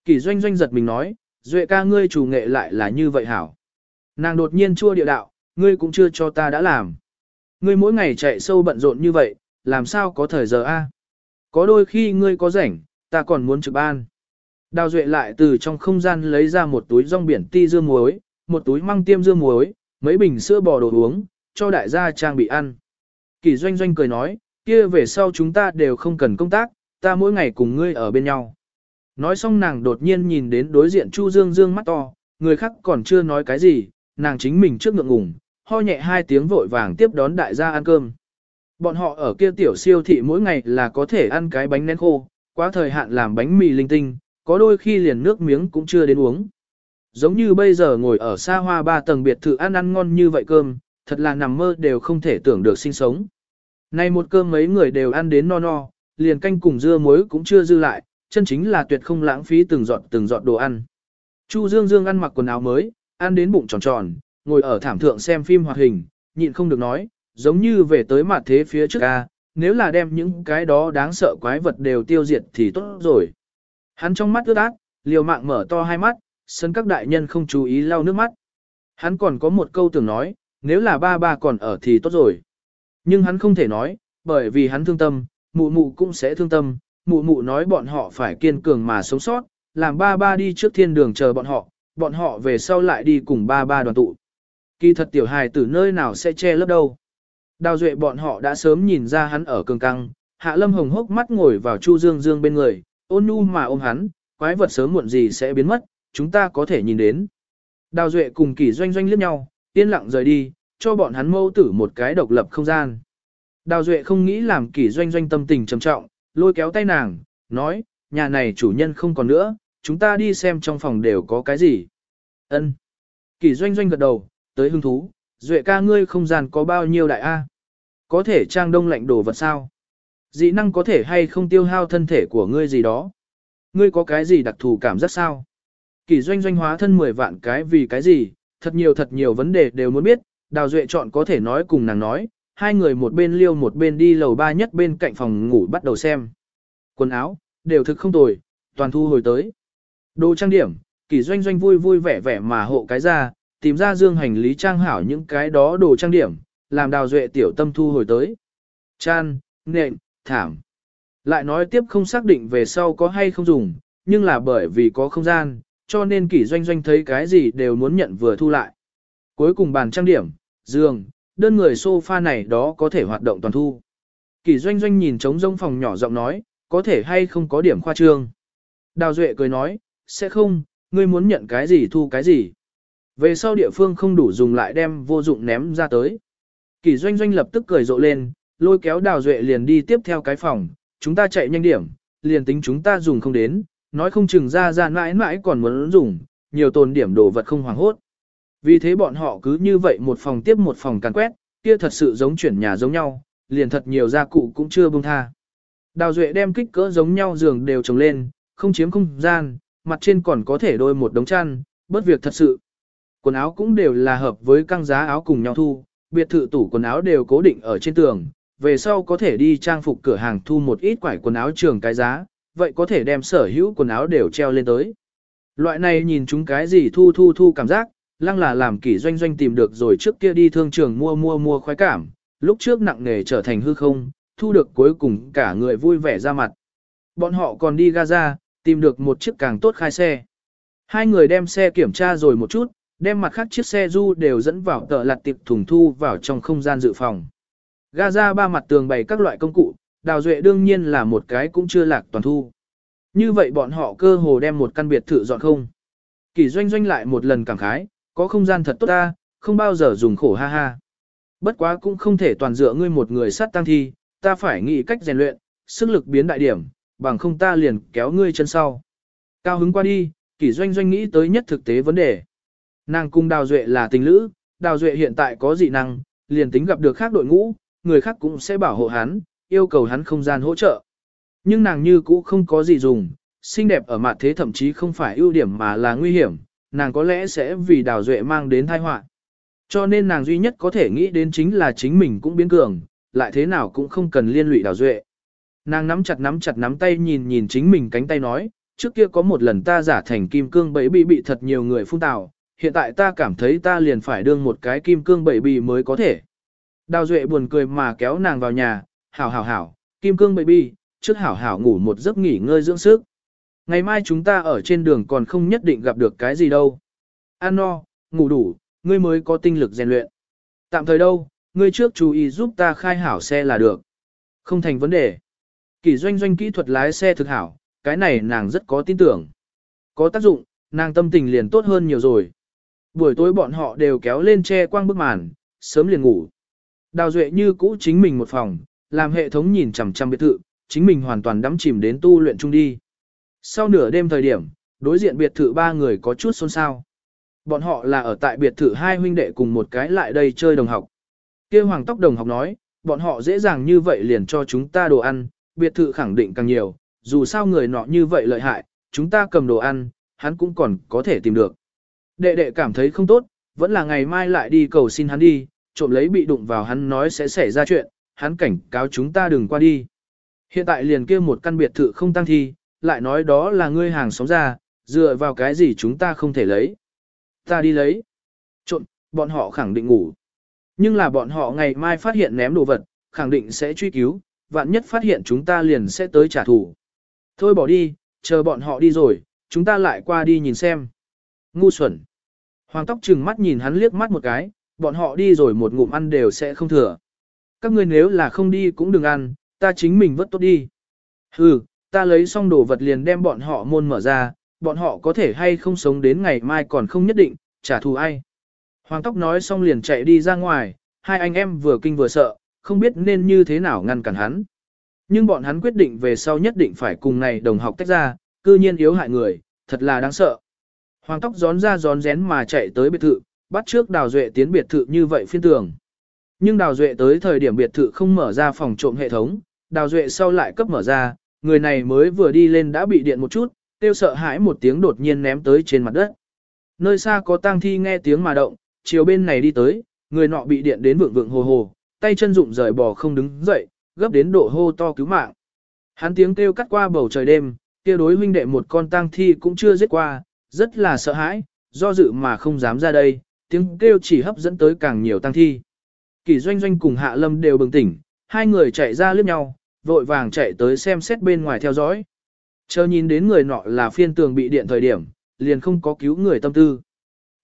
Kỳ doanh doanh giật mình nói, duệ ca ngươi chủ nghệ lại là như vậy hảo. Nàng đột nhiên chua địa đạo, ngươi cũng chưa cho ta đã làm. Ngươi mỗi ngày chạy sâu bận rộn như vậy, làm sao có thời giờ a? Có đôi khi ngươi có rảnh, ta còn muốn trực ban. Đào duệ lại từ trong không gian lấy ra một túi rong biển ti dưa muối, một túi măng tiêm dưa muối, mấy bình sữa bò đồ uống, cho đại gia trang bị ăn. Kỳ doanh doanh cười nói, kia về sau chúng ta đều không cần công tác, ta mỗi ngày cùng ngươi ở bên nhau. Nói xong nàng đột nhiên nhìn đến đối diện Chu Dương Dương mắt to, người khác còn chưa nói cái gì, nàng chính mình trước ngượng ngùng, ho nhẹ hai tiếng vội vàng tiếp đón đại gia ăn cơm. Bọn họ ở kia tiểu siêu thị mỗi ngày là có thể ăn cái bánh nén khô, quá thời hạn làm bánh mì linh tinh, có đôi khi liền nước miếng cũng chưa đến uống. Giống như bây giờ ngồi ở xa hoa ba tầng biệt thự ăn ăn ngon như vậy cơm, thật là nằm mơ đều không thể tưởng được sinh sống. Nay một cơm mấy người đều ăn đến no no, liền canh cùng dưa muối cũng chưa dư lại, chân chính là tuyệt không lãng phí từng giọt từng giọt đồ ăn. Chu Dương Dương ăn mặc quần áo mới, ăn đến bụng tròn tròn, ngồi ở thảm thượng xem phim hoạt hình, nhịn không được nói, giống như về tới mặt thế phía trước a, nếu là đem những cái đó đáng sợ quái vật đều tiêu diệt thì tốt rồi. Hắn trong mắt ướt át, liều mạng mở to hai mắt, sân các đại nhân không chú ý lau nước mắt. Hắn còn có một câu tưởng nói, nếu là ba ba còn ở thì tốt rồi. Nhưng hắn không thể nói, bởi vì hắn thương tâm, mụ mụ cũng sẽ thương tâm, mụ mụ nói bọn họ phải kiên cường mà sống sót, làm ba ba đi trước thiên đường chờ bọn họ, bọn họ về sau lại đi cùng ba ba đoàn tụ. Kỳ thật tiểu hài từ nơi nào sẽ che lấp đâu. Đào duệ bọn họ đã sớm nhìn ra hắn ở cường căng, hạ lâm hồng hốc mắt ngồi vào chu dương dương bên người, ôn nhu mà ôm hắn, quái vật sớm muộn gì sẽ biến mất, chúng ta có thể nhìn đến. Đào duệ cùng kỳ doanh doanh liếc nhau, yên lặng rời đi, cho bọn hắn mâu tử một cái độc lập không gian. Đào duệ không nghĩ làm kỳ doanh doanh tâm tình trầm trọng, lôi kéo tay nàng, nói, nhà này chủ nhân không còn nữa, chúng ta đi xem trong phòng đều có cái gì. Ân. Kỳ doanh doanh gật đầu, tới hứng thú, duệ ca ngươi không gian có bao nhiêu đại A. Có thể trang đông lạnh đồ vật sao? Dị năng có thể hay không tiêu hao thân thể của ngươi gì đó? Ngươi có cái gì đặc thù cảm giác sao? Kỳ doanh doanh hóa thân 10 vạn cái vì cái gì? Thật nhiều thật nhiều vấn đề đều muốn biết, đào duệ chọn có thể nói cùng nàng nói, hai người một bên liêu một bên đi lầu ba nhất bên cạnh phòng ngủ bắt đầu xem. Quần áo, đều thực không tồi, toàn thu hồi tới. Đồ trang điểm, kỳ doanh doanh vui vui vẻ vẻ mà hộ cái ra, tìm ra dương hành lý trang hảo những cái đó đồ trang điểm, làm đào duệ tiểu tâm thu hồi tới. Chan, nệm, thảm. Lại nói tiếp không xác định về sau có hay không dùng, nhưng là bởi vì có không gian, cho nên kỷ doanh doanh thấy cái gì đều muốn nhận vừa thu lại. Cuối cùng bàn trang điểm, giường, đơn người sofa này đó có thể hoạt động toàn thu. Kỷ doanh doanh nhìn trống rông phòng nhỏ giọng nói, có thể hay không có điểm khoa trương. Đào Duệ cười nói, sẽ không, ngươi muốn nhận cái gì thu cái gì. Về sau địa phương không đủ dùng lại đem vô dụng ném ra tới. Kỷ doanh doanh lập tức cười rộ lên, lôi kéo Đào Duệ liền đi tiếp theo cái phòng, chúng ta chạy nhanh điểm, liền tính chúng ta dùng không đến, nói không chừng ra ra mãi mãi còn muốn dùng, nhiều tồn điểm đồ vật không hoàng hốt. Vì thế bọn họ cứ như vậy một phòng tiếp một phòng càn quét, kia thật sự giống chuyển nhà giống nhau, liền thật nhiều gia cụ cũng chưa buông tha. Đào Duệ đem kích cỡ giống nhau giường đều trồng lên, không chiếm không gian, mặt trên còn có thể đôi một đống chăn, bớt việc thật sự. Quần áo cũng đều là hợp với căng giá áo cùng nhau thu, biệt thự tủ quần áo đều cố định ở trên tường, về sau có thể đi trang phục cửa hàng thu một ít quải quần áo trường cái giá, vậy có thể đem sở hữu quần áo đều treo lên tới. Loại này nhìn chúng cái gì thu thu thu cảm giác, lăng là làm kỷ doanh doanh tìm được rồi trước kia đi thương trường mua mua mua khoái cảm, lúc trước nặng nề trở thành hư không, thu được cuối cùng cả người vui vẻ ra mặt. Bọn họ còn đi Gaza, tìm được một chiếc càng tốt khai xe. Hai người đem xe kiểm tra rồi một chút, đem mặt khác chiếc xe du đều dẫn vào tờ lặt tiệp thùng thu vào trong không gian dự phòng. Gaza ba mặt tường bày các loại công cụ, đào duệ đương nhiên là một cái cũng chưa lạc toàn thu. Như vậy bọn họ cơ hồ đem một căn biệt thự dọn không. Kỳ doanh doanh lại một lần cảm khái, có không gian thật tốt ta, không bao giờ dùng khổ ha ha. Bất quá cũng không thể toàn dựa ngươi một người sát tăng thi, ta phải nghĩ cách rèn luyện, sức lực biến đại điểm, bằng không ta liền kéo ngươi chân sau. Cao hứng qua đi, kỷ doanh doanh nghĩ tới nhất thực tế vấn đề. Nàng cung Đào Duệ là tình lữ, Đào Duệ hiện tại có dị năng, liền tính gặp được khác đội ngũ, người khác cũng sẽ bảo hộ hắn, yêu cầu hắn không gian hỗ trợ. Nhưng nàng như cũ không có gì dùng, xinh đẹp ở mặt thế thậm chí không phải ưu điểm mà là nguy hiểm, nàng có lẽ sẽ vì Đào Duệ mang đến tai họa. Cho nên nàng duy nhất có thể nghĩ đến chính là chính mình cũng biến cường, lại thế nào cũng không cần liên lụy Đào Duệ. Nàng nắm chặt nắm chặt nắm tay nhìn nhìn chính mình cánh tay nói, trước kia có một lần ta giả thành kim cương bẫy bị bị thật nhiều người phun tào, hiện tại ta cảm thấy ta liền phải đương một cái kim cương bẫy bị mới có thể. Đào Duệ buồn cười mà kéo nàng vào nhà, hảo hảo hảo, kim cương bẫy bị, trước hảo hảo ngủ một giấc nghỉ ngơi dưỡng sức. Ngày mai chúng ta ở trên đường còn không nhất định gặp được cái gì đâu. Ăn no, ngủ đủ, ngươi mới có tinh lực rèn luyện. Tạm thời đâu, ngươi trước chú ý giúp ta khai hảo xe là được. Không thành vấn đề. Kỷ doanh doanh kỹ thuật lái xe thực hảo, cái này nàng rất có tin tưởng. Có tác dụng, nàng tâm tình liền tốt hơn nhiều rồi. Buổi tối bọn họ đều kéo lên che quang bức màn, sớm liền ngủ. Đào Duệ như cũ chính mình một phòng, làm hệ thống nhìn chằm chằm biệt thự, chính mình hoàn toàn đắm chìm đến tu luyện chung đi. Sau nửa đêm thời điểm, đối diện biệt thự ba người có chút xôn xao. Bọn họ là ở tại biệt thự hai huynh đệ cùng một cái lại đây chơi đồng học. Kêu hoàng tóc đồng học nói, bọn họ dễ dàng như vậy liền cho chúng ta đồ ăn, biệt thự khẳng định càng nhiều, dù sao người nọ như vậy lợi hại, chúng ta cầm đồ ăn, hắn cũng còn có thể tìm được. Đệ đệ cảm thấy không tốt, vẫn là ngày mai lại đi cầu xin hắn đi, trộm lấy bị đụng vào hắn nói sẽ xảy ra chuyện, hắn cảnh cáo chúng ta đừng qua đi. Hiện tại liền kia một căn biệt thự không tăng thi, lại nói đó là ngươi hàng xóm ra, dựa vào cái gì chúng ta không thể lấy. Ta đi lấy. trộn bọn họ khẳng định ngủ. Nhưng là bọn họ ngày mai phát hiện ném đồ vật, khẳng định sẽ truy cứu, vạn nhất phát hiện chúng ta liền sẽ tới trả thù. Thôi bỏ đi, chờ bọn họ đi rồi, chúng ta lại qua đi nhìn xem. Ngu xuẩn. Hoàng tóc trừng mắt nhìn hắn liếc mắt một cái, bọn họ đi rồi một ngụm ăn đều sẽ không thừa. Các ngươi nếu là không đi cũng đừng ăn, ta chính mình vất tốt đi. Hừ, ta lấy xong đồ vật liền đem bọn họ môn mở ra, bọn họ có thể hay không sống đến ngày mai còn không nhất định, trả thù ai. Hoàng tóc nói xong liền chạy đi ra ngoài, hai anh em vừa kinh vừa sợ, không biết nên như thế nào ngăn cản hắn. Nhưng bọn hắn quyết định về sau nhất định phải cùng này đồng học tách ra, cư nhiên yếu hại người, thật là đáng sợ. Hoàng tóc gión ra gión rén mà chạy tới biệt thự, bắt trước đào duệ tiến biệt thự như vậy phiên tường. Nhưng đào duệ tới thời điểm biệt thự không mở ra phòng trộm hệ thống, đào duệ sau lại cấp mở ra, người này mới vừa đi lên đã bị điện một chút, tiêu sợ hãi một tiếng đột nhiên ném tới trên mặt đất. Nơi xa có tang thi nghe tiếng mà động, chiều bên này đi tới, người nọ bị điện đến vượng vượng hồ hồ, tay chân rụng rời bò không đứng dậy, gấp đến độ hô to cứu mạng. Hắn tiếng kêu cắt qua bầu trời đêm, kia đối huynh đệ một con tang thi cũng chưa giết qua, rất là sợ hãi, do dự mà không dám ra đây, tiếng kêu chỉ hấp dẫn tới càng nhiều tang thi. Kỳ doanh doanh cùng Hạ Lâm đều bừng tỉnh, hai người chạy ra liếc nhau, vội vàng chạy tới xem xét bên ngoài theo dõi. Chờ nhìn đến người nọ là phiên tường bị điện thời điểm, liền không có cứu người tâm tư.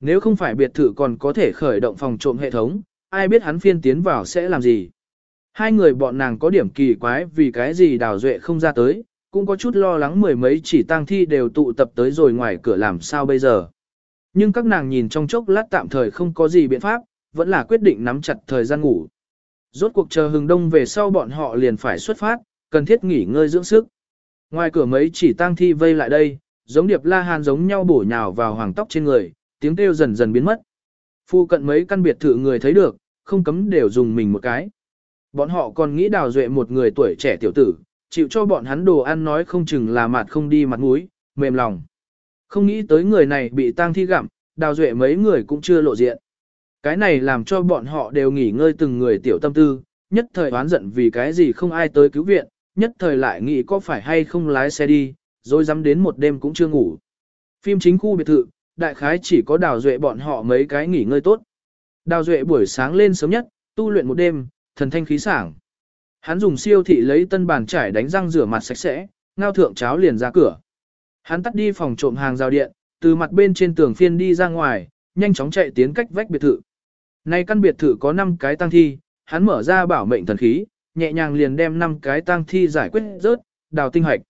Nếu không phải biệt thự còn có thể khởi động phòng trộm hệ thống, ai biết hắn phiên tiến vào sẽ làm gì. Hai người bọn nàng có điểm kỳ quái vì cái gì đào duệ không ra tới, cũng có chút lo lắng mười mấy chỉ tang thi đều tụ tập tới rồi ngoài cửa làm sao bây giờ. Nhưng các nàng nhìn trong chốc lát tạm thời không có gì biện pháp, vẫn là quyết định nắm chặt thời gian ngủ. Rốt cuộc chờ hừng đông về sau bọn họ liền phải xuất phát, cần thiết nghỉ ngơi dưỡng sức. Ngoài cửa mấy chỉ tang thi vây lại đây, giống điệp la hàn giống nhau bổ nhào vào hoàng tóc trên người, tiếng kêu dần dần biến mất. Phu cận mấy căn biệt thự người thấy được, không cấm đều dùng mình một cái. Bọn họ còn nghĩ đào duệ một người tuổi trẻ tiểu tử, chịu cho bọn hắn đồ ăn nói không chừng là mặt không đi mặt mũi, mềm lòng. Không nghĩ tới người này bị tang thi gặm, đào duệ mấy người cũng chưa lộ diện. Cái này làm cho bọn họ đều nghỉ ngơi từng người tiểu tâm tư, nhất thời oán giận vì cái gì không ai tới cứu viện, nhất thời lại nghĩ có phải hay không lái xe đi, rồi dám đến một đêm cũng chưa ngủ. Phim chính khu biệt thự, đại khái chỉ có đào duệ bọn họ mấy cái nghỉ ngơi tốt. Đào duệ buổi sáng lên sớm nhất, tu luyện một đêm, thần thanh khí sảng. Hắn dùng siêu thị lấy tân bàn trải đánh răng rửa mặt sạch sẽ, ngao thượng cháo liền ra cửa. Hắn tắt đi phòng trộm hàng rào điện, từ mặt bên trên tường phiên đi ra ngoài, nhanh chóng chạy tiến cách vách biệt thự. Nay căn biệt thự có 5 cái tang thi, hắn mở ra bảo mệnh thần khí, nhẹ nhàng liền đem 5 cái tang thi giải quyết rớt, đào tinh hoạch.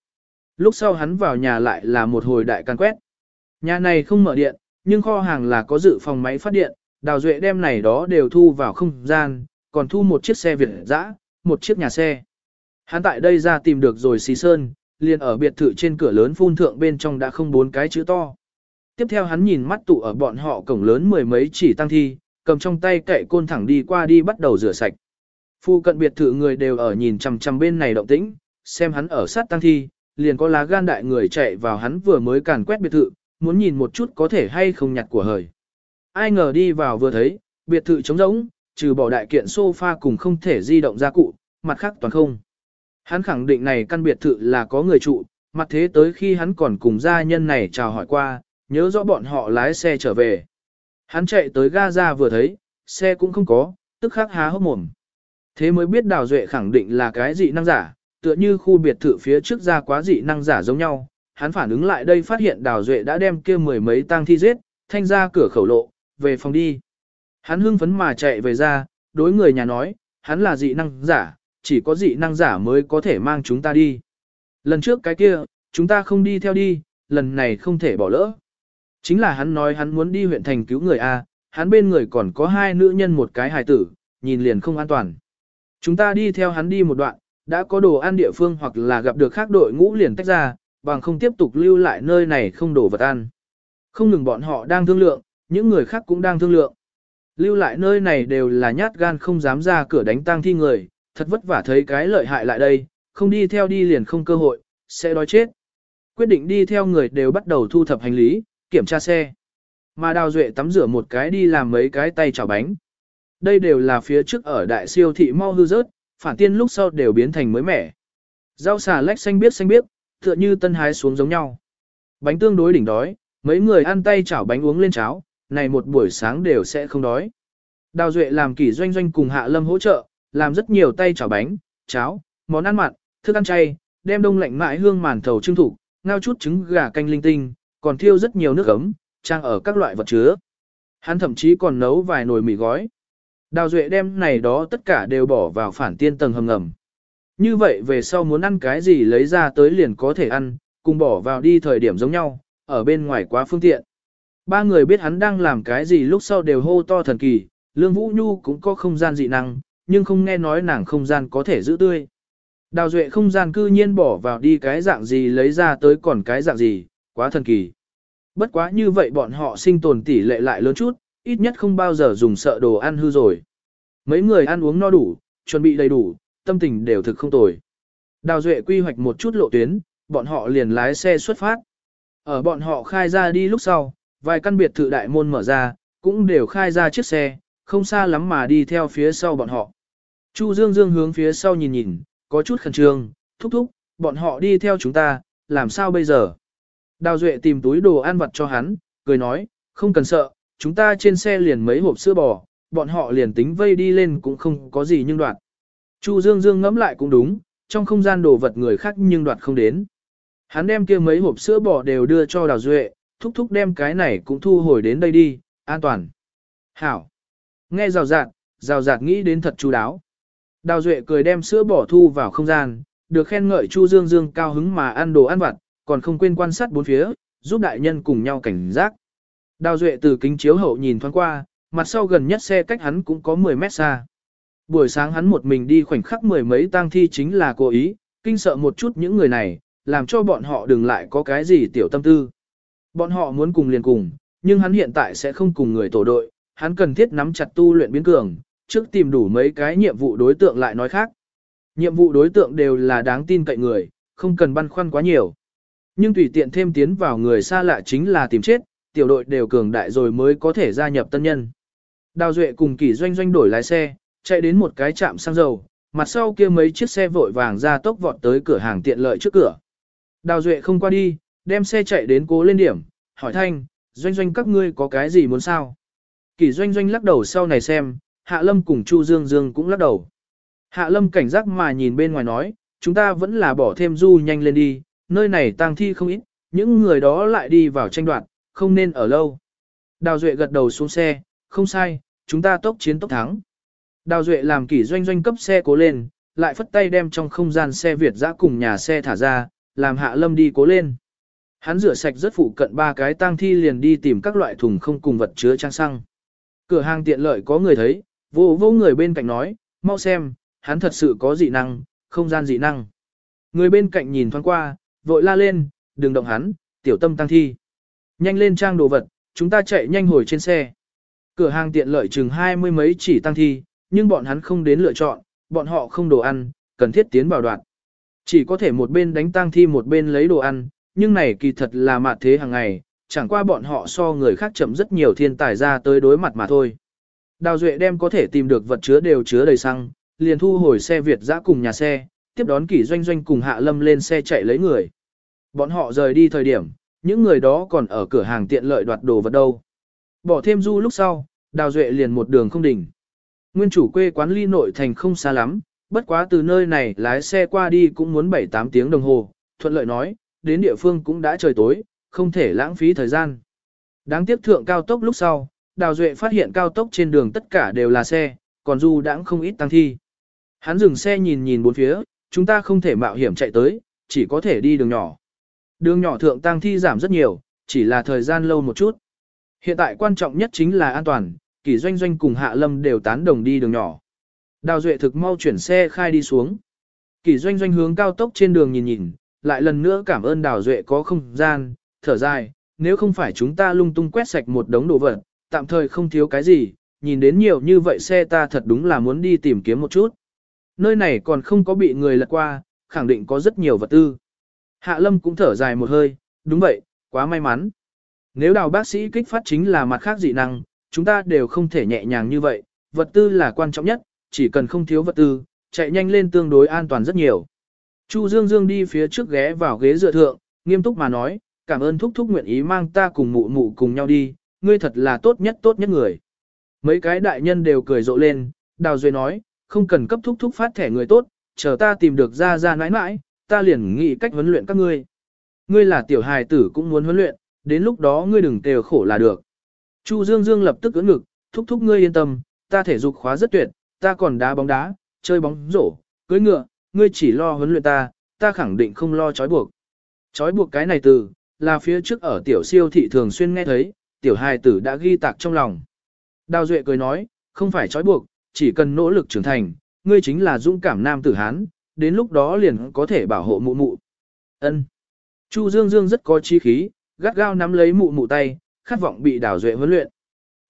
Lúc sau hắn vào nhà lại là một hồi đại can quét. Nhà này không mở điện, nhưng kho hàng là có dự phòng máy phát điện, đào duệ đem này đó đều thu vào không gian, còn thu một chiếc xe Việt dã, một chiếc nhà xe. Hắn tại đây ra tìm được rồi xì sơn, liền ở biệt thự trên cửa lớn phun thượng bên trong đã không bốn cái chữ to. Tiếp theo hắn nhìn mắt tụ ở bọn họ cổng lớn mười mấy chỉ tăng thi, cầm trong tay cậy côn thẳng đi qua đi bắt đầu rửa sạch. Phu cận biệt thự người đều ở nhìn chằm chằm bên này động tĩnh, xem hắn ở sát tăng thi, liền có lá gan đại người chạy vào hắn vừa mới càn quét biệt thự, muốn nhìn một chút có thể hay không nhặt của hời. Ai ngờ đi vào vừa thấy, biệt thự trống rỗng, trừ bỏ đại kiện sofa cùng không thể di động ra cụ, mặt khác toàn không. Hắn khẳng định này căn biệt thự là có người trụ, mặt thế tới khi hắn còn cùng gia nhân này chào hỏi qua, nhớ rõ bọn họ lái xe trở về. Hắn chạy tới Gaza vừa thấy, xe cũng không có, tức khắc há hốc mồm. Thế mới biết Đào Duệ khẳng định là cái dị năng giả, tựa như khu biệt thự phía trước ra quá dị năng giả giống nhau. Hắn phản ứng lại đây phát hiện Đào Duệ đã đem kia mười mấy tang thi giết, thanh ra cửa khẩu lộ, về phòng đi. Hắn hưng phấn mà chạy về ra, đối người nhà nói, hắn là dị năng giả, chỉ có dị năng giả mới có thể mang chúng ta đi. Lần trước cái kia, chúng ta không đi theo đi, lần này không thể bỏ lỡ. Chính là hắn nói hắn muốn đi huyện thành cứu người A, hắn bên người còn có hai nữ nhân một cái hài tử, nhìn liền không an toàn. Chúng ta đi theo hắn đi một đoạn, đã có đồ ăn địa phương hoặc là gặp được khác đội ngũ liền tách ra, bằng không tiếp tục lưu lại nơi này không đổ vật ăn. Không ngừng bọn họ đang thương lượng, những người khác cũng đang thương lượng. Lưu lại nơi này đều là nhát gan không dám ra cửa đánh tang thi người, thật vất vả thấy cái lợi hại lại đây, không đi theo đi liền không cơ hội, sẽ đói chết. Quyết định đi theo người đều bắt đầu thu thập hành lý, kiểm tra xe. Mà Đào Duệ tắm rửa một cái đi làm mấy cái tay chảo bánh. Đây đều là phía trước ở đại siêu thị mau hư rớt, phản tiên lúc sau đều biến thành mới mẻ. Rau xà lách xanh biếc xanh biếc, tựa như tân hái xuống giống nhau. Bánh tương đối đỉnh đói, mấy người ăn tay chảo bánh uống lên cháo, này một buổi sáng đều sẽ không đói. Đào Duệ làm kỷ doanh doanh cùng Hạ Lâm hỗ trợ, làm rất nhiều tay chảo bánh, cháo, món ăn mặn, thức ăn chay, đem đông lạnh mãi hương màn thầu trưng thủ, ngao chút trứng gà canh linh tinh, còn thiêu rất nhiều nước ấm, trang ở các loại vật chứa. Hắn thậm chí còn nấu vài nồi mì gói. Đào Duệ đem này đó tất cả đều bỏ vào phản tiên tầng hầm ngầm. Như vậy về sau muốn ăn cái gì lấy ra tới liền có thể ăn, cùng bỏ vào đi thời điểm giống nhau, ở bên ngoài quá phương tiện. Ba người biết hắn đang làm cái gì lúc sau đều hô to thần kỳ, Lương Vũ Nhu cũng có không gian dị năng, nhưng không nghe nói nàng không gian có thể giữ tươi. Đào Duệ không gian cư nhiên bỏ vào đi cái dạng gì lấy ra tới còn cái dạng gì, quá thần kỳ. Bất quá như vậy bọn họ sinh tồn tỷ lệ lại lớn chút, ít nhất không bao giờ dùng sợ đồ ăn hư rồi. Mấy người ăn uống no đủ, chuẩn bị đầy đủ, tâm tình đều thực không tồi. Đào Duệ quy hoạch một chút lộ tuyến, bọn họ liền lái xe xuất phát. Ở bọn họ khai ra đi lúc sau, vài căn biệt thự đại môn mở ra, cũng đều khai ra chiếc xe, không xa lắm mà đi theo phía sau bọn họ. Chu Dương Dương hướng phía sau nhìn nhìn, có chút khẩn trương, thúc thúc, bọn họ đi theo chúng ta, làm sao bây giờ? Đào Duệ tìm túi đồ ăn vặt cho hắn, cười nói, không cần sợ, chúng ta trên xe liền mấy hộp sữa bò, bọn họ liền tính vây đi lên cũng không có gì nhưng đoạt. Chu Dương Dương ngẫm lại cũng đúng, trong không gian đồ vật người khác nhưng đoạt không đến. Hắn đem kia mấy hộp sữa bò đều đưa cho Đào Duệ, thúc thúc đem cái này cũng thu hồi đến đây đi, an toàn. Hảo. Nghe rào rạt, rào rạt nghĩ đến thật chú đáo. Đào Duệ cười đem sữa bò thu vào không gian, được khen ngợi Chu Dương Dương cao hứng mà ăn đồ ăn vặt, còn không quên quan sát bốn phía, giúp đại nhân cùng nhau cảnh giác. Đào Duệ từ kính chiếu hậu nhìn thoáng qua, mặt sau gần nhất xe cách hắn cũng có 10 mét xa. Buổi sáng hắn một mình đi khoảnh khắc mười mấy tang thi chính là cố ý, kinh sợ một chút những người này, làm cho bọn họ đừng lại có cái gì tiểu tâm tư. Bọn họ muốn cùng liền cùng, nhưng hắn hiện tại sẽ không cùng người tổ đội, hắn cần thiết nắm chặt tu luyện biến cường, trước tìm đủ mấy cái nhiệm vụ đối tượng lại nói khác. Nhiệm vụ đối tượng đều là đáng tin cậy người, không cần băn khoăn quá nhiều. Nhưng tùy tiện thêm tiến vào người xa lạ chính là tìm chết, tiểu đội đều cường đại rồi mới có thể gia nhập tân nhân. Đào Duệ cùng kỷ doanh doanh đổi lái xe, chạy đến một cái trạm xăng dầu, mặt sau kia mấy chiếc xe vội vàng ra tốc vọt tới cửa hàng tiện lợi trước cửa. Đào Duệ không qua đi, đem xe chạy đến cố lên điểm, hỏi thanh, doanh doanh các ngươi có cái gì muốn sao? Kỷ doanh doanh lắc đầu sau này xem, Hạ Lâm cùng Chu Dương Dương cũng lắc đầu. Hạ Lâm cảnh giác mà nhìn bên ngoài nói, chúng ta vẫn là bỏ thêm du nhanh lên đi, nơi này tang thi không ít, những người đó lại đi vào tranh đoạt, không nên ở lâu. Đào Duệ gật đầu xuống xe, không sai, chúng ta tốc chiến tốc thắng. Đào Duệ làm kỷ doanh doanh cấp xe cố lên, lại phất tay đem trong không gian xe Việt dã cùng nhà xe thả ra, làm Hạ Lâm đi cố lên. Hắn rửa sạch rất phụ cận ba cái tang thi liền đi tìm các loại thùng không cùng vật chứa trang xăng. Cửa hàng tiện lợi có người thấy, vô vô người bên cạnh nói, mau xem, hắn thật sự có dị năng, không gian dị năng. Người bên cạnh nhìn thoáng qua, vội la lên, đừng động hắn, tiểu tâm tăng thi. Nhanh lên trang đồ vật, chúng ta chạy nhanh hồi trên xe. Cửa hàng tiện lợi chừng hai mươi mấy chỉ tăng thi, nhưng bọn hắn không đến lựa chọn, bọn họ không đồ ăn, cần thiết tiến vào đoạn. Chỉ có thể một bên đánh tăng thi một bên lấy đồ ăn, nhưng này kỳ thật là mạt thế hàng ngày, chẳng qua bọn họ so người khác chậm rất nhiều thiên tài ra tới đối mặt mà thôi. Đào Duệ đem có thể tìm được vật chứa đều chứa đầy xăng, liền thu hồi xe Việt giã cùng nhà xe, tiếp đón kỷ doanh doanh cùng Hạ Lâm lên xe chạy lấy người. Bọn họ rời đi thời điểm, những người đó còn ở cửa hàng tiện lợi đoạt đồ vật đâu. Bỏ thêm du lúc sau, Đào Duệ liền một đường không đỉnh. Nguyên chủ quê quán ly nội thành không xa lắm, bất quá từ nơi này lái xe qua đi cũng muốn 7-8 tiếng đồng hồ, thuận lợi nói, đến địa phương cũng đã trời tối, không thể lãng phí thời gian. Đáng tiếc thượng cao tốc lúc sau, Đào Duệ phát hiện cao tốc trên đường tất cả đều là xe, còn du đãng không ít tăng thi. Hắn dừng xe nhìn nhìn bốn phía, chúng ta không thể mạo hiểm chạy tới, chỉ có thể đi đường nhỏ. Đường nhỏ thượng tăng thi giảm rất nhiều, chỉ là thời gian lâu một chút. Hiện tại quan trọng nhất chính là an toàn, kỷ doanh doanh cùng hạ lâm đều tán đồng đi đường nhỏ. Đào duệ thực mau chuyển xe khai đi xuống. Kỷ doanh doanh hướng cao tốc trên đường nhìn nhìn, lại lần nữa cảm ơn đào duệ có không gian, thở dài, nếu không phải chúng ta lung tung quét sạch một đống đồ vật, tạm thời không thiếu cái gì, nhìn đến nhiều như vậy xe ta thật đúng là muốn đi tìm kiếm một chút. Nơi này còn không có bị người lật qua, khẳng định có rất nhiều vật tư. Hạ lâm cũng thở dài một hơi, đúng vậy, quá may mắn. Nếu đào bác sĩ kích phát chính là mặt khác dị năng, chúng ta đều không thể nhẹ nhàng như vậy, vật tư là quan trọng nhất, chỉ cần không thiếu vật tư, chạy nhanh lên tương đối an toàn rất nhiều. Chu Dương Dương đi phía trước ghé vào ghế dựa thượng, nghiêm túc mà nói, cảm ơn thúc thúc nguyện ý mang ta cùng mụ mụ cùng nhau đi, ngươi thật là tốt nhất tốt nhất người. Mấy cái đại nhân đều cười rộ lên, Đào Duệ nói, không cần cấp thúc thúc phát thẻ người tốt, chờ ta tìm được ra ra nãi nãi, ta liền nghĩ cách huấn luyện các ngươi. Ngươi là tiểu hài tử cũng muốn huấn luyện, đến lúc đó ngươi đừng tều khổ là được. Chu Dương Dương lập tức ưỡn ngực, thúc thúc ngươi yên tâm, ta thể dục khóa rất tuyệt, ta còn đá bóng đá, chơi bóng rổ, cưới ngựa, ngươi chỉ lo huấn luyện ta, ta khẳng định không lo trói buộc. Trói buộc cái này từ, là phía trước ở tiểu siêu thị thường xuyên nghe thấy, tiểu hài tử đã ghi tạc trong lòng. Đào Duệ cười nói, không phải trói buộc, chỉ cần nỗ lực trưởng thành, ngươi chính là dũng cảm nam tử Hán, đến lúc đó liền có thể bảo hộ mụ mụ. Ân. Chu Dương Dương rất có chi khí, gắt gao nắm lấy mụ mụ tay, khát vọng bị Đào Duệ huấn luyện.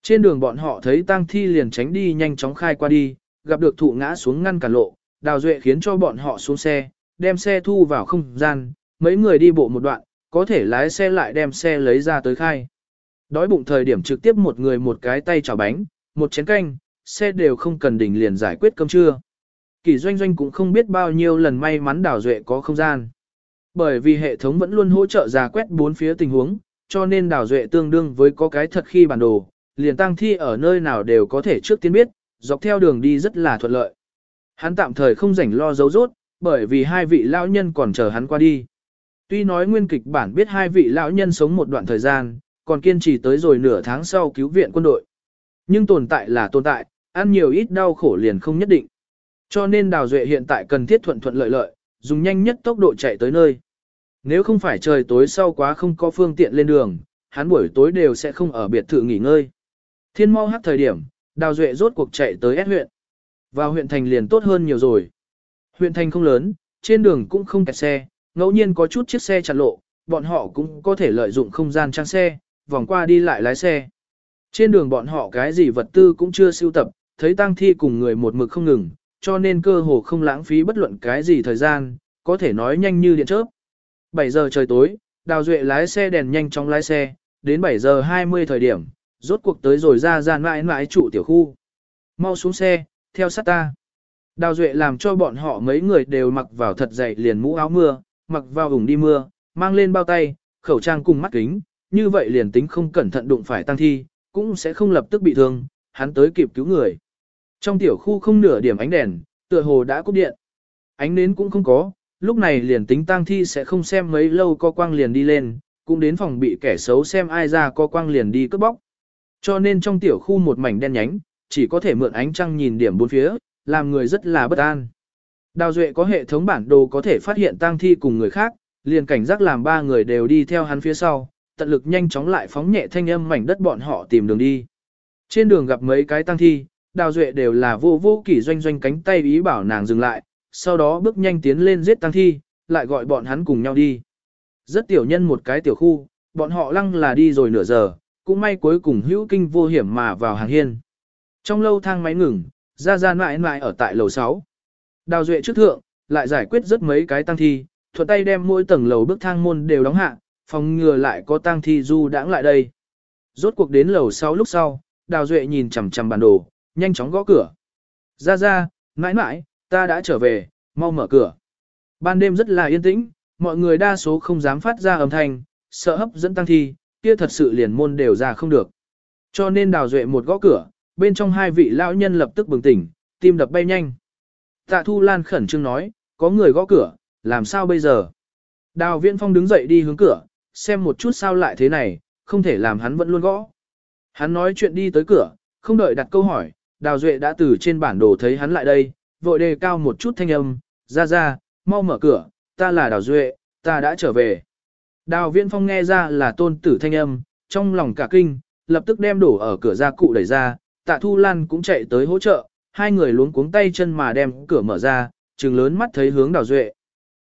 Trên đường bọn họ thấy tang thi liền tránh đi nhanh chóng khai qua đi, gặp được thụ ngã xuống ngăn cản lộ, Đào Duệ khiến cho bọn họ xuống xe, đem xe thu vào không gian, mấy người đi bộ một đoạn, có thể lái xe lại đem xe lấy ra tới khai. Đói bụng thời điểm trực tiếp một người một cái tay chảo bánh, một chén canh, xe đều không cần đỉnh liền giải quyết cơm trưa. Kỳ doanh doanh cũng không biết bao nhiêu lần may mắn đảo duệ có không gian. Bởi vì hệ thống vẫn luôn hỗ trợ giả quét bốn phía tình huống, cho nên đảo duệ tương đương với có cái thật khi bản đồ, liền tăng thi ở nơi nào đều có thể trước tiên biết, dọc theo đường đi rất là thuận lợi. Hắn tạm thời không rảnh lo dấu rốt, bởi vì hai vị lão nhân còn chờ hắn qua đi. Tuy nói nguyên kịch bản biết hai vị lão nhân sống một đoạn thời gian, còn kiên trì tới rồi nửa tháng sau cứu viện quân đội. Nhưng tồn tại là tồn tại, ăn nhiều ít đau khổ liền không nhất định. Cho nên Đào Duệ hiện tại cần thiết thuận thuận lợi lợi, dùng nhanh nhất tốc độ chạy tới nơi. Nếu không phải trời tối sau quá không có phương tiện lên đường, hắn buổi tối đều sẽ không ở biệt thự nghỉ ngơi. Thiên mau hát thời điểm, Đào Duệ rốt cuộc chạy tới S huyện. Vào huyện thành liền tốt hơn nhiều rồi. Huyện thành không lớn, trên đường cũng không kẹt xe, ngẫu nhiên có chút chiếc xe chặn lộ, bọn họ cũng có thể lợi dụng không gian trang xe, vòng qua đi lại lái xe. Trên đường bọn họ cái gì vật tư cũng chưa siêu tập, thấy tang thi cùng người một mực không ngừng, cho nên cơ hồ không lãng phí bất luận cái gì thời gian, có thể nói nhanh như điện chớp. 7 giờ trời tối, Đào Duệ lái xe đèn nhanh chóng lái xe, đến 7 giờ 20 thời điểm, rốt cuộc tới rồi ra ra mãi mãi trụ tiểu khu. Mau xuống xe, theo sát ta. Đào Duệ làm cho bọn họ mấy người đều mặc vào thật dày liền mũ áo mưa, mặc vào ủng đi mưa, mang lên bao tay, khẩu trang cùng mắt kính, như vậy liền tính không cẩn thận đụng phải tăng thi, cũng sẽ không lập tức bị thương, hắn tới kịp cứu người. Trong tiểu khu không nửa điểm ánh đèn, tựa hồ đã cúp điện. Ánh nến cũng không có, lúc này liền tính tang thi sẽ không xem mấy lâu co quang liền đi lên, cũng đến phòng bị kẻ xấu xem ai ra co quang liền đi cướp bóc. Cho nên trong tiểu khu một mảnh đen nhánh, chỉ có thể mượn ánh trăng nhìn điểm bốn phía, làm người rất là bất an. Đào Duệ có hệ thống bản đồ có thể phát hiện tang thi cùng người khác, liền cảnh giác làm ba người đều đi theo hắn phía sau, tận lực nhanh chóng lại phóng nhẹ thanh âm mảnh đất bọn họ tìm đường đi. Trên đường gặp mấy cái tang thi, Đào Duệ đều là vô vô kỷ doanh doanh cánh tay ý bảo nàng dừng lại, sau đó bước nhanh tiến lên giết tang thi, lại gọi bọn hắn cùng nhau đi. Rất tiểu nhân một cái tiểu khu, bọn họ lăng là đi rồi nửa giờ, cũng may cuối cùng hữu kinh vô hiểm mà vào hàng hiên. Trong lâu thang máy ngừng, ra ra mãi mãi ở tại lầu 6. Đào Duệ trước thượng, lại giải quyết rất mấy cái tăng thi, thuận tay đem mỗi tầng lầu bước thang môn đều đóng hạ, phòng ngừa lại có tăng thi du đãng lại đây. Rốt cuộc đến lầu sau lúc sau, Đào Duệ nhìn chằm chằm bản đồ, nhanh chóng gõ cửa. Ra ra, mãi mãi, ta đã trở về, mau mở cửa. Ban đêm rất là yên tĩnh, mọi người đa số không dám phát ra âm thanh, sợ hấp dẫn tăng thi, kia thật sự liền môn đều ra không được. Cho nên Đào Duệ một gõ cửa, bên trong hai vị lão nhân lập tức bừng tỉnh, tim đập bay nhanh. Tạ Thu Lan khẩn trương nói, có người gõ cửa, làm sao bây giờ? Đào Viễn Phong đứng dậy đi hướng cửa, xem một chút sao lại thế này, không thể làm hắn vẫn luôn gõ. Hắn nói chuyện đi tới cửa, không đợi đặt câu hỏi, Đào Duệ đã từ trên bản đồ thấy hắn lại đây, vội đề cao một chút thanh âm, ra ra, mau mở cửa, ta là Đào Duệ, ta đã trở về. Đào Viễn Phong nghe ra là tôn tử thanh âm, trong lòng cả kinh, lập tức đem đổ ở cửa ra cụ đẩy ra, tạ Thu Lan cũng chạy tới hỗ trợ, hai người luống cuống tay chân mà đem cửa mở ra, trừng lớn mắt thấy hướng Đào Duệ.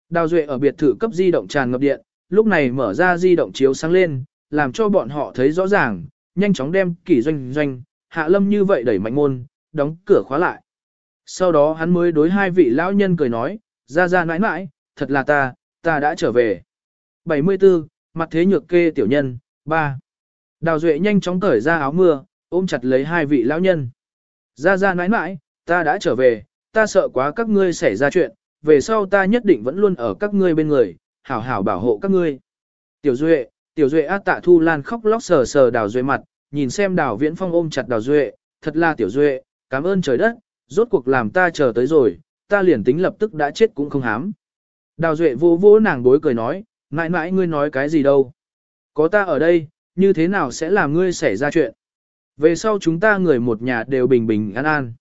Đào Duệ ở biệt thự cấp di động tràn ngập điện, lúc này mở ra di động chiếu sáng lên, làm cho bọn họ thấy rõ ràng, nhanh chóng đem kỷ doanh doanh, hạ lâm như vậy đẩy mạnh môn, đóng cửa khóa lại. Sau đó hắn mới đối hai vị lão nhân cười nói, ra ra nãi nãi, thật là ta, ta đã trở về. 74, mặt thế nhược kê tiểu nhân, 3. Đào Duệ nhanh chóng cởi ra áo mưa, ôm chặt lấy hai vị lão nhân. Ra ra nãi nãi, ta đã trở về, ta sợ quá các ngươi xảy ra chuyện, về sau ta nhất định vẫn luôn ở các ngươi bên người, hảo hảo bảo hộ các ngươi. Tiểu Duệ, Tiểu Duệ A Tạ Thu Lan khóc lóc sờ sờ Đào Duệ mặt, nhìn xem Đào Viễn Phong ôm chặt Đào Duệ, thật là Tiểu Duệ, cảm ơn trời đất, rốt cuộc làm ta chờ tới rồi, ta liền tính lập tức đã chết cũng không hám. Đào Duệ vô vô nàng bối cười nói, mãi mãi ngươi nói cái gì đâu. Có ta ở đây, như thế nào sẽ làm ngươi xảy ra chuyện. Về sau chúng ta người một nhà đều bình bình an an.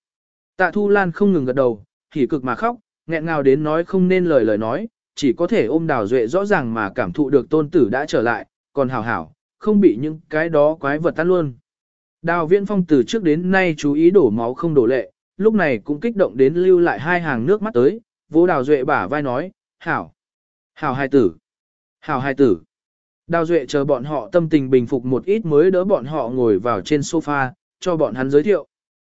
Tạ Thu Lan không ngừng gật đầu, thì cực mà khóc, nghẹn ngào đến nói không nên lời lời nói, chỉ có thể ôm Đào Duệ rõ ràng mà cảm thụ được tôn tử đã trở lại, còn hảo hảo, không bị những cái đó quái vật tan luôn. Đào Viễn Phong từ trước đến nay chú ý đổ máu không đổ lệ, lúc này cũng kích động đến lưu lại hai hàng nước mắt tới, vô Đào Duệ bả vai nói, hảo, hảo hai tử, hảo hai tử. Đào Duệ chờ bọn họ tâm tình bình phục một ít mới đỡ bọn họ ngồi vào trên sofa, cho bọn hắn giới thiệu.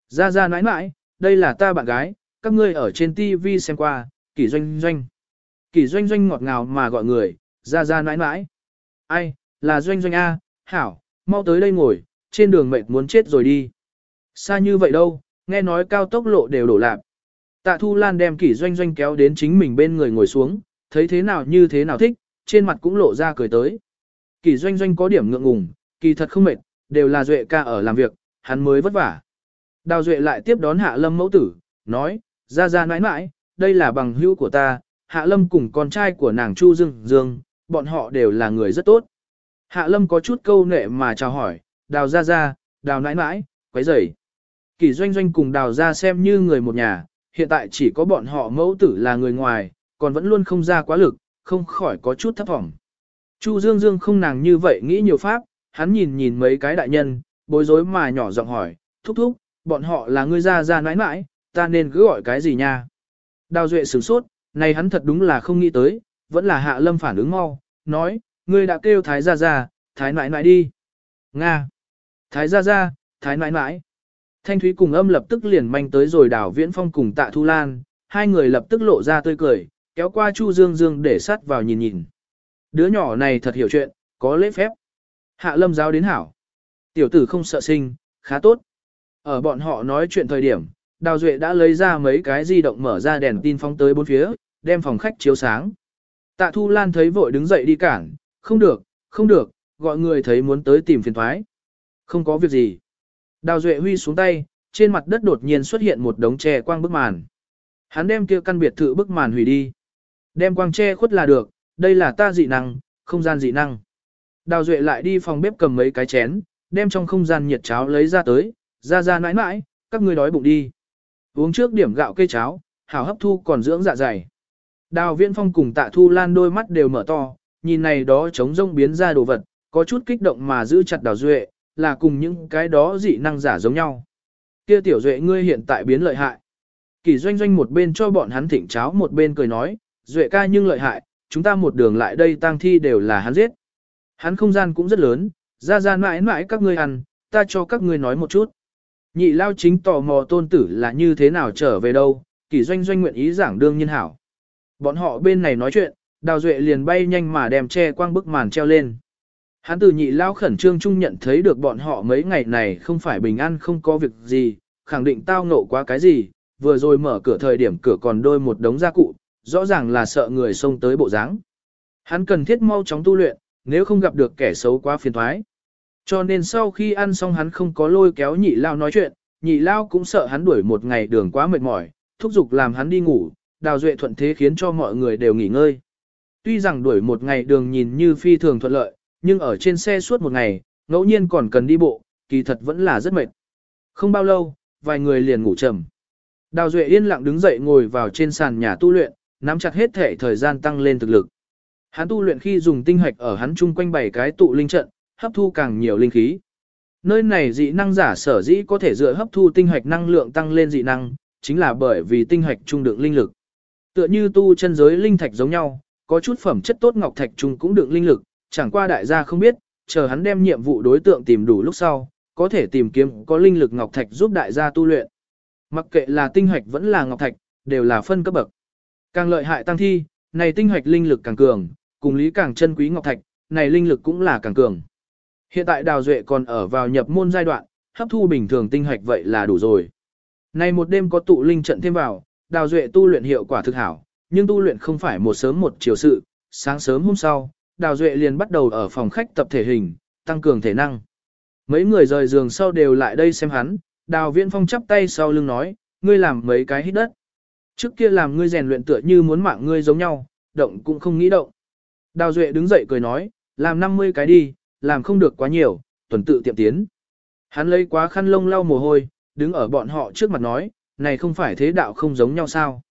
Ra ra nãi nãi, đây là ta bạn gái, các ngươi ở trên TV xem qua, kỷ doanh doanh. Kỳ doanh doanh ngọt ngào mà gọi người, ra ra nãi nãi. Ai, là doanh doanh A, hảo, mau tới đây ngồi, trên đường mệt muốn chết rồi đi. Xa như vậy đâu, nghe nói cao tốc lộ đều đổ lạp. Tạ Thu Lan đem kỷ doanh doanh kéo đến chính mình bên người ngồi xuống, thấy thế nào như thế nào thích, trên mặt cũng lộ ra cười tới. Kỷ doanh doanh có điểm ngượng ngùng, kỳ thật không mệt, đều là Duệ ca ở làm việc, hắn mới vất vả. Đào Duệ lại tiếp đón Hạ Lâm mẫu tử, nói, ra ra nãi nãi, đây là bằng hữu của ta, Hạ Lâm cùng con trai của nàng Chu Dương Dương, bọn họ đều là người rất tốt. Hạ Lâm có chút câu nệ mà chào hỏi, đào ra ra, đào nãi nãi, quấy rầy. Kỳ doanh doanh cùng đào ra xem như người một nhà, hiện tại chỉ có bọn họ mẫu tử là người ngoài, còn vẫn luôn không ra quá lực, không khỏi có chút thấp vọng. Chu Dương Dương không nàng như vậy nghĩ nhiều pháp, hắn nhìn nhìn mấy cái đại nhân, bối rối mà nhỏ giọng hỏi, thúc thúc, bọn họ là người ra ra nãi nãi, ta nên cứ gọi cái gì nha? Đào Duệ sửng sốt, này hắn thật đúng là không nghĩ tới, vẫn là Hạ Lâm phản ứng mau, nói, ngươi đã kêu Thái gia gia, Thái nãi nãi đi. Nga. Thái gia gia, Thái nãi nãi. Thanh Thúy cùng âm lập tức liền manh tới rồi đảo Viễn Phong cùng Tạ Thu Lan, hai người lập tức lộ ra tươi cười, kéo qua Chu Dương Dương để sát vào nhìn nhìn. Đứa nhỏ này thật hiểu chuyện, có lễ phép. Hạ Lâm giáo đến hảo. Tiểu tử không sợ sinh, khá tốt. Ở bọn họ nói chuyện thời điểm, Đào Duệ đã lấy ra mấy cái di động mở ra đèn tin phóng tới bốn phía, đem phòng khách chiếu sáng. Tạ Thu Lan thấy vội đứng dậy đi cản, không được, không được, gọi người thấy muốn tới tìm phiền thoái. Không có việc gì. Đào Duệ huy xuống tay, trên mặt đất đột nhiên xuất hiện một đống tre quang bức màn. Hắn đem kia căn biệt thự bức màn hủy đi. Đem quang tre khuất là được, đây là ta dị năng, không gian dị năng. Đào Duệ lại đi phòng bếp cầm mấy cái chén, đem trong không gian nhiệt cháo lấy ra tới, ra ra nãi nãi, các ngươi đói bụng đi. Uống trước điểm gạo cây cháo, hảo hấp thu còn dưỡng dạ dày. Đào Viễn Phong cùng Tạ Thu Lan đôi mắt đều mở to, nhìn này đó trống rông biến ra đồ vật, có chút kích động mà giữ chặt Đào Duệ, là cùng những cái đó dị năng giả giống nhau. Kia tiểu Duệ ngươi hiện tại biến lợi hại. Kỳ doanh doanh một bên cho bọn hắn thỉnh cháo một bên cười nói, Duệ ca nhưng lợi hại, chúng ta một đường lại đây tang thi đều là hắn giết. Hắn không gian cũng rất lớn, ra ra mãi mãi các ngươi ăn, ta cho các ngươi nói một chút. Nhị lao chính tò mò tôn tử là như thế nào trở về đâu, kỳ doanh doanh nguyện ý giảng đương nhiên hảo. Bọn họ bên này nói chuyện, đào duệ liền bay nhanh mà đem che quang bức màn treo lên. Hắn từ nhị lao khẩn trương trung nhận thấy được bọn họ mấy ngày này không phải bình an không có việc gì, khẳng định tao ngộ quá cái gì, vừa rồi mở cửa thời điểm cửa còn đôi một đống gia cụ, rõ ràng là sợ người xông tới bộ dáng. Hắn cần thiết mau chóng tu luyện, nếu không gặp được kẻ xấu quá phiền thoái. Cho nên sau khi ăn xong hắn không có lôi kéo nhị lao nói chuyện, nhị lao cũng sợ hắn đuổi một ngày đường quá mệt mỏi, thúc giục làm hắn đi ngủ, đào duệ thuận thế khiến cho mọi người đều nghỉ ngơi. Tuy rằng đuổi một ngày đường nhìn như phi thường thuận lợi, nhưng ở trên xe suốt một ngày, ngẫu nhiên còn cần đi bộ, kỳ thật vẫn là rất mệt. Không bao lâu, vài người liền ngủ trầm. Đào Duệ yên lặng đứng dậy ngồi vào trên sàn nhà tu luyện, nắm chặt hết thể thời gian tăng lên thực lực. Hắn tu luyện khi dùng tinh hạch ở hắn chung quanh bảy cái tụ linh trận, hấp thu càng nhiều linh khí. Nơi này dị năng giả sở dĩ có thể dựa hấp thu tinh hạch năng lượng tăng lên dị năng, chính là bởi vì tinh hạch trung đựng linh lực. Tựa như tu chân giới linh thạch giống nhau, có chút phẩm chất tốt ngọc thạch trùng cũng đựng linh lực, chẳng qua đại gia không biết, chờ hắn đem nhiệm vụ đối tượng tìm đủ lúc sau, có thể tìm kiếm có linh lực ngọc thạch giúp đại gia tu luyện. Mặc kệ là tinh hạch vẫn là ngọc thạch, đều là phân cấp bậc. Càng lợi hại tăng thi, này tinh hạch linh lực càng cường, cùng lý càng chân quý ngọc thạch, này linh lực cũng là càng cường. Hiện tại Đào Duệ còn ở vào nhập môn giai đoạn, hấp thu bình thường tinh hạch vậy là đủ rồi. Này một đêm có tụ linh trận thêm vào, Đào Duệ tu luyện hiệu quả thực hảo, nhưng tu luyện không phải một sớm một chiều sự, sáng sớm hôm sau, Đào Duệ liền bắt đầu ở phòng khách tập thể hình, tăng cường thể năng. Mấy người rời giường sau đều lại đây xem hắn, Đào Viễn Phong chắp tay sau lưng nói, ngươi làm mấy cái hít đất. Trước kia làm ngươi rèn luyện tựa như muốn mạng ngươi giống nhau, động cũng không nghĩ động. Đào Duệ đứng dậy cười nói, làm 50 cái đi, làm không được quá nhiều, tuần tự tiệm tiến. Hắn lấy quá khăn lông lau mồ hôi, đứng ở bọn họ trước mặt nói, này không phải thế đạo không giống nhau sao.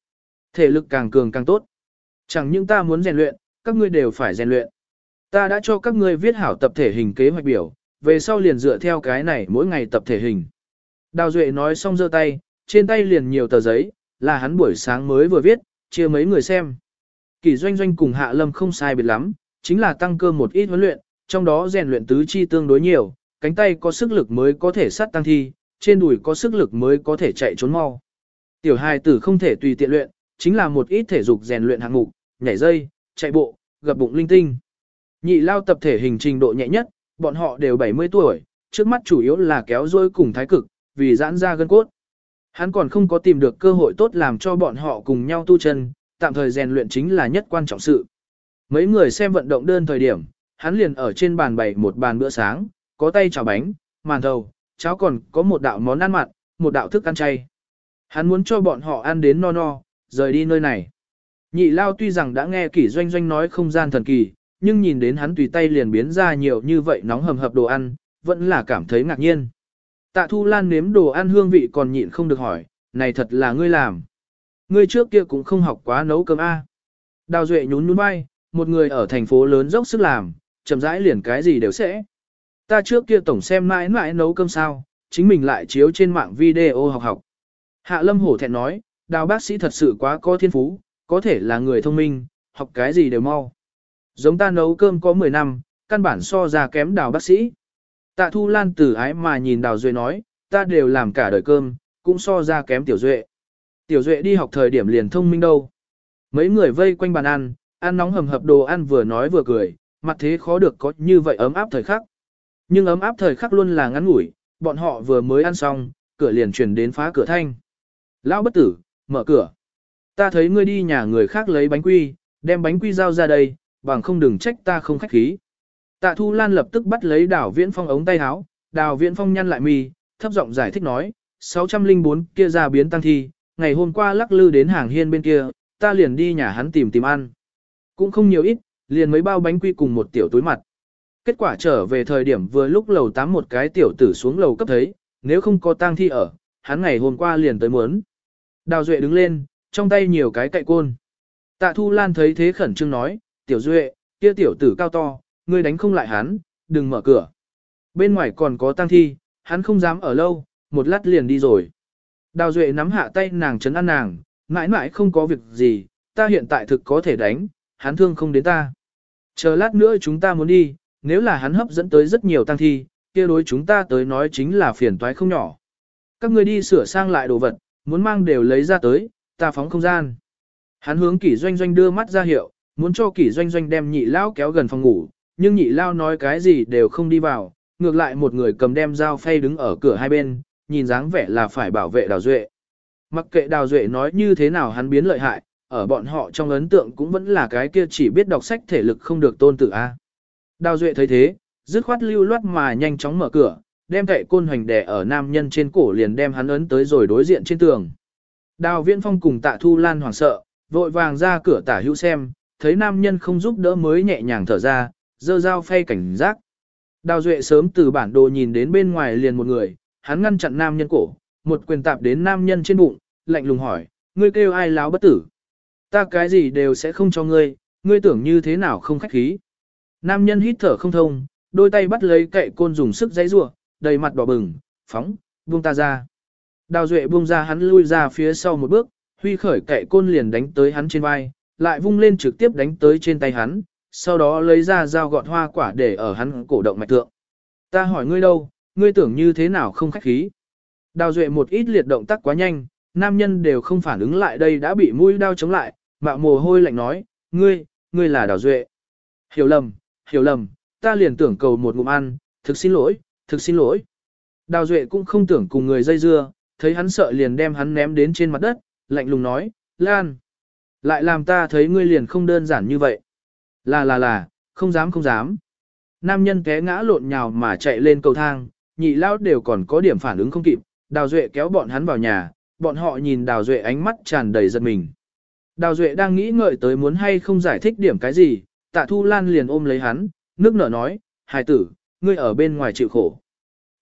Thể lực càng cường càng tốt. Chẳng những ta muốn rèn luyện, các ngươi đều phải rèn luyện. Ta đã cho các ngươi viết hảo tập thể hình kế hoạch biểu, về sau liền dựa theo cái này mỗi ngày tập thể hình. Đào Duệ nói xong giơ tay, trên tay liền nhiều tờ giấy, là hắn buổi sáng mới vừa viết, chia mấy người xem. Kỳ doanh doanh cùng Hạ Lâm không sai biệt lắm, chính là tăng cơ một ít huấn luyện, trong đó rèn luyện tứ chi tương đối nhiều, cánh tay có sức lực mới có thể sát tăng thi, trên đùi có sức lực mới có thể chạy trốn mau. Tiểu hài tử không thể tùy tiện luyện, chính là một ít thể dục rèn luyện hạng mục, nhảy dây, chạy bộ, gập bụng linh tinh. Nhị lao tập thể hình trình độ nhẹ nhất, bọn họ đều 70 tuổi, trước mắt chủ yếu là kéo dôi cùng thái cực, vì giãn ra gân cốt. Hắn còn không có tìm được cơ hội tốt làm cho bọn họ cùng nhau tu chân, tạm thời rèn luyện chính là nhất quan trọng sự. Mấy người xem vận động đơn thời điểm, hắn liền ở trên bàn bày một bàn bữa sáng, có tay chảo bánh, màn thầu, cháo còn có một đạo món ăn mặn, một đạo thức ăn chay. Hắn muốn cho bọn họ ăn đến no no, rời đi nơi này. Nhị lao tuy rằng đã nghe kỷ doanh doanh nói không gian thần kỳ, nhưng nhìn đến hắn tùy tay liền biến ra nhiều như vậy nóng hầm hập đồ ăn, vẫn là cảm thấy ngạc nhiên. Tạ Thu Lan nếm đồ ăn hương vị còn nhịn không được hỏi, này thật là ngươi làm. Ngươi trước kia cũng không học quá nấu cơm A. Đào Duệ nhún nhún vai, một người ở thành phố lớn dốc sức làm, chậm rãi liền cái gì đều sẽ. Ta trước kia tổng xem mãi mãi nấu cơm sao, chính mình lại chiếu trên mạng video học học. Hạ Lâm hổ thẹn nói, đào bác sĩ thật sự quá có thiên phú, có thể là người thông minh, học cái gì đều mau. Giống ta nấu cơm có 10 năm, căn bản so ra kém đào bác sĩ. Tạ Thu Lan từ ái mà nhìn Đào Duệ nói, ta đều làm cả đời cơm, cũng so ra kém Tiểu Duệ. Tiểu Duệ đi học thời điểm liền thông minh đâu. Mấy người vây quanh bàn ăn, ăn nóng hầm hập đồ ăn vừa nói vừa cười, mặt thế khó được có như vậy ấm áp thời khắc. Nhưng ấm áp thời khắc luôn là ngắn ngủi, bọn họ vừa mới ăn xong, cửa liền chuyển đến phá cửa thanh. Lão bất tử, mở cửa. Ta thấy ngươi đi nhà người khác lấy bánh quy, đem bánh quy giao ra đây, bằng không đừng trách ta không khách khí. Tạ Thu Lan lập tức bắt lấy đào viễn phong ống tay áo, đào viễn phong nhăn lại mi, thấp giọng giải thích nói, 604 kia ra biến tăng thi, ngày hôm qua lắc lư đến hàng hiên bên kia, ta liền đi nhà hắn tìm tìm ăn. Cũng không nhiều ít, liền mấy bao bánh quy cùng một tiểu túi mặt. Kết quả trở về thời điểm vừa lúc lầu tám một cái tiểu tử xuống lầu cấp thấy, nếu không có tang thi ở, hắn ngày hôm qua liền tới muốn. Đào Duệ đứng lên, trong tay nhiều cái cậy côn. Tạ Thu Lan thấy thế khẩn trương nói, tiểu Duệ, kia tiểu tử cao to, ngươi đánh không lại hắn, đừng mở cửa. Bên ngoài còn có tang thi, hắn không dám ở lâu, một lát liền đi rồi. Đào Duệ nắm hạ tay nàng chấn an nàng, mãi mãi không có việc gì, ta hiện tại thực có thể đánh, hắn thương không đến ta. Chờ lát nữa chúng ta muốn đi, nếu là hắn hấp dẫn tới rất nhiều tăng thi, kia đối chúng ta tới nói chính là phiền toái không nhỏ. Các người đi sửa sang lại đồ vật, muốn mang đều lấy ra tới, ta phóng không gian. Hắn hướng kỷ doanh doanh đưa mắt ra hiệu, muốn cho kỷ doanh doanh đem nhị lao kéo gần phòng ngủ, nhưng nhị lao nói cái gì đều không đi vào, ngược lại một người cầm đem dao phay đứng ở cửa hai bên, nhìn dáng vẻ là phải bảo vệ đào duệ. Mặc kệ đào duệ nói như thế nào hắn biến lợi hại, ở bọn họ trong ấn tượng cũng vẫn là cái kia chỉ biết đọc sách thể lực không được tôn tử A. Đào duệ thấy thế, dứt khoát lưu loát mà nhanh chóng mở cửa, đem cậy côn hoành đè ở nam nhân trên cổ liền đem hắn ấn tới rồi đối diện trên tường. Đào viễn phong cùng tạ thu lan hoảng sợ, vội vàng ra cửa tả hữu xem, thấy nam nhân không giúp đỡ mới nhẹ nhàng thở ra, dơ dao phay cảnh giác. Đào Duệ sớm từ bản đồ nhìn đến bên ngoài liền một người, hắn ngăn chặn nam nhân cổ, một quyền tạp đến nam nhân trên bụng, lạnh lùng hỏi, ngươi kêu ai láo bất tử. Ta cái gì đều sẽ không cho ngươi, ngươi tưởng như thế nào không khách khí. Nam nhân hít thở không thông, đôi tay bắt lấy cậy côn dùng sức dãy rủa, đầy mặt đỏ bừng, phóng, buông ta ra. Đào Duệ buông ra hắn lui ra phía sau một bước, huy khởi cậy côn liền đánh tới hắn trên vai, lại vung lên trực tiếp đánh tới trên tay hắn, sau đó lấy ra dao gọt hoa quả để ở hắn cổ động mạch tượng. Ta hỏi ngươi đâu, ngươi tưởng như thế nào không khách khí. Đào Duệ một ít liệt động tác quá nhanh, nam nhân đều không phản ứng lại đây đã bị mũi đao chống lại, mạo mồ hôi lạnh nói, ngươi, ngươi là Đào Duệ. Hiểu lầm, hiểu lầm, ta liền tưởng cầu một ngụm ăn, thực xin lỗi, thực xin lỗi. Đào Duệ cũng không tưởng cùng người dây dưa, thấy hắn sợ liền đem hắn ném đến trên mặt đất, lạnh lùng nói, Lan. Lại làm ta thấy ngươi liền không đơn giản như vậy. Là là là, không dám không dám. Nam nhân té ngã lộn nhào mà chạy lên cầu thang, nhị lao đều còn có điểm phản ứng không kịp, Đào Duệ kéo bọn hắn vào nhà, bọn họ nhìn Đào Duệ ánh mắt tràn đầy giận mình. Đào Duệ đang nghĩ ngợi tới muốn hay không giải thích điểm cái gì, tạ Thu Lan liền ôm lấy hắn, nước nở nói, hài tử, ngươi ở bên ngoài chịu khổ.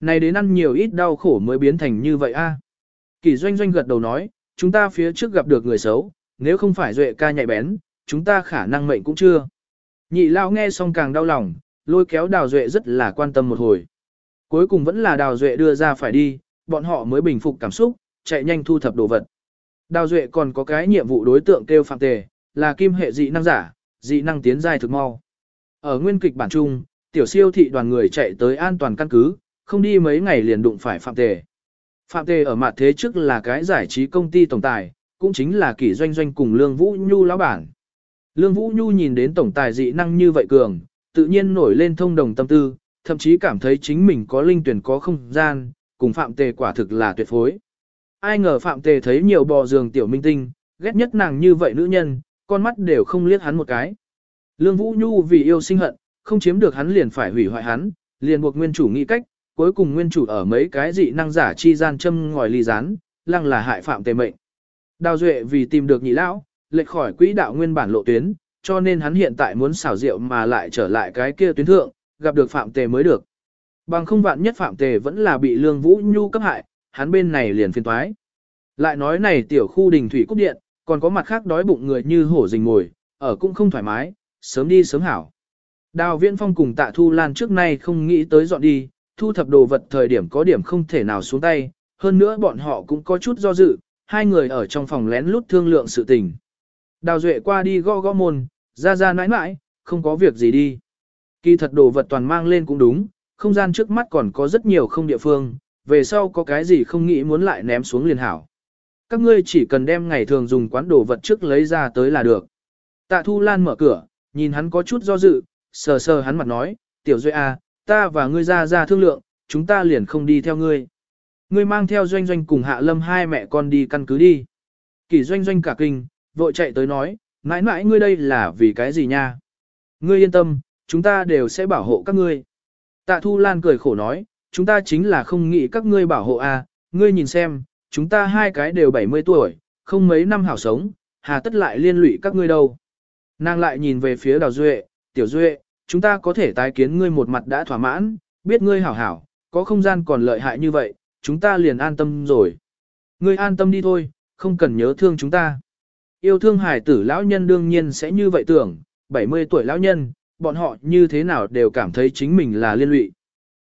Này đến ăn nhiều ít đau khổ mới biến thành như vậy a. Kỳ doanh doanh gật đầu nói, chúng ta phía trước gặp được người xấu, nếu không phải Duệ ca nhạy bén, chúng ta khả năng mệnh cũng chưa. Nhị lao nghe xong càng đau lòng, lôi kéo Đào Duệ rất là quan tâm một hồi. Cuối cùng vẫn là Đào Duệ đưa ra phải đi, bọn họ mới bình phục cảm xúc, chạy nhanh thu thập đồ vật. Đào Duệ còn có cái nhiệm vụ đối tượng kêu phạm tề, là kim hệ dị năng giả, dị năng tiến giai thực mau. Ở nguyên kịch bản chung, tiểu siêu thị đoàn người chạy tới an toàn căn cứ, không đi mấy ngày liền đụng phải phạm tề. Phạm tề ở mặt thế trước là cái giải trí công ty tổng tài, cũng chính là kỷ doanh doanh cùng Lương Vũ Nhu lão bản. Lương Vũ Nhu nhìn đến tổng tài dị năng như vậy cường, tự nhiên nổi lên thông đồng tâm tư, thậm chí cảm thấy chính mình có linh tuyển có không gian, cùng Phạm Tề quả thực là tuyệt phối. Ai ngờ Phạm Tề thấy nhiều bò giường tiểu minh tinh, ghét nhất nàng như vậy nữ nhân, con mắt đều không liếc hắn một cái. Lương Vũ Nhu vì yêu sinh hận, không chiếm được hắn liền phải hủy hoại hắn, liền buộc nguyên chủ nghĩ cách, cuối cùng nguyên chủ ở mấy cái dị năng giả chi gian châm ngòi ly rán, lăng là hại Phạm Tề mệnh. Đào Duệ vì tìm được nhị lão, lệch khỏi quỹ đạo nguyên bản lộ tuyến, cho nên hắn hiện tại muốn xảo diệu mà lại trở lại cái kia tuyến thượng, gặp được Phạm Tề mới được. Bằng không vạn nhất Phạm Tề vẫn là bị Lương Vũ Nhu cấp hại, hắn bên này liền phiền toái. Lại nói này tiểu khu đình thủy cúc điện, còn có mặt khác đói bụng người như hổ rình ngồi, ở cũng không thoải mái, sớm đi sớm hảo. Đào Viễn Phong cùng Tạ Thu Lan trước nay không nghĩ tới dọn đi, thu thập đồ vật thời điểm có điểm không thể nào xuống tay, hơn nữa bọn họ cũng có chút do dự, hai người ở trong phòng lén lút thương lượng sự tình. Đào Duệ qua đi gõ gõ môn, ra ra nãi nãi, không có việc gì đi. Kỳ thật đồ vật toàn mang lên cũng đúng, không gian trước mắt còn có rất nhiều không địa phương, về sau có cái gì không nghĩ muốn lại ném xuống liền hảo. Các ngươi chỉ cần đem ngày thường dùng quán đồ vật trước lấy ra tới là được. Tạ Thu Lan mở cửa, nhìn hắn có chút do dự, sờ sờ hắn mặt nói, tiểu duệ à, ta và ngươi ra ra thương lượng, chúng ta liền không đi theo ngươi. Ngươi mang theo doanh doanh cùng hạ lâm hai mẹ con đi căn cứ đi. Kỳ doanh doanh cả kinh, vội chạy tới nói, mãi mãi ngươi đây là vì cái gì nha? Ngươi yên tâm, chúng ta đều sẽ bảo hộ các ngươi. Tạ Thu Lan cười khổ nói, chúng ta chính là không nghĩ các ngươi bảo hộ à, ngươi nhìn xem, chúng ta hai cái đều 70 tuổi, không mấy năm hảo sống, hà tất lại liên lụy các ngươi đâu. Nàng lại nhìn về phía Đào Duệ, Tiểu Duệ, chúng ta có thể tái kiến ngươi một mặt đã thỏa mãn, biết ngươi hảo hảo, có không gian còn lợi hại như vậy, chúng ta liền an tâm rồi. Ngươi an tâm đi thôi, không cần nhớ thương chúng ta. Yêu thương hải tử lão nhân đương nhiên sẽ như vậy tưởng, 70 tuổi lão nhân, bọn họ như thế nào đều cảm thấy chính mình là liên lụy.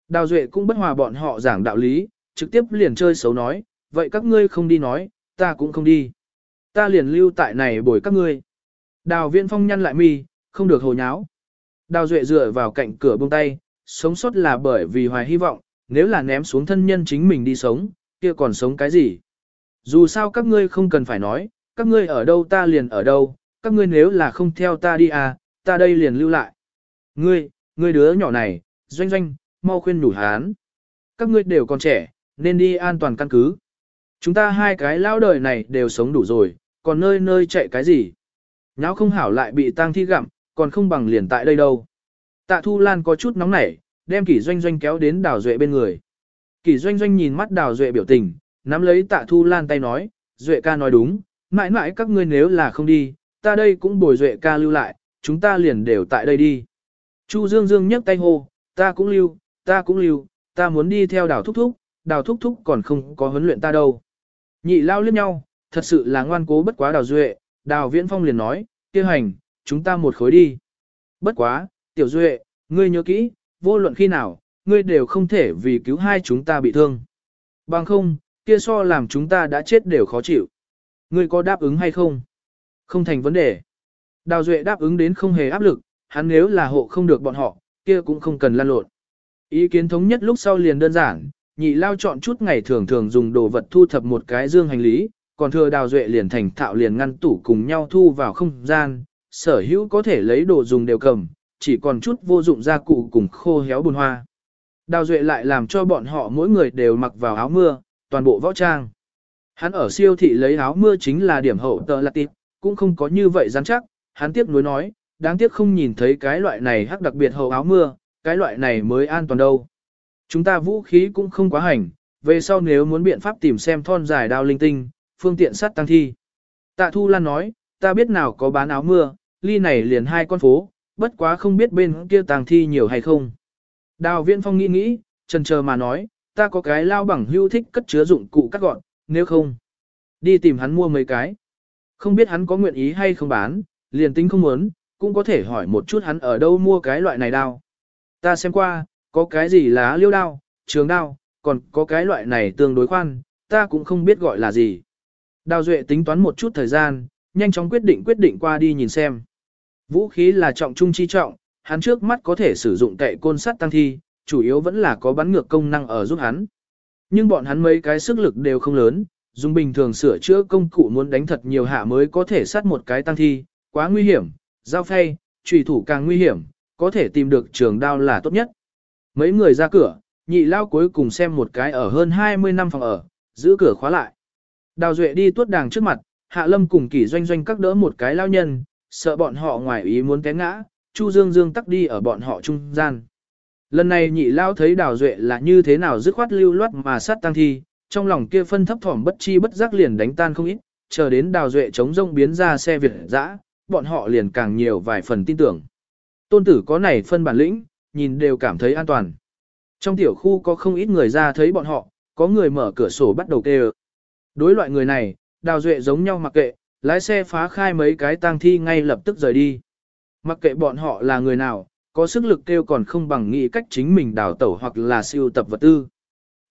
Đào Duệ cũng bất hòa bọn họ giảng đạo lý, trực tiếp liền chơi xấu nói, vậy các ngươi không đi nói, ta cũng không đi. Ta liền lưu tại này bồi các ngươi. Đào Viễn Phong nhăn lại mi, không được hồ nháo. Đào Duệ dựa vào cạnh cửa buông tay, sống sót là bởi vì hoài hy vọng, nếu là ném xuống thân nhân chính mình đi sống, kia còn sống cái gì? Dù sao các ngươi không cần phải nói, các ngươi ở đâu ta liền ở đâu, các ngươi nếu là không theo ta đi à, ta đây liền lưu lại. Ngươi, ngươi đứa nhỏ này, doanh doanh, mau khuyên nhủ hán. Các ngươi đều còn trẻ, nên đi an toàn căn cứ. Chúng ta hai cái lão đời này đều sống đủ rồi, còn nơi nơi chạy cái gì. Nháo không hảo lại bị tang thi gặm, còn không bằng liền tại đây đâu. Tạ Thu Lan có chút nóng nảy, đem kỷ doanh doanh kéo đến đào duệ bên người. Kỷ doanh doanh nhìn mắt đào duệ biểu tình, nắm lấy tạ Thu Lan tay nói, duệ ca nói đúng, mãi mãi các ngươi nếu là không đi, ta đây cũng bồi duệ ca lưu lại, chúng ta liền đều tại đây đi. Chu Dương Dương nhấc tay hô, ta cũng lưu, ta cũng lưu, ta muốn đi theo Đào thúc thúc, đào thúc thúc còn không có huấn luyện ta đâu. Nhị lao liếc nhau, thật sự là ngoan cố bất quá đào duệ, đào viễn phong liền nói, Tiêu hành, chúng ta một khối đi. Bất quá, tiểu duệ, ngươi nhớ kỹ, vô luận khi nào, ngươi đều không thể vì cứu hai chúng ta bị thương. Bằng không, kia so làm chúng ta đã chết đều khó chịu. Ngươi có đáp ứng hay không? Không thành vấn đề. Đào Duệ đáp ứng đến không hề áp lực, hắn nếu là hộ không được bọn họ, kia cũng không cần lan lộn. Ý kiến thống nhất lúc sau liền đơn giản, nhị lao chọn chút ngày thường thường dùng đồ vật thu thập một cái dương hành lý, còn thừa đào duệ liền thành thạo liền ngăn tủ cùng nhau thu vào không gian, sở hữu có thể lấy đồ dùng đều cầm, chỉ còn chút vô dụng gia cụ cùng khô héo bùn hoa. Đào duệ lại làm cho bọn họ mỗi người đều mặc vào áo mưa, toàn bộ võ trang. Hắn ở siêu thị lấy áo mưa chính là điểm hậu tờ lạc tịp, cũng không có như vậy rắn chắc, hắn tiếc nuối nói, đáng tiếc không nhìn thấy cái loại này hắc đặc biệt hậu áo mưa, cái loại này mới an toàn đâu. Chúng ta vũ khí cũng không quá hành, về sau nếu muốn biện pháp tìm xem thon dài đao linh tinh, phương tiện sắt tăng thi. Tạ Thu Lan nói, ta biết nào có bán áo mưa, ly này liền hai con phố, bất quá không biết bên kia tàng thi nhiều hay không. Đào Viễn Phong nghĩ nghĩ, chần chờ mà nói, ta có cái lao bằng hưu thích cất chứa dụng cụ cắt gọn, nếu không, đi tìm hắn mua mấy cái. Không biết hắn có nguyện ý hay không bán, liền tính không muốn, cũng có thể hỏi một chút hắn ở đâu mua cái loại này đao. Ta xem qua, có cái gì lá liêu đao, trường đao, còn có cái loại này tương đối khoan, ta cũng không biết gọi là gì. Đào Duệ tính toán một chút thời gian, nhanh chóng quyết định quyết định qua đi nhìn xem. Vũ khí là trọng trung chi trọng, hắn trước mắt có thể sử dụng tệ côn sắt tăng thi, chủ yếu vẫn là có bắn ngược công năng ở giúp hắn. Nhưng bọn hắn mấy cái sức lực đều không lớn, dùng bình thường sửa chữa công cụ muốn đánh thật nhiều hạ mới có thể sát một cái tăng thi, quá nguy hiểm, giao phay, trùy thủ càng nguy hiểm, có thể tìm được trường đao là tốt nhất. Mấy người ra cửa, nhị lao cuối cùng xem một cái ở hơn 20 năm phòng ở, giữ cửa khóa lại. Đào Duệ đi tuốt đàng trước mặt, Hạ Lâm cùng kỷ doanh doanh các đỡ một cái lao nhân, sợ bọn họ ngoài ý muốn té ngã, Chu Dương Dương tắc đi ở bọn họ trung gian. Lần này nhị lao thấy Đào Duệ là như thế nào dứt khoát lưu loát mà sát tăng thi, trong lòng kia phân thấp thỏm bất chi bất giác liền đánh tan không ít, chờ đến Đào Duệ chống rông biến ra xe Việt dã, bọn họ liền càng nhiều vài phần tin tưởng. Tôn tử có này phân bản lĩnh, nhìn đều cảm thấy an toàn. Trong tiểu khu có không ít người ra thấy bọn họ, có người mở cửa sổ bắt đầu kêu. Đối loại người này, đào duệ giống nhau mặc kệ, lái xe phá khai mấy cái tang thi ngay lập tức rời đi. Mặc kệ bọn họ là người nào, có sức lực kêu còn không bằng nghĩ cách chính mình đào tẩu hoặc là siêu tập vật tư.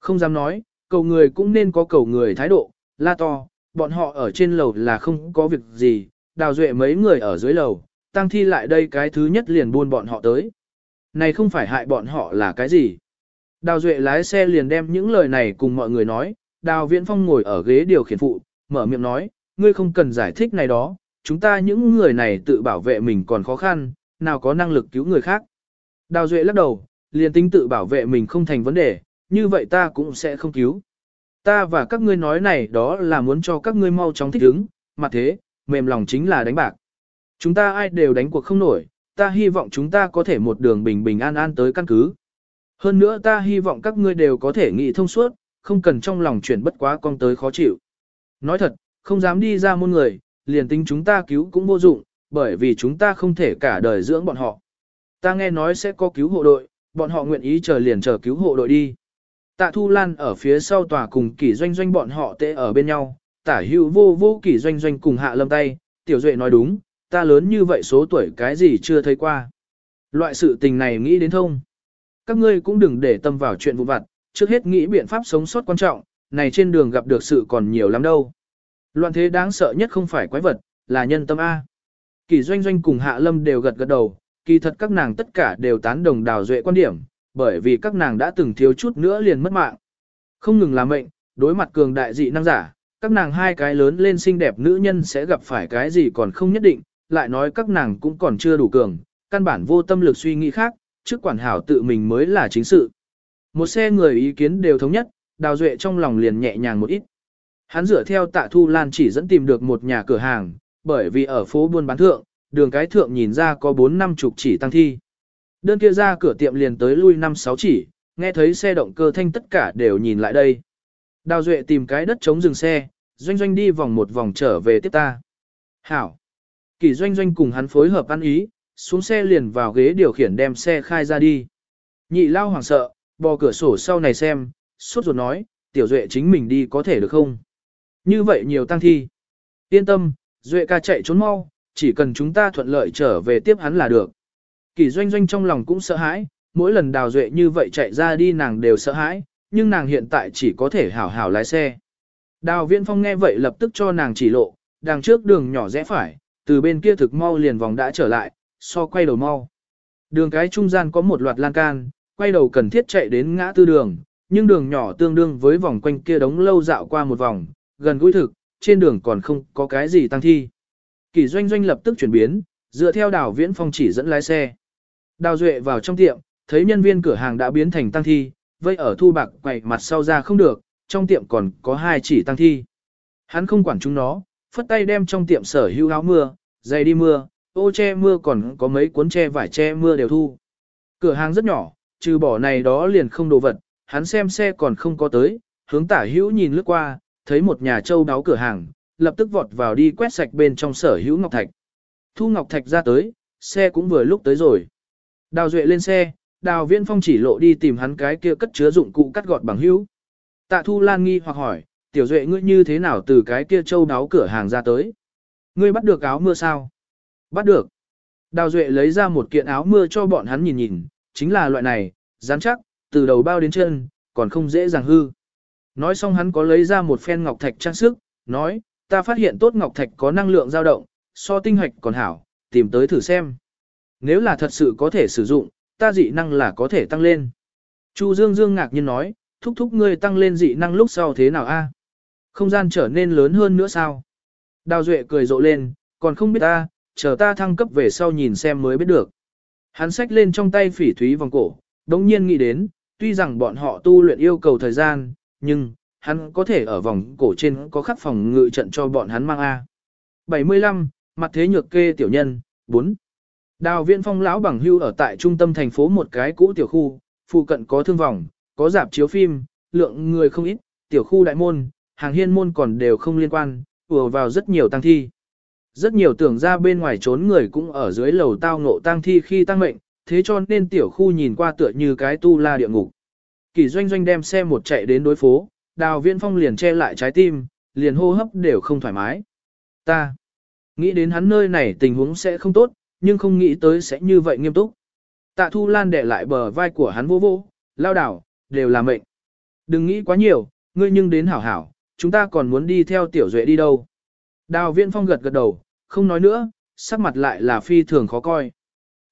Không dám nói, cầu người cũng nên có cầu người thái độ, la to, bọn họ ở trên lầu là không có việc gì, đào duệ mấy người ở dưới lầu, tăng thi lại đây cái thứ nhất liền buôn bọn họ tới. Này không phải hại bọn họ là cái gì. Đào duệ lái xe liền đem những lời này cùng mọi người nói, đào viễn phong ngồi ở ghế điều khiển phụ, mở miệng nói, ngươi không cần giải thích này đó, chúng ta những người này tự bảo vệ mình còn khó khăn, nào có năng lực cứu người khác. Đào duệ lắc đầu, liền tính tự bảo vệ mình không thành vấn đề, như vậy ta cũng sẽ không cứu. Ta và các ngươi nói này đó là muốn cho các ngươi mau chóng thích ứng, mà thế, mềm lòng chính là đánh bạc. Chúng ta ai đều đánh cuộc không nổi, ta hy vọng chúng ta có thể một đường bình bình an an tới căn cứ. Hơn nữa ta hy vọng các ngươi đều có thể nghĩ thông suốt, không cần trong lòng chuyển bất quá con tới khó chịu. Nói thật, không dám đi ra môn người, liền tính chúng ta cứu cũng vô dụng, bởi vì chúng ta không thể cả đời dưỡng bọn họ. Ta nghe nói sẽ có cứu hộ đội, bọn họ nguyện ý chờ liền chờ cứu hộ đội đi. Tạ Thu Lan ở phía sau tòa cùng kỷ doanh doanh bọn họ tệ ở bên nhau, tả hữu vô vô kỷ doanh doanh cùng hạ lâm tay, tiểu duệ nói đúng, ta lớn như vậy số tuổi cái gì chưa thấy qua. Loại sự tình này nghĩ đến thông. Các ngươi cũng đừng để tâm vào chuyện vụ vặt, trước hết nghĩ biện pháp sống sót quan trọng, này trên đường gặp được sự còn nhiều lắm đâu. Loạn thế đáng sợ nhất không phải quái vật, là nhân tâm A. Kỳ doanh doanh cùng hạ lâm đều gật gật đầu, kỳ thật các nàng tất cả đều tán đồng đào duệ quan điểm, bởi vì các nàng đã từng thiếu chút nữa liền mất mạng. Không ngừng là mệnh, đối mặt cường đại dị năng giả, các nàng hai cái lớn lên xinh đẹp nữ nhân sẽ gặp phải cái gì còn không nhất định, lại nói các nàng cũng còn chưa đủ cường, căn bản vô tâm lực suy nghĩ khác, trước quản hảo tự mình mới là chính sự. Một xe người ý kiến đều thống nhất, đào duệ trong lòng liền nhẹ nhàng một ít. Hắn dựa theo tạ thu lan chỉ dẫn tìm được một nhà cửa hàng, bởi vì ở phố buôn bán thượng, đường cái thượng nhìn ra có 4 năm chục chỉ tăng thi. Đơn kia ra cửa tiệm liền tới lui năm sáu chỉ, nghe thấy xe động cơ thanh tất cả đều nhìn lại đây. Đào Duệ tìm cái đất chống dừng xe, doanh doanh đi vòng một vòng trở về tiếp ta. Hảo. Kỳ doanh doanh cùng hắn phối hợp ăn ý, xuống xe liền vào ghế điều khiển đem xe khai ra đi. Nhị lao hoảng sợ, bò cửa sổ sau này xem, suốt ruột nói, tiểu duệ chính mình đi có thể được không? Như vậy nhiều tăng thi. Yên tâm, duệ ca chạy trốn mau, chỉ cần chúng ta thuận lợi trở về tiếp hắn là được. Kỳ doanh doanh trong lòng cũng sợ hãi, mỗi lần đào duệ như vậy chạy ra đi nàng đều sợ hãi, nhưng nàng hiện tại chỉ có thể hảo hảo lái xe. Đào viễn phong nghe vậy lập tức cho nàng chỉ lộ, đằng trước đường nhỏ rẽ phải, từ bên kia thực mau liền vòng đã trở lại, so quay đầu mau. Đường cái trung gian có một loạt lan can, quay đầu cần thiết chạy đến ngã tư đường, nhưng đường nhỏ tương đương với vòng quanh kia đống lâu dạo qua một vòng, gần gũi thực, trên đường còn không có cái gì tăng thi. Kỳ doanh doanh lập tức chuyển biến, dựa theo đào viễn phong chỉ dẫn lái xe. Đào duệ vào trong tiệm, thấy nhân viên cửa hàng đã biến thành tăng thi, vây ở thu bạc quậy mặt sau ra không được, trong tiệm còn có hai chỉ tăng thi. Hắn không quản chúng nó, phất tay đem trong tiệm sở hữu áo mưa, giày đi mưa, ô che mưa còn có mấy cuốn che vải che mưa đều thu. Cửa hàng rất nhỏ, trừ bỏ này đó liền không đồ vật, hắn xem xe còn không có tới, hướng tả hữu nhìn lướt qua, thấy một nhà châu đáo cửa hàng, lập tức vọt vào đi quét sạch bên trong sở hữu ngọc thạch. Thu ngọc thạch ra tới, xe cũng vừa lúc tới rồi. Đào Duệ lên xe, Đào Viễn Phong chỉ lộ đi tìm hắn cái kia cất chứa dụng cụ cắt gọt bằng hữu. Tạ Thu Lan nghi hoặc hỏi, tiểu Duệ ngươi như thế nào từ cái kia châu đáo cửa hàng ra tới? Ngươi bắt được áo mưa sao? Bắt được. Đào Duệ lấy ra một kiện áo mưa cho bọn hắn nhìn nhìn, chính là loại này, rắn chắc, từ đầu bao đến chân, còn không dễ dàng hư. Nói xong hắn có lấy ra một phen ngọc thạch trang sức, nói, ta phát hiện tốt ngọc thạch có năng lượng dao động, so tinh hoạch còn hảo, tìm tới thử xem. Nếu là thật sự có thể sử dụng, ta dị năng là có thể tăng lên. Chu Dương Dương ngạc nhiên nói, thúc thúc ngươi tăng lên dị năng lúc sau thế nào a? Không gian trở nên lớn hơn nữa sao? Đào Duệ cười rộ lên, còn không biết ta, chờ ta thăng cấp về sau nhìn xem mới biết được. Hắn xách lên trong tay phỉ thúy vòng cổ, đống nhiên nghĩ đến, tuy rằng bọn họ tu luyện yêu cầu thời gian, nhưng, hắn có thể ở vòng cổ trên có khắc phòng ngự trận cho bọn hắn mang A. 75. Mặt thế nhược kê tiểu nhân, 4. Đào viện phong lão bằng hưu ở tại trung tâm thành phố một cái cũ tiểu khu, phụ cận có thương vòng, có dạp chiếu phim, lượng người không ít, tiểu khu đại môn, hàng hiên môn còn đều không liên quan, vừa vào rất nhiều tăng thi. Rất nhiều tưởng ra bên ngoài trốn người cũng ở dưới lầu tao ngộ tăng thi khi tăng mệnh, thế cho nên tiểu khu nhìn qua tựa như cái tu la địa ngục. Kỳ doanh doanh đem xe một chạy đến đối phố, đào viễn phong liền che lại trái tim, liền hô hấp đều không thoải mái. Ta nghĩ đến hắn nơi này tình huống sẽ không tốt, nhưng không nghĩ tới sẽ như vậy nghiêm túc. Tạ Thu Lan đè lại bờ vai của hắn vô vô, lao đảo, đều là mệnh. Đừng nghĩ quá nhiều, ngươi nhưng đến hảo hảo, chúng ta còn muốn đi theo tiểu duệ đi đâu. Đào Viễn Phong gật gật đầu, không nói nữa, sắc mặt lại là phi thường khó coi.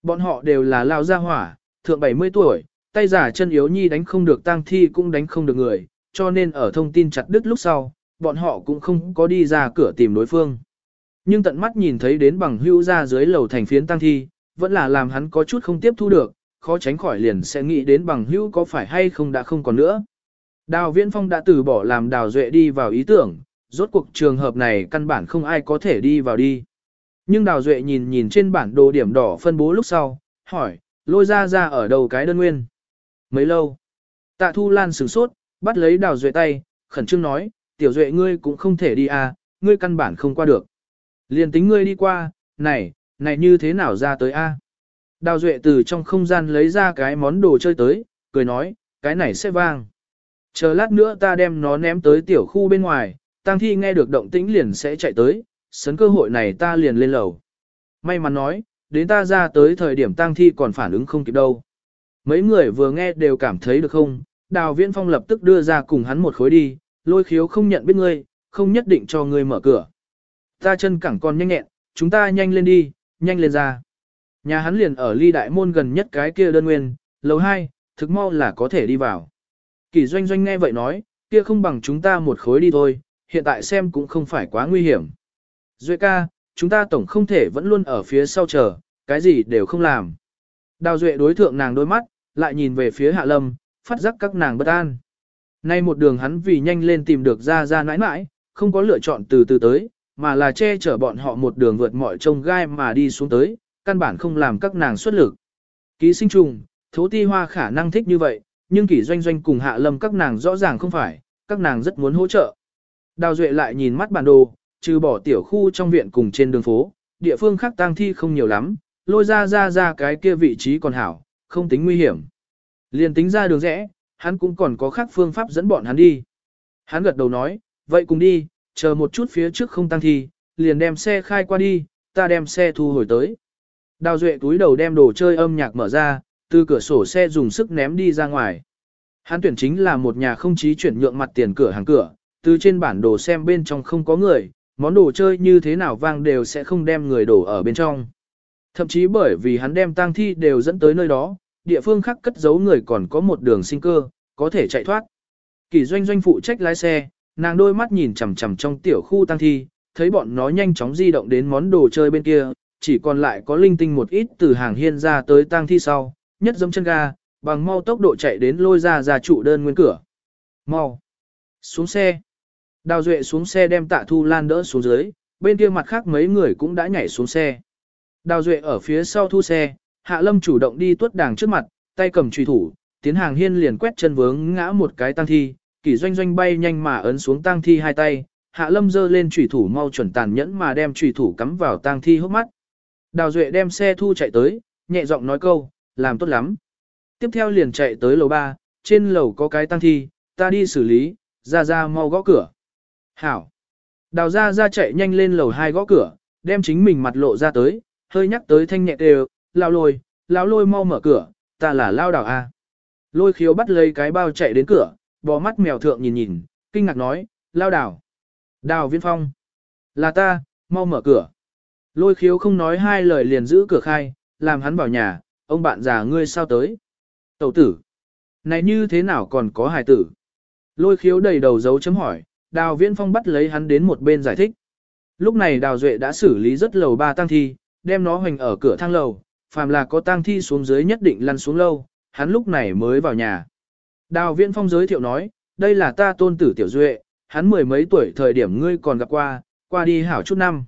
Bọn họ đều là lao gia hỏa, thượng 70 tuổi, tay giả chân yếu nhi đánh không được tang thi cũng đánh không được người, cho nên ở thông tin chặt đứt lúc sau, bọn họ cũng không có đi ra cửa tìm đối phương. Nhưng tận mắt nhìn thấy đến bằng hữu ra dưới lầu thành phiến tang thi, vẫn là làm hắn có chút không tiếp thu được, khó tránh khỏi liền sẽ nghĩ đến bằng hữu có phải hay không đã không còn nữa. Đào Viễn Phong đã từ bỏ làm Đào Duệ đi vào ý tưởng, rốt cuộc trường hợp này căn bản không ai có thể đi vào đi. Nhưng Đào Duệ nhìn nhìn trên bản đồ điểm đỏ phân bố lúc sau, hỏi, lôi ra ra ở đầu cái đơn nguyên. Mấy lâu? Tạ Thu Lan sửng sốt, bắt lấy Đào Duệ tay, khẩn trương nói, tiểu Duệ ngươi cũng không thể đi à, ngươi căn bản không qua được. Liền tính ngươi đi qua, này, này như thế nào ra tới a? Đào Duệ từ trong không gian lấy ra cái món đồ chơi tới, cười nói, cái này sẽ vang. Chờ lát nữa ta đem nó ném tới tiểu khu bên ngoài, tang Thi nghe được động tĩnh liền sẽ chạy tới, sấn cơ hội này ta liền lên lầu. May mắn nói, đến ta ra tới thời điểm tang Thi còn phản ứng không kịp đâu. Mấy người vừa nghe đều cảm thấy được không, Đào Viễn Phong lập tức đưa ra cùng hắn một khối đi, lôi khiếu không nhận biết ngươi, không nhất định cho ngươi mở cửa. Ta chân cẳng còn nhanh nhẹn, chúng ta nhanh lên đi, nhanh lên ra. Nhà hắn liền ở ly đại môn gần nhất cái kia đơn nguyên, lầu 2, thực mau là có thể đi vào. Kỳ doanh doanh nghe vậy nói, kia không bằng chúng ta một khối đi thôi, hiện tại xem cũng không phải quá nguy hiểm. Duệ ca, chúng ta tổng không thể vẫn luôn ở phía sau chờ, cái gì đều không làm. Đào Duệ đối thượng nàng đôi mắt, lại nhìn về phía Hạ Lâm, phát giác các nàng bất an. Nay một đường hắn vì nhanh lên tìm được ra ra nãi nãi, không có lựa chọn từ từ tới, mà là che chở bọn họ một đường vượt mọi trông gai mà đi xuống tới, căn bản không làm các nàng xuất lực. Ký sinh trùng, thố ti hoa khả năng thích như vậy, nhưng kỷ doanh doanh cùng hạ lâm các nàng rõ ràng không phải, các nàng rất muốn hỗ trợ. Đào Duệ lại nhìn mắt bản đồ, trừ bỏ tiểu khu trong viện cùng trên đường phố, địa phương khác tang thi không nhiều lắm, lôi ra ra ra cái kia vị trí còn hảo, không tính nguy hiểm. Liền tính ra đường rẽ, hắn cũng còn có khác phương pháp dẫn bọn hắn đi. Hắn gật đầu nói, vậy cùng đi, chờ một chút phía trước không tăng thi, liền đem xe khai qua đi, ta đem xe thu hồi tới. Đào Duệ túi đầu đem đồ chơi âm nhạc mở ra, từ cửa sổ xe dùng sức ném đi ra ngoài. Hắn tuyển chính là một nhà không chí chuyển nhượng mặt tiền cửa hàng cửa, từ trên bản đồ xem bên trong không có người, món đồ chơi như thế nào vang đều sẽ không đem người đổ ở bên trong. Thậm chí bởi vì hắn đem tang thi đều dẫn tới nơi đó, địa phương khác cất giấu người còn có một đường sinh cơ, có thể chạy thoát. Kỳ doanh doanh phụ trách lái xe, nàng đôi mắt nhìn chằm chằm trong tiểu khu tang thi, thấy bọn nó nhanh chóng di động đến món đồ chơi bên kia, chỉ còn lại có linh tinh một ít từ hàng hiên ra tới tang thi sau, nhất giống chân ga, bằng mau tốc độ chạy đến lôi ra ra trụ đơn nguyên cửa. Mau! Xuống xe! Đào Duệ xuống xe đem tạ thu lan đỡ xuống dưới, bên kia mặt khác mấy người cũng đã nhảy xuống xe. Đào Duệ ở phía sau thu xe, Hạ Lâm chủ động đi tuốt đàng trước mặt, tay cầm truy thủ, tiến hàng hiên liền quét chân vướng ngã một cái tăng thi, kỷ doanh doanh bay nhanh mà ấn xuống tăng thi hai tay, Hạ Lâm giơ lên truy thủ mau chuẩn tàn nhẫn mà đem truy thủ cắm vào tăng thi hốc mắt. Đào Duệ đem xe thu chạy tới, nhẹ giọng nói câu, làm tốt lắm. Tiếp theo liền chạy tới lầu 3, trên lầu có cái tăng thi, ta đi xử lý, ra ra mau gõ cửa. Hảo. Đào ra ra chạy nhanh lên lầu 2 gõ cửa, đem chính mình mặt lộ ra tới, hơi nhắc tới thanh nhẹ đều, lao lôi, lao lôi mau mở cửa, ta là lao đào A. Lôi khiếu bắt lấy cái bao chạy đến cửa, bò mắt mèo thượng nhìn nhìn, kinh ngạc nói, lao đào. Đào viên phong. Là ta, mau mở cửa. Lôi khiếu không nói hai lời liền giữ cửa khai, làm hắn vào nhà, ông bạn già ngươi sao tới. Tẩu tử. Này như thế nào còn có hài tử? Lôi khiếu đầy đầu dấu chấm hỏi, đào viễn phong bắt lấy hắn đến một bên giải thích. Lúc này đào duệ đã xử lý rất lầu ba tăng thi, đem nó hoành ở cửa thang lầu, phàm là có tang thi xuống dưới nhất định lăn xuống lâu, hắn lúc này mới vào nhà. Đào Viễn Phong giới thiệu nói, đây là ta tôn tử Tiểu Duệ, hắn mười mấy tuổi thời điểm ngươi còn gặp qua, qua đi hảo chút năm.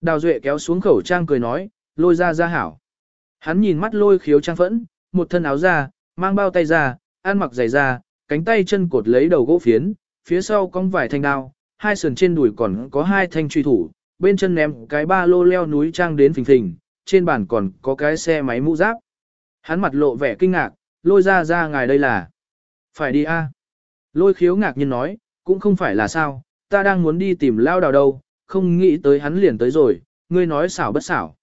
Đào Duệ kéo xuống khẩu trang cười nói, lôi ra ra hảo. Hắn nhìn mắt lôi khiếu trang phẫn, một thân áo ra, mang bao tay ra, ăn mặc giày ra, cánh tay chân cột lấy đầu gỗ phiến, phía sau cong vài thanh đao, hai sườn trên đùi còn có hai thanh truy thủ, bên chân ném cái ba lô leo núi trang đến phình phình, trên bàn còn có cái xe máy mũ giáp. Hắn mặt lộ vẻ kinh ngạc, lôi ra ra ngài đây là. Phải đi a Lôi khiếu ngạc nhiên nói, cũng không phải là sao, ta đang muốn đi tìm lao đào đâu, không nghĩ tới hắn liền tới rồi, ngươi nói xảo bất xảo.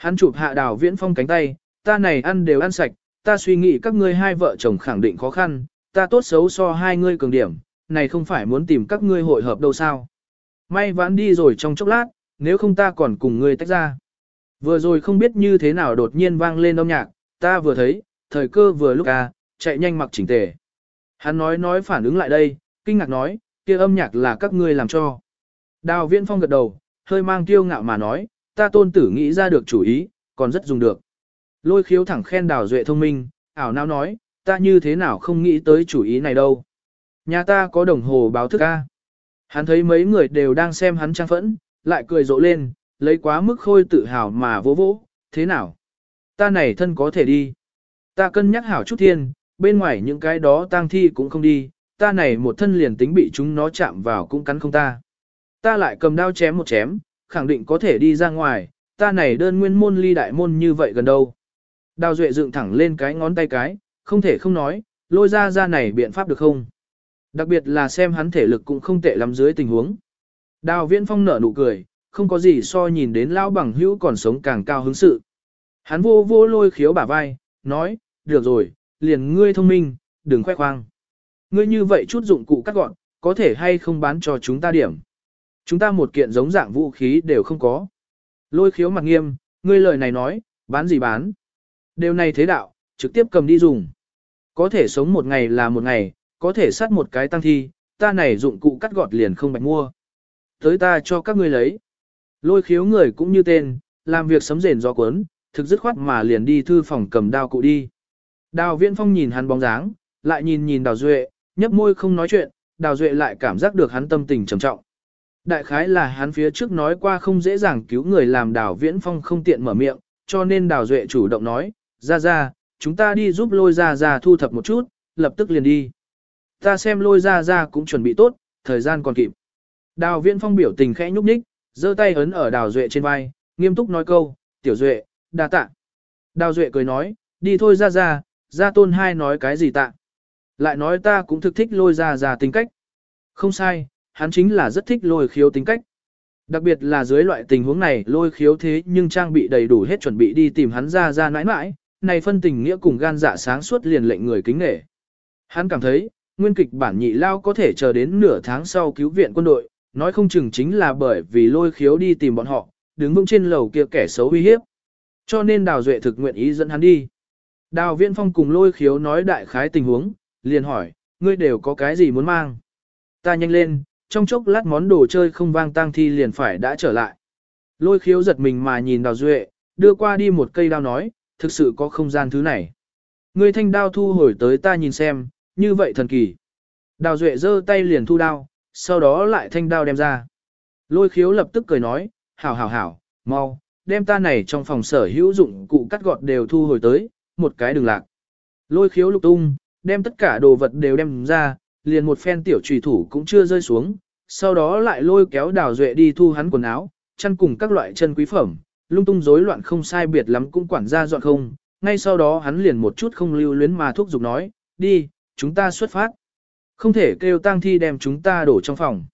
Hắn chụp hạ đào viễn phong cánh tay, ta này ăn đều ăn sạch, ta suy nghĩ các ngươi hai vợ chồng khẳng định khó khăn, ta tốt xấu so hai ngươi cường điểm, này không phải muốn tìm các ngươi hội hợp đâu sao. May vãn đi rồi trong chốc lát, nếu không ta còn cùng ngươi tách ra. Vừa rồi không biết như thế nào đột nhiên vang lên âm nhạc, ta vừa thấy, thời cơ vừa lúc à, chạy nhanh mặc chỉnh tề. Hắn nói nói phản ứng lại đây, kinh ngạc nói, kia âm nhạc là các ngươi làm cho. Đào viễn phong gật đầu, hơi mang tiêu ngạo mà nói, ta tôn tử nghĩ ra được chủ ý, còn rất dùng được. Lôi khiếu thẳng khen đào duệ thông minh, ảo não nói, ta như thế nào không nghĩ tới chủ ý này đâu. Nhà ta có đồng hồ báo thức A. Hắn thấy mấy người đều đang xem hắn trang phẫn, lại cười rộ lên, lấy quá mức khôi tự hào mà vỗ vỗ, thế nào? Ta này thân có thể đi. Ta cân nhắc hảo chút thiên, bên ngoài những cái đó tang thi cũng không đi, ta này một thân liền tính bị chúng nó chạm vào cũng cắn không ta. Ta lại cầm đao chém một chém, khẳng định có thể đi ra ngoài, ta này đơn nguyên môn ly đại môn như vậy gần đâu. Đào Duệ dựng thẳng lên cái ngón tay cái, không thể không nói, lôi ra ra này biện pháp được không? Đặc biệt là xem hắn thể lực cũng không tệ lắm dưới tình huống. Đào Viễn Phong nở nụ cười, không có gì so nhìn đến lão bằng hữu còn sống càng cao hứng sự. Hắn vô vô lôi khiếu bả vai, nói, được rồi, liền ngươi thông minh, đừng khoe khoang. Ngươi như vậy chút dụng cụ cắt gọn, có thể hay không bán cho chúng ta điểm. Chúng ta một kiện giống dạng vũ khí đều không có. Lôi khiếu mặt nghiêm, ngươi lời này nói, bán gì bán. Điều này thế đạo, trực tiếp cầm đi dùng. Có thể sống một ngày là một ngày, có thể sát một cái tăng thi, ta này dụng cụ cắt gọt liền không bạch mua. Tới ta cho các ngươi lấy. Lôi khiếu người cũng như tên, làm việc sấm rền gió cuốn, thực dứt khoát mà liền đi thư phòng cầm đao cụ đi. Đào viễn phong nhìn hắn bóng dáng, lại nhìn nhìn đào duệ, nhấp môi không nói chuyện, đào duệ lại cảm giác được hắn tâm tình trầm trọng. Đại khái là hắn phía trước nói qua không dễ dàng cứu người làm đào viễn phong không tiện mở miệng, cho nên đào duệ chủ động nói, ra ra, chúng ta đi giúp lôi ra ra thu thập một chút, lập tức liền đi. Ta xem lôi ra ra cũng chuẩn bị tốt, thời gian còn kịp. Đào viễn phong biểu tình khẽ nhúc nhích, giơ tay ấn ở đào duệ trên vai, nghiêm túc nói câu, tiểu duệ, đa tạ. Đào duệ cười nói, đi thôi ra ra, ra tôn hai nói cái gì tạ. Lại nói ta cũng thực thích lôi ra ra tính cách. Không sai, hắn chính là rất thích lôi khiếu tính cách. Đặc biệt là dưới loại tình huống này lôi khiếu thế nhưng trang bị đầy đủ hết chuẩn bị đi tìm hắn ra ra nãi nãi, này phân tình nghĩa cùng gan dạ sáng suốt liền lệnh người kính nể. Hắn cảm thấy, nguyên kịch bản nhị lao có thể chờ đến nửa tháng sau cứu viện quân đội, nói không chừng chính là bởi vì lôi khiếu đi tìm bọn họ, đứng vững trên lầu kia kẻ xấu uy hiếp. Cho nên Đào Duệ thực nguyện ý dẫn hắn đi. Đào Viễn Phong cùng lôi khiếu nói đại khái tình huống, liền hỏi, ngươi đều có cái gì muốn mang? Ta nhanh lên, trong chốc lát món đồ chơi không vang tang thi liền phải đã trở lại. Lôi khiếu giật mình mà nhìn Đào Duệ, đưa qua đi một cây đao nói, thực sự có không gian thứ này. người thanh đao thu hồi tới ta nhìn xem, như vậy thần kỳ. Đào Duệ giơ tay liền thu đao, sau đó lại thanh đao đem ra. Lôi khiếu lập tức cười nói, hảo hảo hảo, mau, đem ta này trong phòng sở hữu dụng cụ cắt gọt đều thu hồi tới, một cái đừng lạc. Lôi khiếu lục tung, đem tất cả đồ vật đều đem ra, liền một phen tiểu trùy thủ cũng chưa rơi xuống, sau đó lại lôi kéo đào duệ đi thu hắn quần áo, chăn cùng các loại chân quý phẩm, lung tung rối loạn không sai biệt lắm cũng quản ra dọn không, ngay sau đó hắn liền một chút không lưu luyến mà thúc giục nói, đi, chúng ta xuất phát. Không thể kêu tang thi đem chúng ta đổ trong phòng.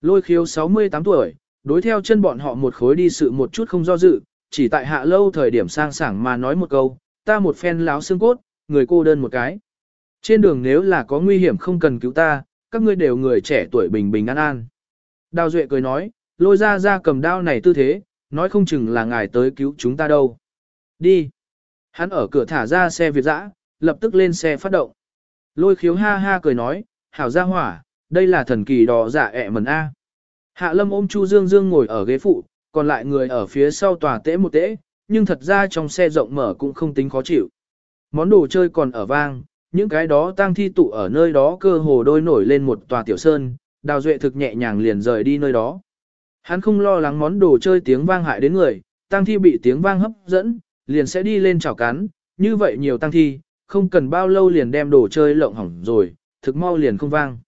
Lôi khiếu 68 tuổi, đối theo chân bọn họ một khối đi sự một chút không do dự, chỉ tại hạ lâu thời điểm sang sảng mà nói một câu, ta một phen láo xương cốt, người cô đơn một cái. Trên đường nếu là có nguy hiểm không cần cứu ta, các ngươi đều người trẻ tuổi bình bình an an. Đào Duệ cười nói, lôi ra ra cầm đao này tư thế, nói không chừng là ngài tới cứu chúng ta đâu. Đi. Hắn ở cửa thả ra xe Việt dã, lập tức lên xe phát động. Lôi khiếu ha ha cười nói, hảo ra hỏa, đây là thần kỳ đỏ giả dạ ẹ mần A. Hạ lâm ôm Chu Dương Dương ngồi ở ghế phụ, còn lại người ở phía sau tòa tễ một tễ, nhưng thật ra trong xe rộng mở cũng không tính khó chịu. Món đồ chơi còn ở vang, những cái đó tang thi tụ ở nơi đó cơ hồ đôi nổi lên một tòa tiểu sơn, đào duệ thực nhẹ nhàng liền rời đi nơi đó. Hắn không lo lắng món đồ chơi tiếng vang hại đến người, tang thi bị tiếng vang hấp dẫn, liền sẽ đi lên chảo cắn, như vậy nhiều tang thi, không cần bao lâu liền đem đồ chơi lộng hỏng rồi, thực mau liền không vang.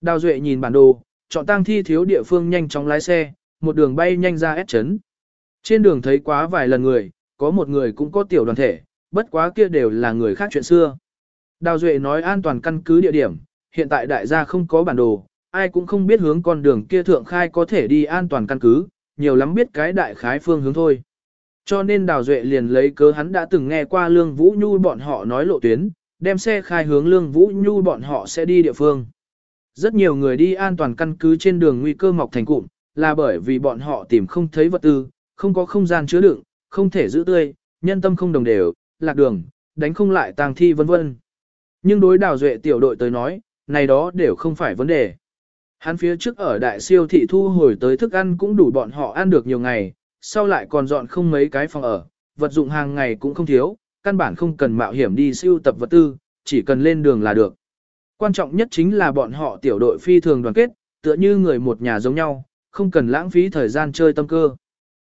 Đào duệ nhìn bản đồ, chọn tang thi thiếu địa phương nhanh chóng lái xe, một đường bay nhanh ra ép chấn. Trên đường thấy quá vài lần người, có một người cũng có tiểu đoàn thể, bất quá kia đều là người khác chuyện xưa. Đào Duệ nói an toàn căn cứ địa điểm, hiện tại đại gia không có bản đồ, ai cũng không biết hướng con đường kia thượng khai có thể đi an toàn căn cứ, nhiều lắm biết cái đại khái phương hướng thôi. Cho nên Đào Duệ liền lấy cớ hắn đã từng nghe qua Lương Vũ Nhu bọn họ nói lộ tuyến, đem xe khai hướng Lương Vũ Nhu bọn họ sẽ đi địa phương. Rất nhiều người đi an toàn căn cứ trên đường nguy cơ mọc thành cụm, là bởi vì bọn họ tìm không thấy vật tư, không có không gian chứa đựng, không thể giữ tươi, nhân tâm không đồng đều, lạc đường, đánh không lại tàng thi vân vân. Nhưng đối đào duệ tiểu đội tới nói, này đó đều không phải vấn đề. Hắn phía trước ở đại siêu thị thu hồi tới thức ăn cũng đủ bọn họ ăn được nhiều ngày, sau lại còn dọn không mấy cái phòng ở, vật dụng hàng ngày cũng không thiếu, căn bản không cần mạo hiểm đi siêu tập vật tư, chỉ cần lên đường là được. Quan trọng nhất chính là bọn họ tiểu đội phi thường đoàn kết, tựa như người một nhà giống nhau, không cần lãng phí thời gian chơi tâm cơ.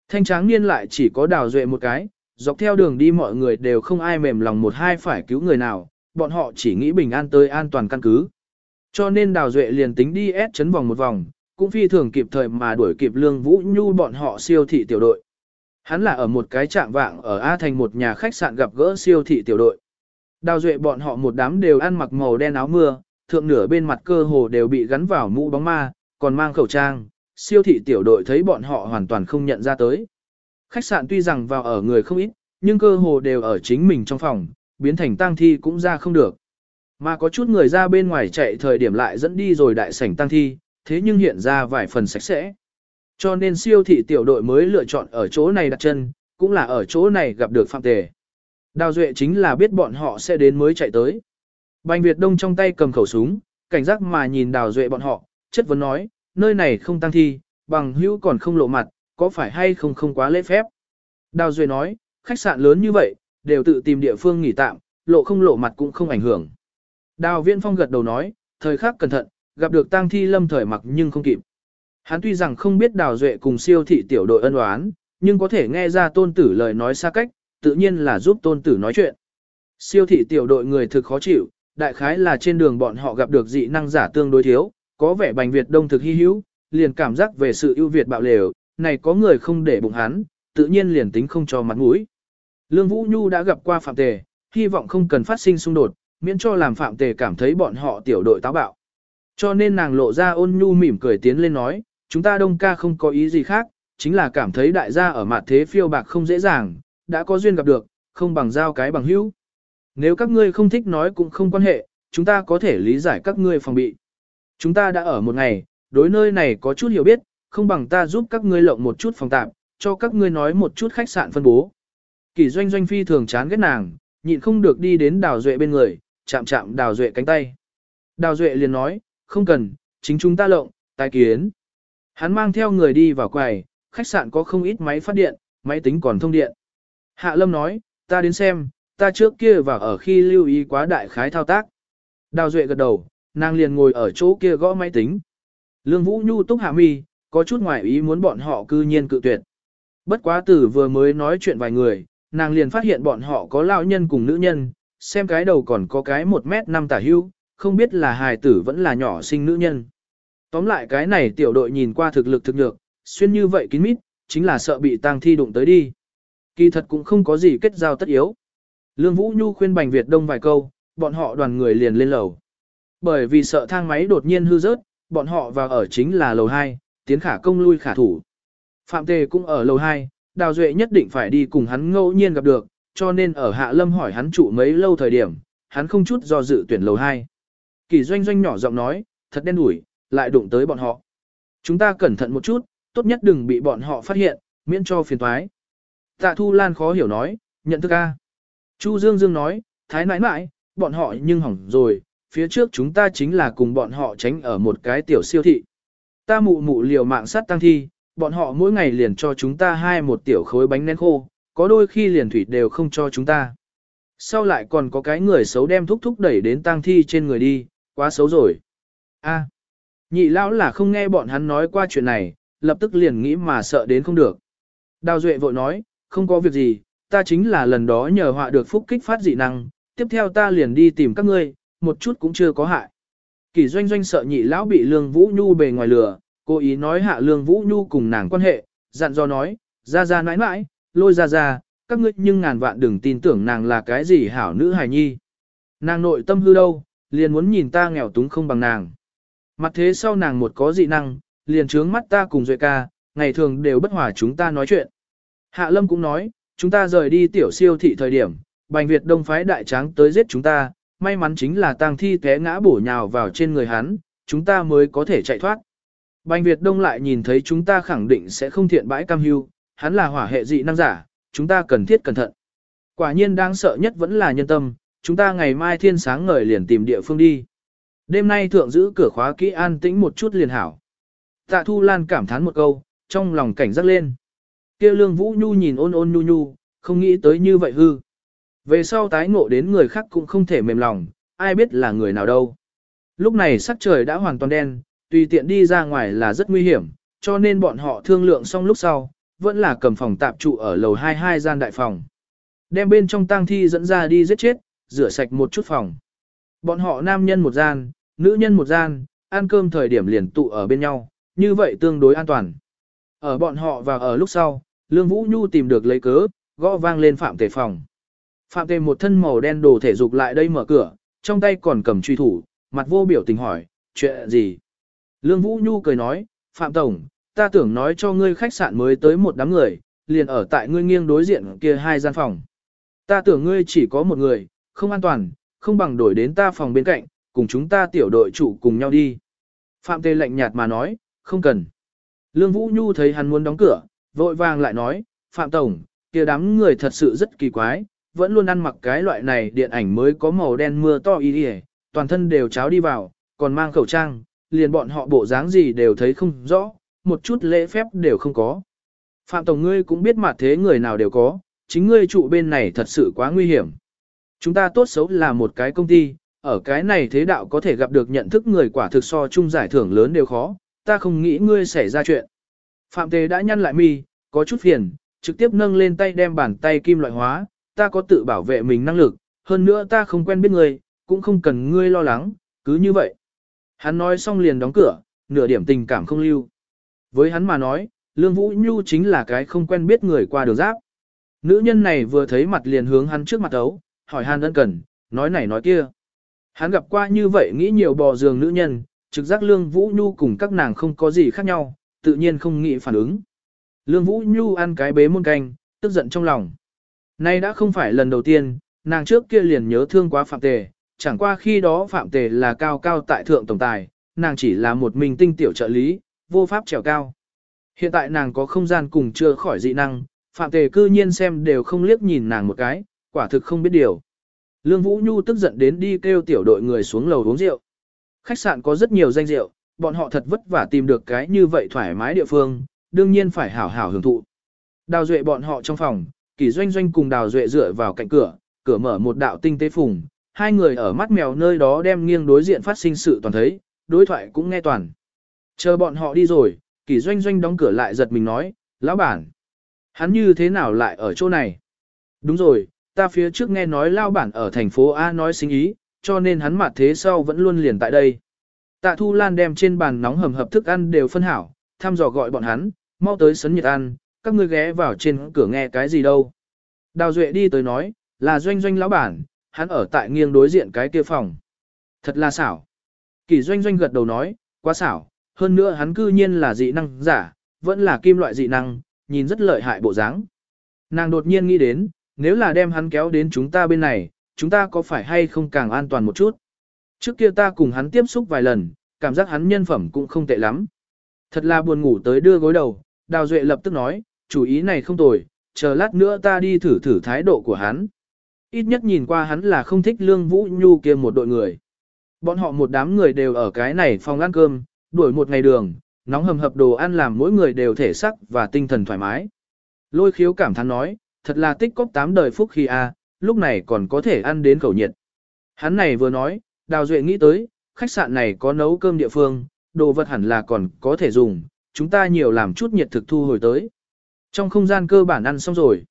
Thanh tráng niên lại chỉ có đào duệ một cái, dọc theo đường đi mọi người đều không ai mềm lòng một hai phải cứu người nào, bọn họ chỉ nghĩ bình an tới an toàn căn cứ. Cho nên đào duệ liền tính đi ép chấn vòng một vòng, cũng phi thường kịp thời mà đuổi kịp lương vũ nhu bọn họ siêu thị tiểu đội. Hắn là ở một cái trạm vạng ở A thành một nhà khách sạn gặp gỡ siêu thị tiểu đội. Đào duệ bọn họ một đám đều ăn mặc màu đen áo mưa, thượng nửa bên mặt cơ hồ đều bị gắn vào mũ bóng ma, còn mang khẩu trang, siêu thị tiểu đội thấy bọn họ hoàn toàn không nhận ra tới. Khách sạn tuy rằng vào ở người không ít, nhưng cơ hồ đều ở chính mình trong phòng, biến thành tang thi cũng ra không được. Mà có chút người ra bên ngoài chạy thời điểm lại dẫn đi rồi đại sảnh tang thi, thế nhưng hiện ra vài phần sạch sẽ. Cho nên siêu thị tiểu đội mới lựa chọn ở chỗ này đặt chân, cũng là ở chỗ này gặp được phạm tề. Đào Duệ chính là biết bọn họ sẽ đến mới chạy tới. Bành Việt Đông trong tay cầm khẩu súng, cảnh giác mà nhìn Đào Duệ bọn họ, chất vấn nói, nơi này không tăng thi, bằng hữu còn không lộ mặt, có phải hay không không quá lễ phép. Đào Duệ nói, khách sạn lớn như vậy, đều tự tìm địa phương nghỉ tạm, lộ không lộ mặt cũng không ảnh hưởng. Đào Viễn Phong gật đầu nói, thời khắc cẩn thận, gặp được tang thi lâm thời mặc nhưng không kịp. Hắn tuy rằng không biết Đào Duệ cùng siêu thị tiểu đội ân oán, nhưng có thể nghe ra tôn tử lời nói xa cách, tự nhiên là giúp tôn tử nói chuyện. Siêu thị tiểu đội người thực khó chịu, đại khái là trên đường bọn họ gặp được dị năng giả tương đối thiếu, có vẻ bành Việt đông thực hy hữu, liền cảm giác về sự ưu việt bạo lều, này có người không để bụng hắn, tự nhiên liền tính không cho mặt mũi. Lương Vũ Nhu đã gặp qua Phạm Tề, hy vọng không cần phát sinh xung đột, miễn cho làm phạm tề cảm thấy bọn họ tiểu đội táo bạo. Cho nên nàng lộ ra ôn nhu mỉm cười tiến lên nói, chúng ta đông ca không có ý gì khác, chính là cảm thấy đại gia ở mặt thế phiêu bạc không dễ dàng, đã có duyên gặp được, không bằng giao cái bằng hữu. Nếu các ngươi không thích nói cũng không quan hệ, chúng ta có thể lý giải các ngươi phòng bị. Chúng ta đã ở một ngày, đối nơi này có chút hiểu biết, không bằng ta giúp các ngươi lộng một chút phòng tạm, cho các ngươi nói một chút khách sạn phân bố. Kỳ doanh doanh phi thường chán ghét nàng, nhịn không được đi đến đào duệ bên người, chạm chạm đào duệ cánh tay. Đào duệ liền nói, không cần, chính chúng ta lộng, tài kiến. Hắn mang theo người đi vào quầy, khách sạn có không ít máy phát điện, máy tính còn thông điện. Hạ Lâm nói, ta đến xem, ta trước kia vào ở khi lưu ý quá đại khái thao tác. Đào Duệ gật đầu, nàng liền ngồi ở chỗ kia gõ máy tính. Lương Vũ Nhu túc hạ mi, có chút ngoài ý muốn bọn họ cư nhiên cự tuyệt. Bất quá tử vừa mới nói chuyện vài người, nàng liền phát hiện bọn họ có lão nhân cùng nữ nhân, xem cái đầu còn có cái 1 mét 5 tả hưu, không biết là hài tử vẫn là nhỏ sinh nữ nhân. Tóm lại cái này tiểu đội nhìn qua thực lực thực nhược, xuyên như vậy kín mít, chính là sợ bị tang thi đụng tới đi. Kỳ thật cũng không có gì kết giao tất yếu. Lương Vũ Nhu khuyên Bành Việt Đông vài câu, bọn họ đoàn người liền lên lầu. Bởi vì sợ thang máy đột nhiên hư rớt, bọn họ vào ở chính là lầu 2, tiến khả công lui khả thủ. Phạm Tề cũng ở lầu 2, Đào Duệ nhất định phải đi cùng hắn ngẫu nhiên gặp được, cho nên ở Hạ Lâm hỏi hắn trụ mấy lâu thời điểm, hắn không chút do dự tuyển lầu 2. Kỳ doanh doanh nhỏ giọng nói, thật đen đủi, lại đụng tới bọn họ. Chúng ta cẩn thận một chút, tốt nhất đừng bị bọn họ phát hiện, miễn cho phiền toái. Tạ Thu Lan khó hiểu nói, nhận thức a. Chu Dương Dương nói, thái nãi nãi, bọn họ nhưng hỏng rồi, phía trước chúng ta chính là cùng bọn họ tránh ở một cái tiểu siêu thị. Ta mụ mụ liều mạng sát tăng thi, bọn họ mỗi ngày liền cho chúng ta hai một tiểu khối bánh nén khô, có đôi khi liền thủy đều không cho chúng ta. Sau lại còn có cái người xấu đem thúc thúc đẩy đến tang thi trên người đi, quá xấu rồi. A, nhị lão là không nghe bọn hắn nói qua chuyện này, lập tức liền nghĩ mà sợ đến không được. Đào Duệ vội nói, không có việc gì, ta chính là lần đó nhờ họa được phúc kích phát dị năng, tiếp theo ta liền đi tìm các ngươi, một chút cũng chưa có hại. Kỳ doanh doanh sợ nhị lão bị Lương Vũ Nhu bề ngoài lửa, Cô ý nói hạ Lương Vũ Nhu cùng nàng quan hệ, dặn dò nói, ra ra nãi nãi, lôi ra ra, các ngươi nhưng ngàn vạn đừng tin tưởng nàng là cái gì hảo nữ hài nhi. Nàng nội tâm hư đâu, liền muốn nhìn ta nghèo túng không bằng nàng. Mặt thế sau nàng một có dị năng, liền trướng mắt ta cùng Duệ ca, ngày thường đều bất hòa chúng ta nói chuyện. Hạ Lâm cũng nói, chúng ta rời đi tiểu siêu thị thời điểm, Bành Việt Đông phái đại tráng tới giết chúng ta, may mắn chính là tang thi té ngã bổ nhào vào trên người hắn, chúng ta mới có thể chạy thoát. Bành Việt Đông lại nhìn thấy chúng ta khẳng định sẽ không thiện bãi cam hưu, hắn là hỏa hệ dị năng giả, chúng ta cần thiết cẩn thận. Quả nhiên đáng sợ nhất vẫn là nhân tâm, chúng ta ngày mai thiên sáng ngời liền tìm địa phương đi. Đêm nay thượng giữ cửa khóa kỹ an tĩnh một chút liền hảo. Tạ Thu Lan cảm thán một câu, trong lòng cảnh giác lên. kia lương vũ nhu nhìn ôn ôn nhu nhu, không nghĩ tới như vậy hư. Về sau tái ngộ đến người khác cũng không thể mềm lòng, ai biết là người nào đâu. Lúc này sắc trời đã hoàn toàn đen, tùy tiện đi ra ngoài là rất nguy hiểm, cho nên bọn họ thương lượng xong lúc sau, vẫn là cầm phòng tạp trụ ở lầu 22 gian đại phòng. Đem bên trong tang thi dẫn ra đi giết chết, rửa sạch một chút phòng. Bọn họ nam nhân một gian, nữ nhân một gian, ăn cơm thời điểm liền tụ ở bên nhau, như vậy tương đối an toàn. Ở bọn họ và ở lúc sau, Lương Vũ Nhu tìm được lấy cớ, gõ vang lên Phạm Tề phòng. Phạm Tề một thân màu đen đồ thể dục lại đây mở cửa, trong tay còn cầm truy thủ, mặt vô biểu tình hỏi, chuyện gì? Lương Vũ Nhu cười nói, Phạm Tổng, ta tưởng nói cho ngươi khách sạn mới tới một đám người, liền ở tại ngươi nghiêng đối diện kia hai gian phòng. Ta tưởng ngươi chỉ có một người, không an toàn, không bằng đổi đến ta phòng bên cạnh, cùng chúng ta tiểu đội chủ cùng nhau đi. Phạm Tề lạnh nhạt mà nói, không cần. Lương Vũ Nhu thấy hắn muốn đóng cửa, vội vàng lại nói, Phạm Tổng, kia đám người thật sự rất kỳ quái, vẫn luôn ăn mặc cái loại này điện ảnh mới có màu đen mưa to y toàn thân đều cháo đi vào, còn mang khẩu trang, liền bọn họ bộ dáng gì đều thấy không rõ, một chút lễ phép đều không có. Phạm Tổng ngươi cũng biết mặt thế người nào đều có, chính ngươi trụ bên này thật sự quá nguy hiểm. Chúng ta tốt xấu là một cái công ty, ở cái này thế đạo có thể gặp được nhận thức người quả thực so chung giải thưởng lớn đều khó, ta không nghĩ ngươi xảy ra chuyện. Phạm Tề đã nhăn lại mi, có chút phiền, trực tiếp nâng lên tay đem bàn tay kim loại hóa, ta có tự bảo vệ mình năng lực, hơn nữa ta không quen biết ngươi, cũng không cần ngươi lo lắng, cứ như vậy. Hắn nói xong liền đóng cửa, nửa điểm tình cảm không lưu. Với hắn mà nói, Lương Vũ Nhu chính là cái không quen biết người qua đường giáp. Nữ nhân này vừa thấy mặt liền hướng hắn trước mặt ấu, hỏi hắn ân cần, nói này nói kia. Hắn gặp qua như vậy nghĩ nhiều bò giường nữ nhân, trực giác Lương Vũ Nhu cùng các nàng không có gì khác nhau, tự nhiên không nghĩ phản ứng. Lương Vũ Nhu ăn cái bế muôn canh, tức giận trong lòng. Nay đã không phải lần đầu tiên, nàng trước kia liền nhớ thương quá Phạm Tề, chẳng qua khi đó Phạm Tề là cao cao tại thượng tổng tài, nàng chỉ là một mình tinh tiểu trợ lý, vô pháp trèo cao. Hiện tại nàng có không gian cùng chưa khỏi dị năng, Phạm Tề cư nhiên xem đều không liếc nhìn nàng một cái, quả thực không biết điều. Lương Vũ Nhu tức giận đến đi kêu tiểu đội người xuống lầu uống rượu. Khách sạn có rất nhiều danh rượu, bọn họ thật vất vả tìm được cái như vậy thoải mái địa phương, đương nhiên phải hảo hảo hưởng thụ. Đào Duệ bọn họ trong phòng, Kỳ Doanh Doanh cùng Đào Duệ dựa vào cạnh cửa, cửa mở một đạo tinh tế phùng, hai người ở mắt mèo nơi đó đem nghiêng đối diện phát sinh sự toàn thấy, đối thoại cũng nghe toàn. Chờ bọn họ đi rồi, Kỳ Doanh Doanh đóng cửa lại giật mình nói, lão bản, hắn như thế nào lại ở chỗ này? Đúng rồi, ta phía trước nghe nói lao bản ở thành phố A nói sinh ý, cho nên hắn mặt thế sau vẫn luôn liền tại đây. Tạ Thu Lan đem trên bàn nóng hầm hập thức ăn đều phân hảo, thăm dò gọi bọn hắn, mau tới sấn nhiệt ăn, các ngươi ghé vào trên cửa nghe cái gì đâu. Đào Duệ đi tới nói, là doanh doanh lão bản, hắn ở tại nghiêng đối diện cái kia phòng. Thật là xảo. Kỳ doanh doanh gật đầu nói, quá xảo, hơn nữa hắn cư nhiên là dị năng giả, vẫn là kim loại dị năng, nhìn rất lợi hại bộ dáng. Nàng đột nhiên nghĩ đến, nếu là đem hắn kéo đến chúng ta bên này, chúng ta có phải hay không càng an toàn một chút. Trước kia ta cùng hắn tiếp xúc vài lần, cảm giác hắn nhân phẩm cũng không tệ lắm. Thật là buồn ngủ tới đưa gối đầu, Đào Duệ lập tức nói, chủ ý này không tồi, chờ lát nữa ta đi thử thử thái độ của hắn. Ít nhất nhìn qua hắn là không thích Lương Vũ Nhu kia một đội người. Bọn họ một đám người đều ở cái này phòng ăn cơm, đuổi một ngày đường, nóng hầm hập đồ ăn làm mỗi người đều thể sắc và tinh thần thoải mái. Lôi khiếu cảm thán nói, thật là tích cóp tám đời phúc khi a, lúc này còn có thể ăn đến khẩu nhiệt. Hắn này vừa nói, Đào Duệ nghĩ tới, khách sạn này có nấu cơm địa phương, đồ vật hẳn là còn có thể dùng, chúng ta nhiều làm chút nhiệt thực thu hồi tới. Trong không gian cơ bản ăn xong rồi.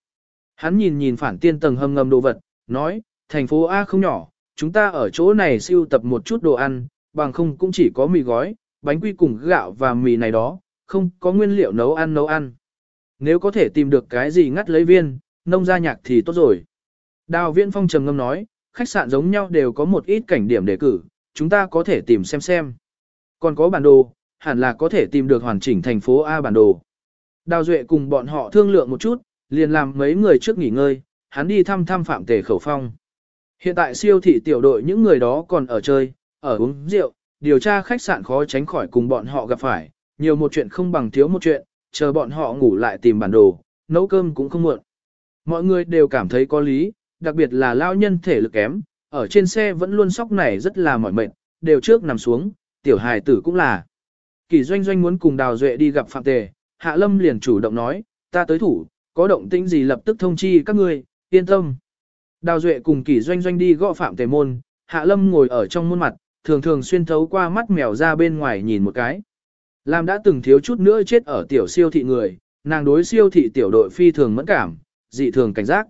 Hắn nhìn nhìn phản tiên tầng hầm ngầm đồ vật, nói, thành phố A không nhỏ, chúng ta ở chỗ này siêu tập một chút đồ ăn, bằng không cũng chỉ có mì gói, bánh quy cùng gạo và mì này đó, không có nguyên liệu nấu ăn nấu ăn. Nếu có thể tìm được cái gì ngắt lấy viên, nông gia nhạc thì tốt rồi. Đào Viễn Phong trầm ngâm nói, khách sạn giống nhau đều có một ít cảnh điểm để cử, chúng ta có thể tìm xem xem. Còn có bản đồ, hẳn là có thể tìm được hoàn chỉnh thành phố A bản đồ. Đào Duệ cùng bọn họ thương lượng một chút, liền làm mấy người trước nghỉ ngơi, hắn đi thăm thăm Phạm Tề Khẩu Phong. Hiện tại siêu thị tiểu đội những người đó còn ở chơi, ở uống rượu, điều tra khách sạn khó tránh khỏi cùng bọn họ gặp phải, nhiều một chuyện không bằng thiếu một chuyện, chờ bọn họ ngủ lại tìm bản đồ, nấu cơm cũng không muộn. Mọi người đều cảm thấy có lý, đặc biệt là lao nhân thể lực kém, ở trên xe vẫn luôn sóc này rất là mỏi mệt, đều trước nằm xuống, tiểu hài tử cũng là. Kỳ doanh doanh muốn cùng Đào Duệ đi gặp Phạm Tề, Hạ Lâm liền chủ động nói, ta tới thủ, có động tĩnh gì lập tức thông chi các ngươi, yên tâm. Đào Duệ cùng kỷ doanh doanh đi gõ Phạm Tề môn, Hạ Lâm ngồi ở trong môn mặt, thường thường xuyên thấu qua mắt mèo ra bên ngoài nhìn một cái. Làm đã từng thiếu chút nữa chết ở tiểu siêu thị người, nàng đối siêu thị tiểu đội phi thường mẫn cảm, dị thường cảnh giác.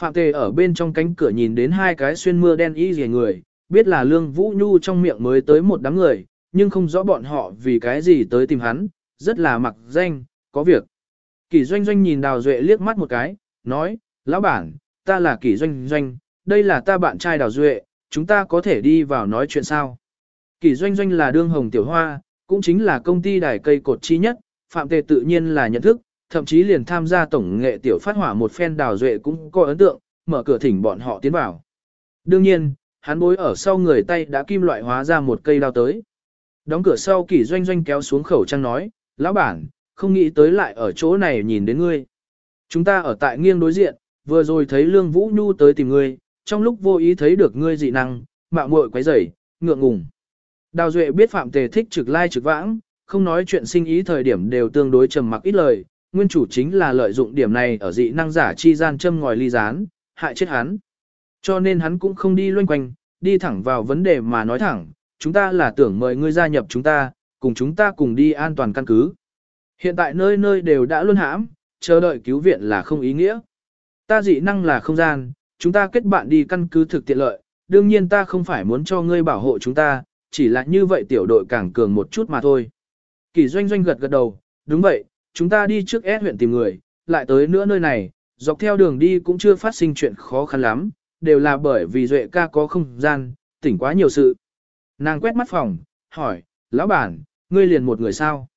Phạm Tề ở bên trong cánh cửa nhìn đến hai cái xuyên mưa đen y rìa người, biết là Lương Vũ Nhu trong miệng mới tới một đám người, nhưng không rõ bọn họ vì cái gì tới tìm hắn, rất là mặc danh, có việc. Kỷ Doanh Doanh nhìn Đào Duệ liếc mắt một cái, nói, lão bản, ta là Kỷ Doanh Doanh, đây là ta bạn trai Đào Duệ, chúng ta có thể đi vào nói chuyện sao. Kỷ Doanh Doanh là đương hồng tiểu hoa, cũng chính là công ty đài cây cột chi nhất, Phạm Tề tự nhiên là nhận thức, thậm chí liền tham gia tổng nghệ tiểu phát hỏa một phen đào duệ cũng có ấn tượng, mở cửa thỉnh bọn họ tiến vào. Đương nhiên, hắn bối ở sau người tay đã kim loại hóa ra một cây đao tới. Đóng cửa sau kỷ doanh doanh kéo xuống khẩu trang nói, lão bản, không nghĩ tới lại ở chỗ này nhìn đến ngươi. Chúng ta ở tại nghiêng đối diện, vừa rồi thấy Lương Vũ Nhu tới tìm ngươi, trong lúc vô ý thấy được ngươi dị năng, mạo muội quấy rầy, ngượng ngùng. Đào Duệ biết Phạm Tề thích trực lai trực vãng, không nói chuyện sinh ý thời điểm đều tương đối trầm mặc ít lời, nguyên chủ chính là lợi dụng điểm này ở dị năng giả chi gian châm ngòi ly gián, hại chết hắn. Cho nên hắn cũng không đi loanh quanh, đi thẳng vào vấn đề mà nói thẳng, chúng ta là tưởng mời ngươi gia nhập chúng ta, cùng chúng ta cùng đi an toàn căn cứ. Hiện tại nơi nơi đều đã luôn hãm, chờ đợi cứu viện là không ý nghĩa. Ta dị năng là không gian, chúng ta kết bạn đi căn cứ thực tiện lợi, đương nhiên ta không phải muốn cho ngươi bảo hộ chúng ta, chỉ là như vậy tiểu đội càng cường một chút mà thôi. Kỳ doanh doanh gật gật đầu, đúng vậy, chúng ta đi trước S huyện tìm người, lại tới nữa nơi này, dọc theo đường đi cũng chưa phát sinh chuyện khó khăn lắm, đều là bởi vì Duệ ca có không gian, tỉnh quá nhiều sự. Nàng quét mắt phòng, hỏi, lão bản, ngươi liền một người sao?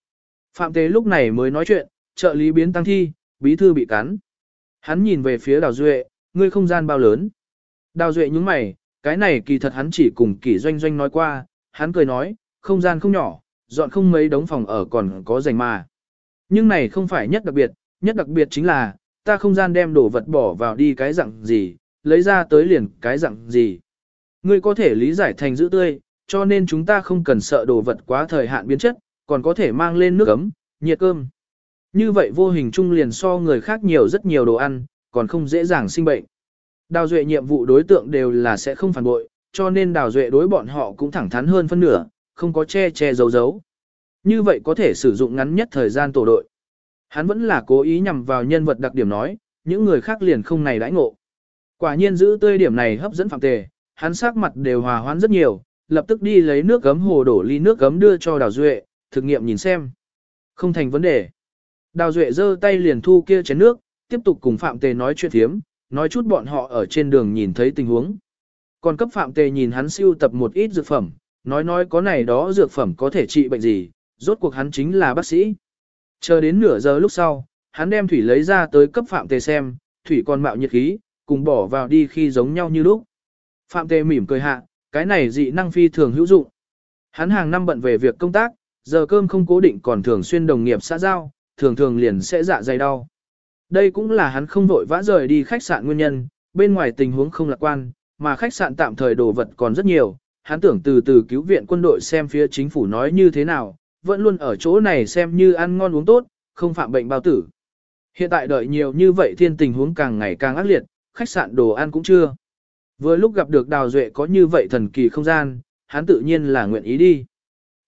Phạm Tế lúc này mới nói chuyện, trợ lý biến tăng thi, bí thư bị cắn. Hắn nhìn về phía Đào Duệ, ngươi không gian bao lớn. Đào Duệ nhúng mày, cái này kỳ thật hắn chỉ cùng kỷ doanh doanh nói qua, hắn cười nói, không gian không nhỏ, dọn không mấy đống phòng ở còn có dành mà. Nhưng này không phải nhất đặc biệt, nhất đặc biệt chính là, ta không gian đem đồ vật bỏ vào đi cái dạng gì, lấy ra tới liền cái dạng gì. Ngươi có thể lý giải thành giữ tươi, cho nên chúng ta không cần sợ đồ vật quá thời hạn biến chất, còn có thể mang lên nước ấm, nhiệt cơm. Như vậy vô hình chung liền so người khác nhiều rất nhiều đồ ăn, còn không dễ dàng sinh bệnh. Đào Duệ nhiệm vụ đối tượng đều là sẽ không phản bội, cho nên Đào Duệ đối bọn họ cũng thẳng thắn hơn phân nửa, không có che che giấu giấu. Như vậy có thể sử dụng ngắn nhất thời gian tổ đội. Hắn vẫn là cố ý nhằm vào nhân vật đặc điểm nói, những người khác liền không này đãi ngộ. Quả nhiên giữ tươi điểm này hấp dẫn phạm tề, hắn sắc mặt đều hòa hoãn rất nhiều, lập tức đi lấy nước gấm hồ đổ ly nước gấm đưa cho Đào Duệ, thực nghiệm nhìn xem. Không thành vấn đề. Đào Duệ giơ tay liền thu kia chén nước, tiếp tục cùng Phạm Tề nói chuyện thiếm, nói chút bọn họ ở trên đường nhìn thấy tình huống. Còn cấp Phạm Tề nhìn hắn siêu tập một ít dược phẩm, nói nói có này đó dược phẩm có thể trị bệnh gì, rốt cuộc hắn chính là bác sĩ. Chờ đến nửa giờ lúc sau, hắn đem thủy lấy ra tới cấp Phạm Tề xem, thủy còn mạo nhiệt khí, cùng bỏ vào đi khi giống nhau như lúc. Phạm Tề mỉm cười hạ, cái này dị năng phi thường hữu dụng. Hắn hàng năm bận về việc công tác, giờ cơm không cố định còn thường xuyên đồng nghiệp xã giao, thường thường liền sẽ dạ dày đau. Đây cũng là hắn không vội vã rời đi khách sạn nguyên nhân, bên ngoài tình huống không lạc quan, mà khách sạn tạm thời đồ vật còn rất nhiều, hắn tưởng từ từ cứu viện quân đội xem phía chính phủ nói như thế nào, vẫn luôn ở chỗ này xem như ăn ngon uống tốt, không phạm bệnh bao tử. Hiện tại đợi nhiều như vậy thiên tình huống càng ngày càng ác liệt, khách sạn đồ ăn cũng chưa. Vừa lúc gặp được Đào Duệ có như vậy thần kỳ không gian, hắn tự nhiên là nguyện ý đi.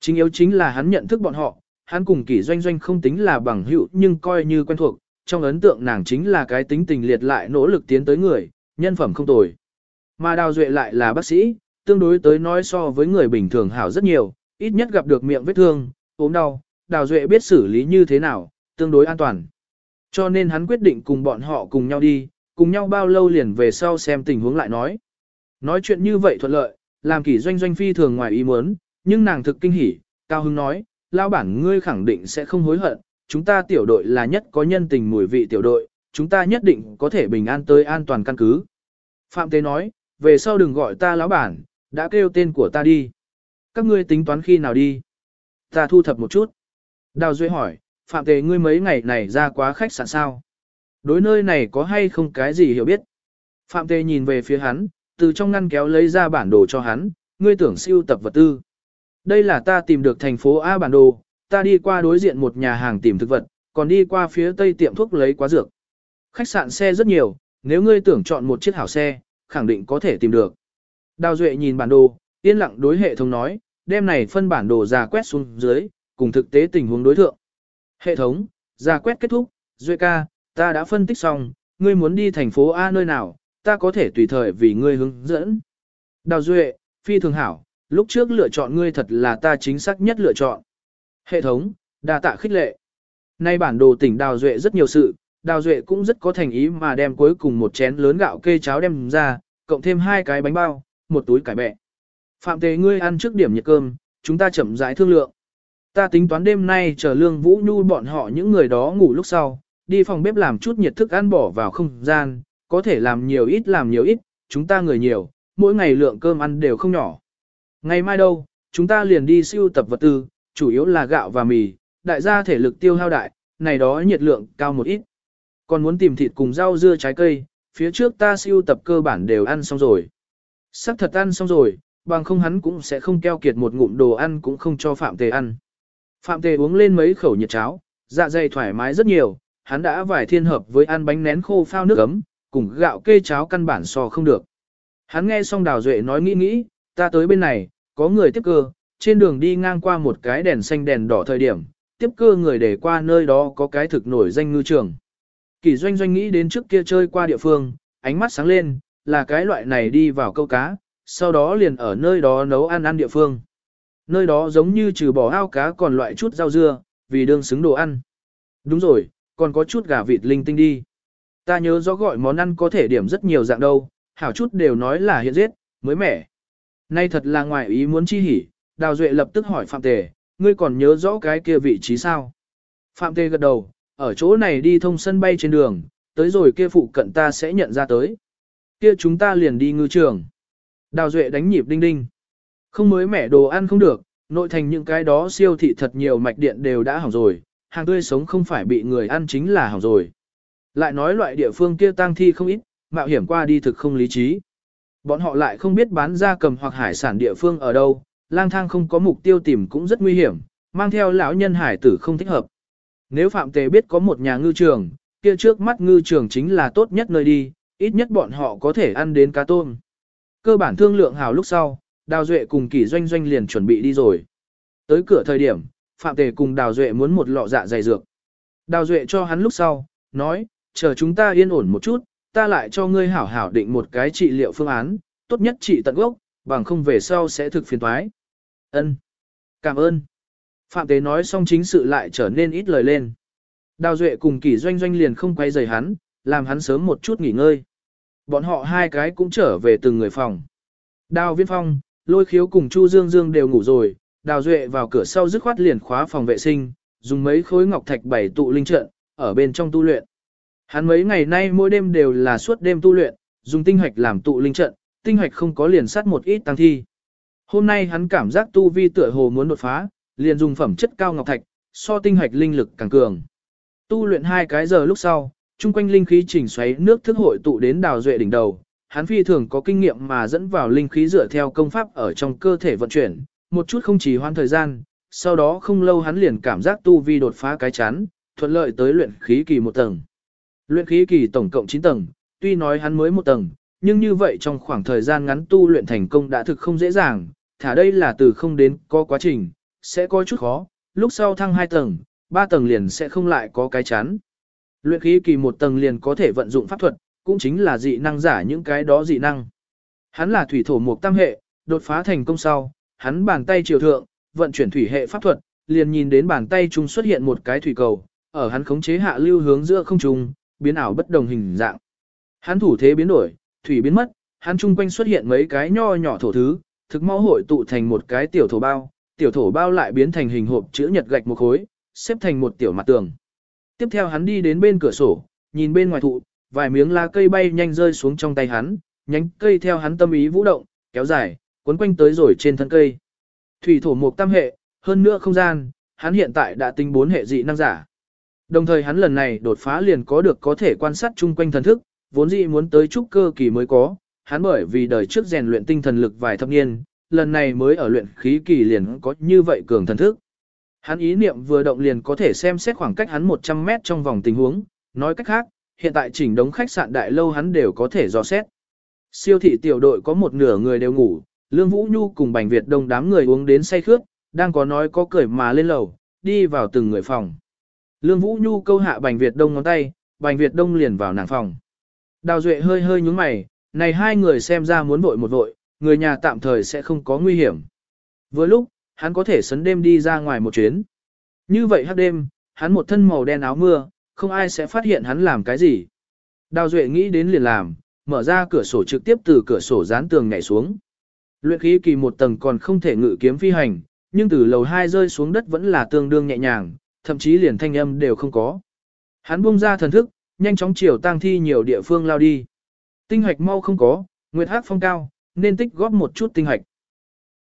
Chính yếu chính là hắn nhận thức bọn họ, hắn cùng kỷ doanh doanh không tính là bằng hữu nhưng coi như quen thuộc, trong ấn tượng nàng chính là cái tính tình liệt lại nỗ lực tiến tới người, nhân phẩm không tồi. Mà Đào Duệ lại là bác sĩ, tương đối tới nói so với người bình thường hảo rất nhiều, ít nhất gặp được miệng vết thương, ốm đau, Đào Duệ biết xử lý như thế nào, tương đối an toàn. Cho nên hắn quyết định cùng bọn họ cùng nhau đi, cùng nhau bao lâu liền về sau xem tình huống lại nói. Nói chuyện như vậy thuận lợi, làm kỷ doanh doanh phi thường ngoài ý muốn, nhưng nàng thực kinh hỉ, Cao Hưng nói, lao bản ngươi khẳng định sẽ không hối hận, chúng ta tiểu đội là nhất có nhân tình mùi vị tiểu đội, chúng ta nhất định có thể bình an tới an toàn căn cứ. Phạm Tế nói, về sau đừng gọi ta lão bản, đã kêu tên của ta đi. Các ngươi tính toán khi nào đi? Ta thu thập một chút. Đào Duy hỏi, Phạm Tế ngươi mấy ngày này ra quá khách sạn sao? Đối nơi này có hay không cái gì hiểu biết? Phạm Tế nhìn về phía hắn, từ trong ngăn kéo lấy ra bản đồ cho hắn, ngươi tưởng siêu tập vật tư. Đây là ta tìm được thành phố A bản đồ, ta đi qua đối diện một nhà hàng tìm thực vật, còn đi qua phía tây tiệm thuốc lấy quá dược. Khách sạn xe rất nhiều, nếu ngươi tưởng chọn một chiếc hảo xe, khẳng định có thể tìm được. Đào Duệ nhìn bản đồ, yên lặng đối hệ thống nói, đem này phân bản đồ ra quét xuống dưới, cùng thực tế tình huống đối thượng. Hệ thống, ra quét kết thúc, Duệ ca, ta đã phân tích xong, ngươi muốn đi thành phố A nơi nào, ta có thể tùy thời vì ngươi hướng dẫn. Đào Duệ, phi thường hảo, lúc trước lựa chọn ngươi thật là ta chính xác nhất lựa chọn. Hệ thống, đa tạ khích lệ. Nay bản đồ tỉnh Đào Duệ rất nhiều sự, Đào Duệ cũng rất có thành ý mà đem cuối cùng một chén lớn gạo kê cháo đem ra, cộng thêm hai cái bánh bao, một túi cải bẹ. Phạm tế ngươi ăn trước điểm nhiệt cơm, chúng ta chậm rãi thương lượng. Ta tính toán đêm nay chờ Lương Vũ Nhu bọn họ những người đó ngủ lúc sau, đi phòng bếp làm chút nhiệt thức ăn bỏ vào không gian, có thể làm nhiều ít làm nhiều ít, chúng ta người nhiều, mỗi ngày lượng cơm ăn đều không nhỏ. Ngày mai đâu, chúng ta liền đi siêu tập vật tư, chủ yếu là gạo và mì, đại gia thể lực tiêu hao đại, này đó nhiệt lượng cao một ít. Còn muốn tìm thịt cùng rau dưa trái cây, phía trước ta siêu tập cơ bản đều ăn xong rồi. Sắc thật ăn xong rồi, bằng không hắn cũng sẽ không keo kiệt một ngụm đồ ăn cũng không cho Phạm Tề ăn. Phạm Tề uống lên mấy khẩu nhiệt cháo, dạ dày thoải mái rất nhiều, hắn đã vài thiên hợp với ăn bánh nén khô phao nước ấm, cùng gạo kê cháo căn bản so không được. Hắn nghe xong Đào Duệ nói nghĩ nghĩ, ta tới bên này, có người tiếp cơ, trên đường đi ngang qua một cái đèn xanh đèn đỏ thời điểm, tiếp cơ người để qua nơi đó có cái thực nổi danh ngư trường. Kỳ doanh doanh nghĩ đến trước kia chơi qua địa phương, ánh mắt sáng lên, là cái loại này đi vào câu cá, sau đó liền ở nơi đó nấu ăn ăn địa phương. Nơi đó giống như trừ bỏ ao cá còn loại chút rau dưa, vì đương xứng đồ ăn. Đúng rồi, còn có chút gà vịt linh tinh đi. Ta nhớ rõ gọi món ăn có thể điểm rất nhiều dạng đâu, hảo chút đều nói là hiện giết, mới mẻ. Nay thật là ngoài ý muốn chi hỉ, Đào Duệ lập tức hỏi Phạm Tề, ngươi còn nhớ rõ cái kia vị trí sao? Phạm Tề gật đầu, ở chỗ này đi thông sân bay trên đường, tới rồi kia phụ cận ta sẽ nhận ra tới. Kia chúng ta liền đi ngư trường. Đào Duệ đánh nhịp đinh đinh. Không mới mẻ đồ ăn không được, nội thành những cái đó siêu thị thật nhiều mạch điện đều đã hỏng rồi, hàng tươi sống không phải bị người ăn chính là hỏng rồi. Lại nói loại địa phương kia tang thi không ít, mạo hiểm qua đi thực không lý trí. Bọn họ lại không biết bán ra cầm hoặc hải sản địa phương ở đâu, lang thang không có mục tiêu tìm cũng rất nguy hiểm, mang theo lão nhân hải tử không thích hợp. Nếu Phạm Tề biết có một nhà ngư trường, kia trước mắt ngư trường chính là tốt nhất nơi đi, ít nhất bọn họ có thể ăn đến cá tôm. Cơ bản thương lượng hào lúc sau, Đào Duệ cùng Kỷ Doanh Doanh liền chuẩn bị đi rồi. Tới cửa thời điểm, Phạm Tề cùng Đào Duệ muốn một lọ dạ dày dược. Đào Duệ cho hắn lúc sau, nói, chờ chúng ta yên ổn một chút, ta lại cho ngươi hảo hảo định một cái trị liệu phương án, tốt nhất trị tận gốc, bằng không về sau sẽ thực phiền toái. Ân, Cảm ơn. Phạm Tế nói xong chính sự lại trở nên ít lời lên. Đào Duệ cùng Kỷ Doanh Doanh liền không quay rời hắn, làm hắn sớm một chút nghỉ ngơi. Bọn họ hai cái cũng trở về từng người phòng. Đào Viên Phong, Lôi Khiếu cùng Chu Dương Dương đều ngủ rồi, Đào Duệ vào cửa sau dứt khoát liền khóa phòng vệ sinh, dùng mấy khối ngọc thạch bảy tụ linh trận, ở bên trong tu luyện. Hắn mấy ngày nay mỗi đêm đều là suốt đêm tu luyện, dùng tinh hoạch làm tụ linh trận, tinh hoạch không có liền sát một ít tăng thi. Hôm nay hắn cảm giác tu vi tựa hồ muốn đột phá, liền dùng phẩm chất cao ngọc thạch, so tinh hoạch linh lực càng cường. Tu luyện hai cái giờ lúc sau, chung quanh linh khí chỉnh xoáy nước thức hội tụ đến đào duệ đỉnh đầu, hắn phi thường có kinh nghiệm mà dẫn vào linh khí dựa theo công pháp ở trong cơ thể vận chuyển, một chút không chỉ hoan thời gian, sau đó không lâu hắn liền cảm giác tu vi đột phá cái chán, thuận lợi tới luyện khí kỳ một tầng. Luyện khí kỳ tổng cộng 9 tầng, tuy nói hắn mới một tầng, nhưng như vậy trong khoảng thời gian ngắn tu luyện thành công đã thực không dễ dàng, thả đây là từ không đến có quá trình, sẽ có chút khó, lúc sau thăng 2 tầng, 3 tầng liền sẽ không lại có cái chán. Luyện khí kỳ một tầng liền có thể vận dụng pháp thuật, cũng chính là dị năng giả những cái đó dị năng. Hắn là thủy thổ mục tam hệ, đột phá thành công sau, hắn bàn tay triều thượng, vận chuyển thủy hệ pháp thuật, liền nhìn đến bàn tay trung xuất hiện một cái thủy cầu, ở hắn khống chế hạ lưu hướng giữa không trung, biến ảo bất đồng hình dạng. Hắn thủ thế biến đổi, thủy biến mất, hắn chung quanh xuất hiện mấy cái nho nhỏ thổ thứ, thực mau hội tụ thành một cái tiểu thổ bao, tiểu thổ bao lại biến thành hình hộp chữ nhật gạch một khối, xếp thành một tiểu mặt tường. Tiếp theo hắn đi đến bên cửa sổ, nhìn bên ngoài thụ, vài miếng lá cây bay nhanh rơi xuống trong tay hắn, nhánh cây theo hắn tâm ý vũ động, kéo dài, cuốn quanh tới rồi trên thân cây. Thủy thổ một tam hệ, hơn nữa không gian, hắn hiện tại đã tinh bốn hệ dị năng giả. Đồng thời hắn lần này đột phá liền có được có thể quan sát chung quanh thần thức, vốn dĩ muốn tới trúc cơ kỳ mới có, hắn bởi vì đời trước rèn luyện tinh thần lực vài thập niên, lần này mới ở luyện khí kỳ liền có như vậy cường thần thức. Hắn ý niệm vừa động liền có thể xem xét khoảng cách hắn 100 mét trong vòng tình huống, nói cách khác, hiện tại chỉnh đống khách sạn đại lâu hắn đều có thể dò xét. Siêu thị tiểu đội có một nửa người đều ngủ, Lương Vũ Nhu cùng Bành Việt Đông đám người uống đến say khướt, đang có nói có cười mà lên lầu, đi vào từng người phòng. Lương Vũ Nhu câu hạ Bành Việt Đông ngón tay, Bành Việt Đông liền vào nàng phòng. Đào Duệ hơi hơi nhúng mày, này hai người xem ra muốn vội một vội, người nhà tạm thời sẽ không có nguy hiểm. Vừa lúc, hắn có thể sấn đêm đi ra ngoài một chuyến. Như vậy hát đêm, hắn một thân màu đen áo mưa, không ai sẽ phát hiện hắn làm cái gì. Đào Duệ nghĩ đến liền làm, mở ra cửa sổ trực tiếp từ cửa sổ dán tường nhảy xuống. Luyện khí kỳ một tầng còn không thể ngự kiếm phi hành, nhưng từ lầu hai rơi xuống đất vẫn là tương đương nhẹ nhàng, thậm chí liền thanh âm đều không có. Hắn buông ra thần thức, nhanh chóng chiều tang thi nhiều địa phương lao đi. Tinh hoạch mau không có, nguyệt hắc phong cao, nên tích góp một chút tinh hoạch.